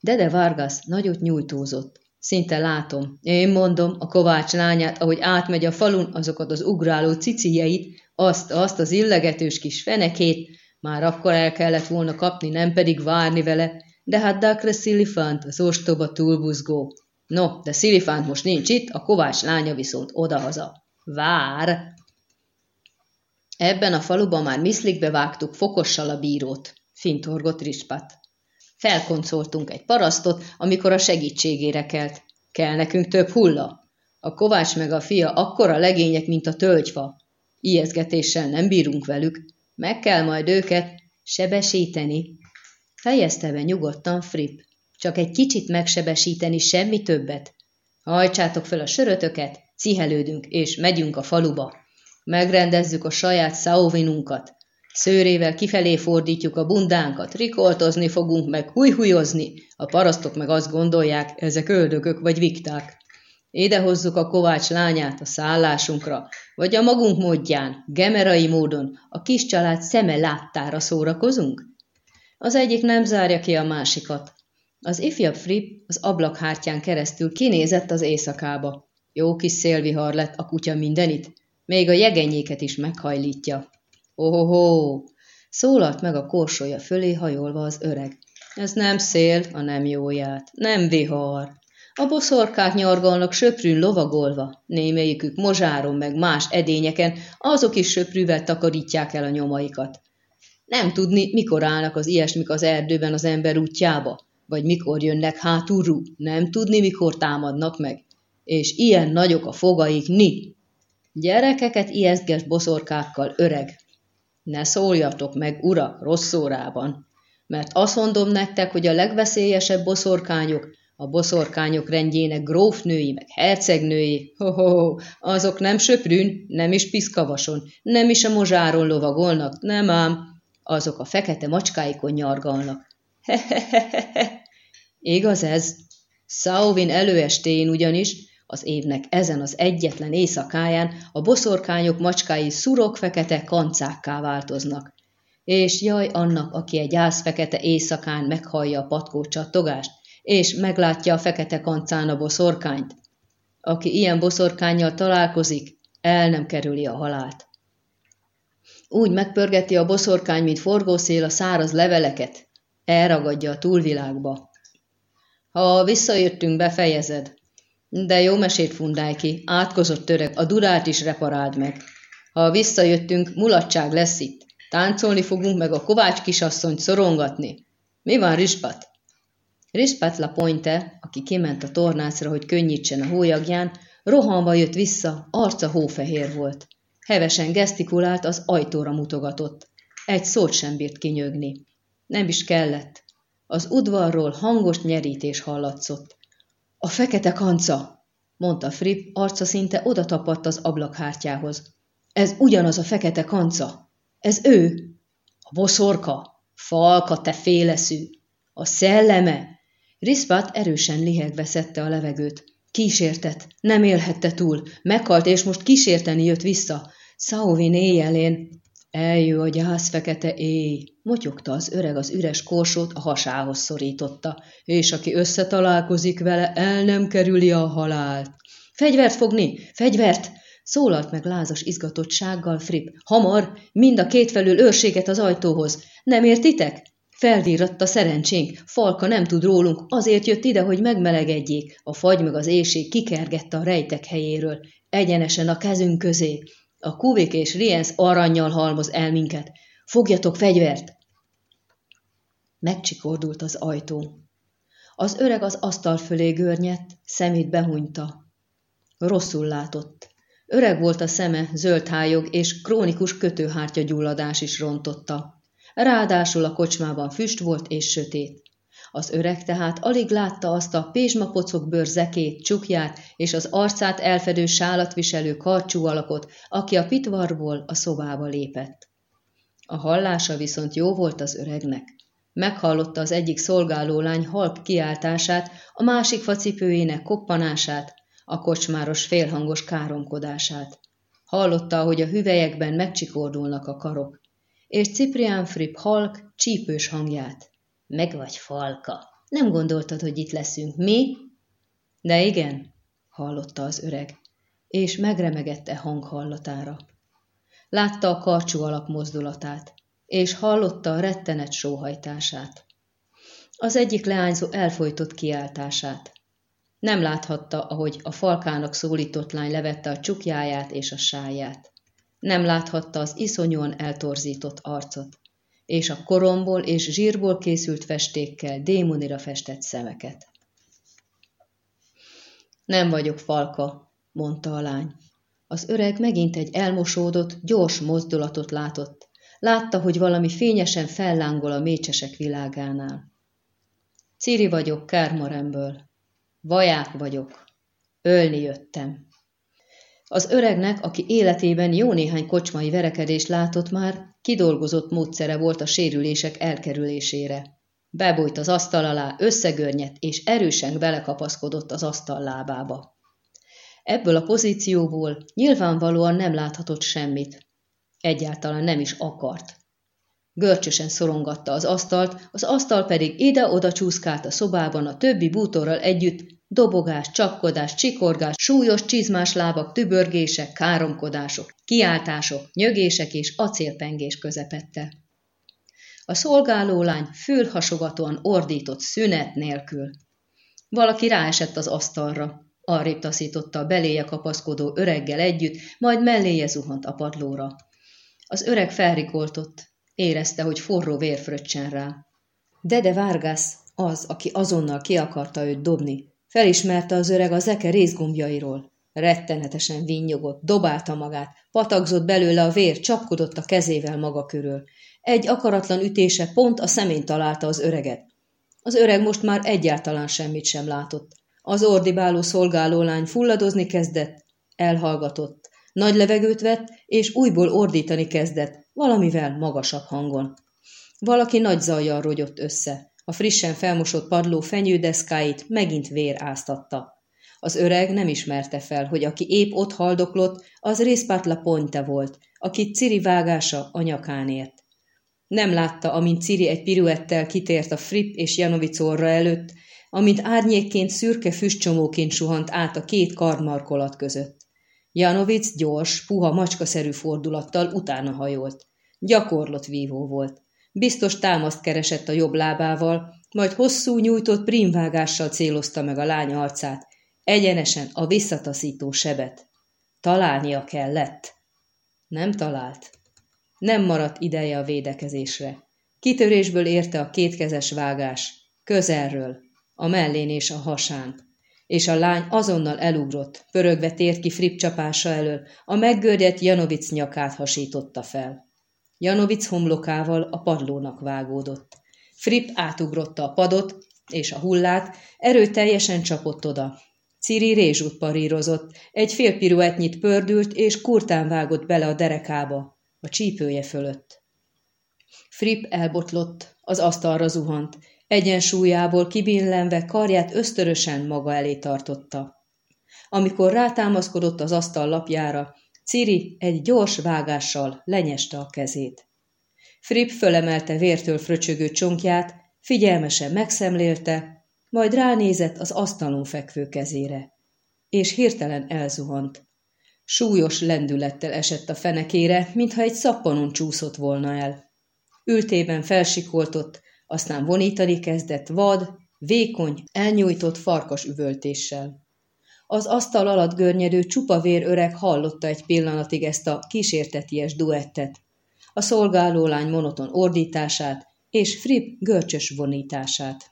Dede Vargas nagyot nyújtózott. Szinte látom. Én mondom, a Kovács lányát, ahogy átmegy a falun, azokat az ugráló cicieit, azt, azt az illegetős kis fenekét, már akkor el kellett volna kapni, nem pedig várni vele, de hát Dacre Silifant, az ostoba túlbuzgó. No, de Szilifánt most nincs itt, a Kovács lánya viszont odahaza. Vár! Ebben a faluban már miszlikbe vágtuk fokossal a bírót, fintorgott Rispat. Felkoncoltunk egy parasztot, amikor a segítségére kelt. Kell nekünk több hulla? A Kovács meg a fia akkora legények, mint a tölgyfa. Ijeszgetéssel nem bírunk velük. Meg kell majd őket sebesíteni. Fejezte be nyugodtan Fripp. Csak egy kicsit megsebesíteni, semmi többet. Hajtsátok fel a sörötöket, cihelődünk, és megyünk a faluba. Megrendezzük a saját szauvinunkat. Szőrével kifelé fordítjuk a bundánkat, rikoltozni fogunk, meg hújhújozni. A parasztok meg azt gondolják, ezek öldögök vagy vikták. Ide hozzuk a kovács lányát a szállásunkra, vagy a magunk módján, gemerai módon, a kis család szeme láttára szórakozunk? Az egyik nem zárja ki a másikat. Az ifjabb Fripp az ablakhártyán keresztül kinézett az éjszakába. Jó kis szélvihar lett a kutya mindenit, még a jegenyéket is meghajlítja. Ohoho! Szólalt meg a korsója fölé hajolva az öreg. Ez nem szél, a nem jóját, nem vihar. A boszorkák nyargalnak söprűn lovagolva, némelyikük mozsáron meg más edényeken, azok is söprűvel takarítják el a nyomaikat. Nem tudni, mikor állnak az ilyesmik az erdőben az ember útjába, vagy mikor jönnek hátulról, nem tudni, mikor támadnak meg. És ilyen nagyok a fogaik, ni. Gyerekeket ijesztges boszorkákkal, öreg. Ne szóljatok meg, ura, rossz órában, mert azt mondom nektek, hogy a legveszélyesebb boszorkányok a boszorkányok rendjének grófnői, meg hercegnői, ho-ho, azok nem söprűn, nem is piszkavason, nem is a mozsáron lovagolnak, nem ám, azok a fekete macskáikon nyargalnak. Hehehehe. Igaz ez? Sauvin előestén ugyanis, az évnek ezen az egyetlen éjszakáján a boszorkányok macskái szurok fekete kancákká változnak. És jaj annak, aki egy ászfekete éjszakán meghallja a patkó csattogást, és meglátja a fekete kancán a boszorkányt. Aki ilyen boszorkányjal találkozik, el nem kerüli a halált. Úgy megpörgeti a boszorkány, mint forgószél a száraz leveleket, elragadja a túlvilágba. Ha visszajöttünk, befejezed. De jó mesét fundálj ki, átkozott töreg, a durát is reparáld meg. Ha visszajöttünk, mulatság lesz itt. Táncolni fogunk meg a kovács kisasszonyt szorongatni. Mi van, Rispat? Rispatla Pointe, aki kiment a tornácra, hogy könnyítsen a hólyagján, rohanva jött vissza, arca hófehér volt. Hevesen gesztikulált, az ajtóra mutogatott. Egy szót sem bírt kinyögni. Nem is kellett. Az udvarról hangos nyerítés hallatszott. A fekete kanca, mondta Fripp, arca szinte oda tapadt az ablakhártyához. Ez ugyanaz a fekete kanca. Ez ő. A boszorka. Falka, te féleszű. A szelleme. Riszpát erősen lihegve szedte a levegőt. Kísértett, nem élhette túl, meghalt, és most kísérteni jött vissza. Szauvin éjjelén. Eljő a gyász fekete éj, motyogta az öreg az üres korsót, a hasához szorította, és aki összetalálkozik vele, el nem kerüli a halált. Fegyvert fogni, fegyvert! Szólalt meg lázas izgatottsággal Fripp. Hamar, mind a két felül őrséget az ajtóhoz. Nem értitek? Felvíratt a szerencsénk, Falka nem tud rólunk, azért jött ide, hogy megmelegedjék. A fagy meg az éjség kikergette a rejtek helyéről, egyenesen a kezünk közé. A kuvik és Rienz aranyjal halmoz el minket. Fogjatok fegyvert! Megcsikordult az ajtó. Az öreg az asztal fölé görnyedt, szemét behunyta. Rosszul látott. Öreg volt a szeme, zöld hájog és krónikus kötőhártya gyulladás is rontotta. Ráadásul a kocsmában füst volt és sötét. Az öreg tehát alig látta azt a pézsmapocok bőrzekét, csukját és az arcát elfedő sálat viselő karcsú alakot, aki a pitvarból a szobába lépett. A hallása viszont jó volt az öregnek. Meghallotta az egyik szolgálólány halk kiáltását, a másik facipőjének koppanását, a kocsmáros félhangos káromkodását. Hallotta, hogy a hüvelyekben megcsikordulnak a karok és Ciprián Fripp halk, csípős hangját. Meg vagy falka. Nem gondoltad, hogy itt leszünk, mi? De igen, hallotta az öreg, és megremegette hang hallatára. Látta a karcsú alak mozdulatát, és hallotta a rettenet sóhajtását. Az egyik leányzó elfolytott kiáltását. Nem láthatta, ahogy a falkának szólított lány levette a csukjáját és a sáját. Nem láthatta az iszonyúan eltorzított arcot, és a koromból és zsírból készült festékkel démonira festett szemeket. Nem vagyok falka, mondta a lány. Az öreg megint egy elmosódott, gyors mozdulatot látott. Látta, hogy valami fényesen fellángol a mécsesek világánál. Ciri vagyok Kármaremből. Vaják vagyok. Ölni jöttem. Az öregnek, aki életében jó néhány kocsmai verekedést látott már, kidolgozott módszere volt a sérülések elkerülésére. Bebújt az asztal alá, összegörnyet, és erősen belekapaszkodott az asztal lábába. Ebből a pozícióból nyilvánvalóan nem láthatott semmit. Egyáltalán nem is akart. Görcsösen szorongatta az asztalt, az asztal pedig ide-oda csúszkált a szobában a többi bútorral együtt, dobogás, csapkodás, csikorgás, súlyos csizmás lábak, tübörgések, káromkodások, kiáltások, nyögések és acélpengés közepette. A szolgáló lány fülhasogatóan ordított szünet nélkül. Valaki ráesett az asztalra. Arrébb taszította a beléje kapaszkodó öreggel együtt, majd melléje zuhant a padlóra. Az öreg felrikoltott, érezte, hogy forró vér fröccsen rá. Dede Vargas, az, aki azonnal ki akarta őt dobni, felismerte az öreg a zeke részgombjairól. Rettenetesen vinnyogott, dobálta magát, patakzott belőle a vér, csapkodott a kezével maga körül. Egy akaratlan ütése pont a szemén találta az öreget. Az öreg most már egyáltalán semmit sem látott. Az ordibáló szolgálólány fulladozni kezdett, elhallgatott. Nagy levegőt vett, és újból ordítani kezdett, valamivel magasabb hangon. Valaki nagy zajjal rogyott össze. A frissen felmosott padló fenyődeszkáit megint vér áztatta. Az öreg nem ismerte fel, hogy aki épp ott haldoklott, az Részpátla Ponte volt, akit Ciri vágása a nyakán ért. Nem látta, amint Ciri egy piruettel kitért a Fripp és Janovic orra előtt, amint árnyékként szürke füstcsomóként suhant át a két karmarkolat között. Janovic gyors, puha macskaszerű fordulattal utána hajolt. Gyakorlott vívó volt. Biztos támaszt keresett a jobb lábával, majd hosszú nyújtott prímvágással célozta meg a lány arcát, egyenesen a visszataszító sebet. Találnia kellett. Nem talált. Nem maradt ideje a védekezésre. Kitörésből érte a kétkezes vágás, közelről, a mellén és a hasán. És a lány azonnal elugrott, pörögve tért ki Fripp csapása elől, a meggördett Janovic nyakát hasította fel. Janovic homlokával a padlónak vágódott. Fripp átugrotta a padot és a hullát, erőteljesen csapott oda. Ciri rézsút parírozott, egy fél piruetnyit pördült, és kurtán vágott bele a derekába, a csípője fölött. Fripp elbotlott, az asztalra zuhant, egyensúlyából kibillenve karját ösztörösen maga elé tartotta. Amikor rátámaszkodott az asztal lapjára, Ciri egy gyors vágással lenyeste a kezét. Fripp fölemelte vértől fröcsögő csonkját, figyelmesen megszemlélte, majd ránézett az asztalon fekvő kezére, és hirtelen elzuhant. Súlyos lendülettel esett a fenekére, mintha egy szappanon csúszott volna el. Ültében felsikoltott, aztán vonítani kezdett vad, vékony, elnyújtott farkas üvöltéssel. Az asztal alatt görnyedő csupa vér öreg hallotta egy pillanatig ezt a kísérteties duettet, a szolgálólány monoton ordítását és Fripp görcsös vonítását.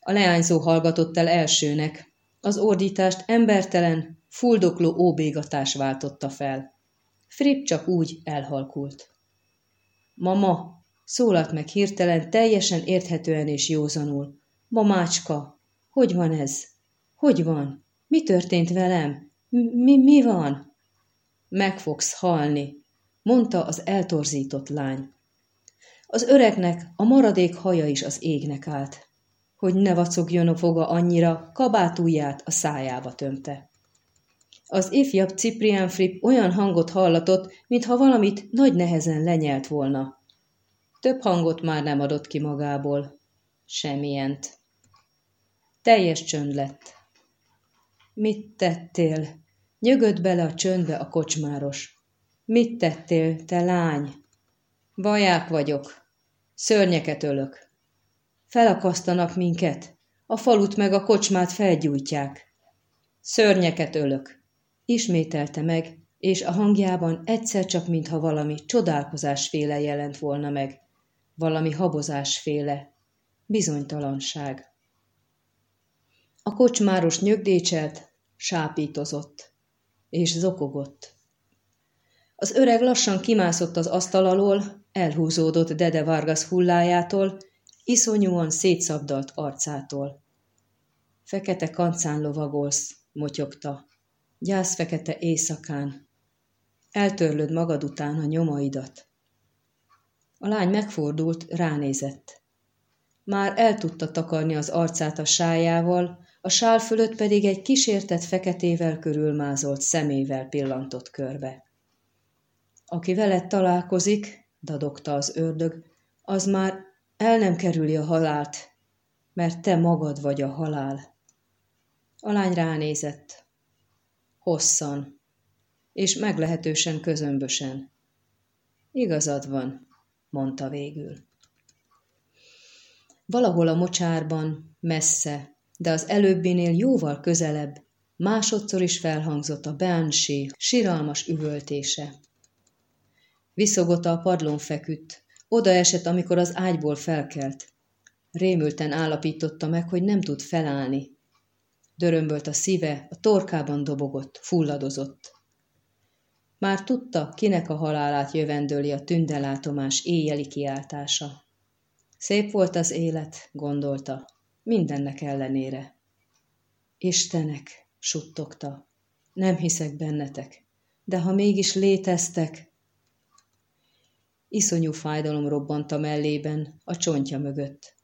A leányzó hallgatott el elsőnek, az ordítást embertelen, fuldokló óbégatás váltotta fel. Fripp csak úgy elhalkult. Mama, szólalt meg hirtelen, teljesen érthetően és józanul. Mamácska, hogy van ez? Hogy van? Mi történt velem? Mi, mi van? Meg fogsz halni, mondta az eltorzított lány. Az öregnek a maradék haja is az égnek állt. Hogy ne vacogjon a foga annyira, kabátúját a szájába tömte. Az ifjabb Ciprián Fripp olyan hangot hallatott, mintha valamit nagy nehezen lenyelt volna. Több hangot már nem adott ki magából. Semmilyent. Teljes csönd lett. Mit tettél? Nyögött bele a csöndbe a kocsmáros. Mit tettél, te lány? Vaják vagyok. Szörnyeket ölök. Felakasztanak minket. A falut meg a kocsmát felgyújtják. Szörnyeket ölök. Ismételte meg, és a hangjában egyszer csak, mintha valami csodálkozásféle jelent volna meg. Valami habozásféle. Bizonytalanság. A kocsmáros nyögdécselt, sápítozott, és zokogott. Az öreg lassan kimászott az asztal alól, elhúzódott Dede Vargas hullájától, iszonyúan szétszabdalt arcától. Fekete kancán lovagolsz, motyogta. Gyász fekete éjszakán. Eltörlöd magad után a nyomaidat. A lány megfordult, ránézett. Már el tudta takarni az arcát a sájával, a sál fölött pedig egy kísértett feketével körülmázolt szemével pillantott körbe. Aki veled találkozik, dadogta az ördög, az már el nem kerüli a halált, mert te magad vagy a halál. A lány ránézett. Hosszan, és meglehetősen közömbösen. Igazad van, mondta végül. Valahol a mocsárban, messze, de az előbbinél jóval közelebb, másodszor is felhangzott a Beánsé siralmas üvöltése. Viszogota a padlón feküdt, oda esett, amikor az ágyból felkelt. Rémülten állapította meg, hogy nem tud felállni. Dörömbölt a szíve, a torkában dobogott, fulladozott. Már tudta, kinek a halálát jövendőli a tündelátomás éjjeli kiáltása. Szép volt az élet, gondolta, mindennek ellenére. Istenek, suttogta, nem hiszek bennetek, de ha mégis léteztek, Iszonyú fájdalom robbant a mellében, a csontja mögött.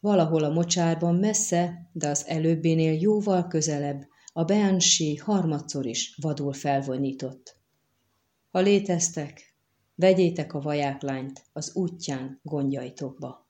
Valahol a mocsárban messze, de az előbbinél jóval közelebb, a Beánsi harmadszor is vadul felvonított. Ha léteztek, vegyétek a vajáklányt az útján gondjaitokba.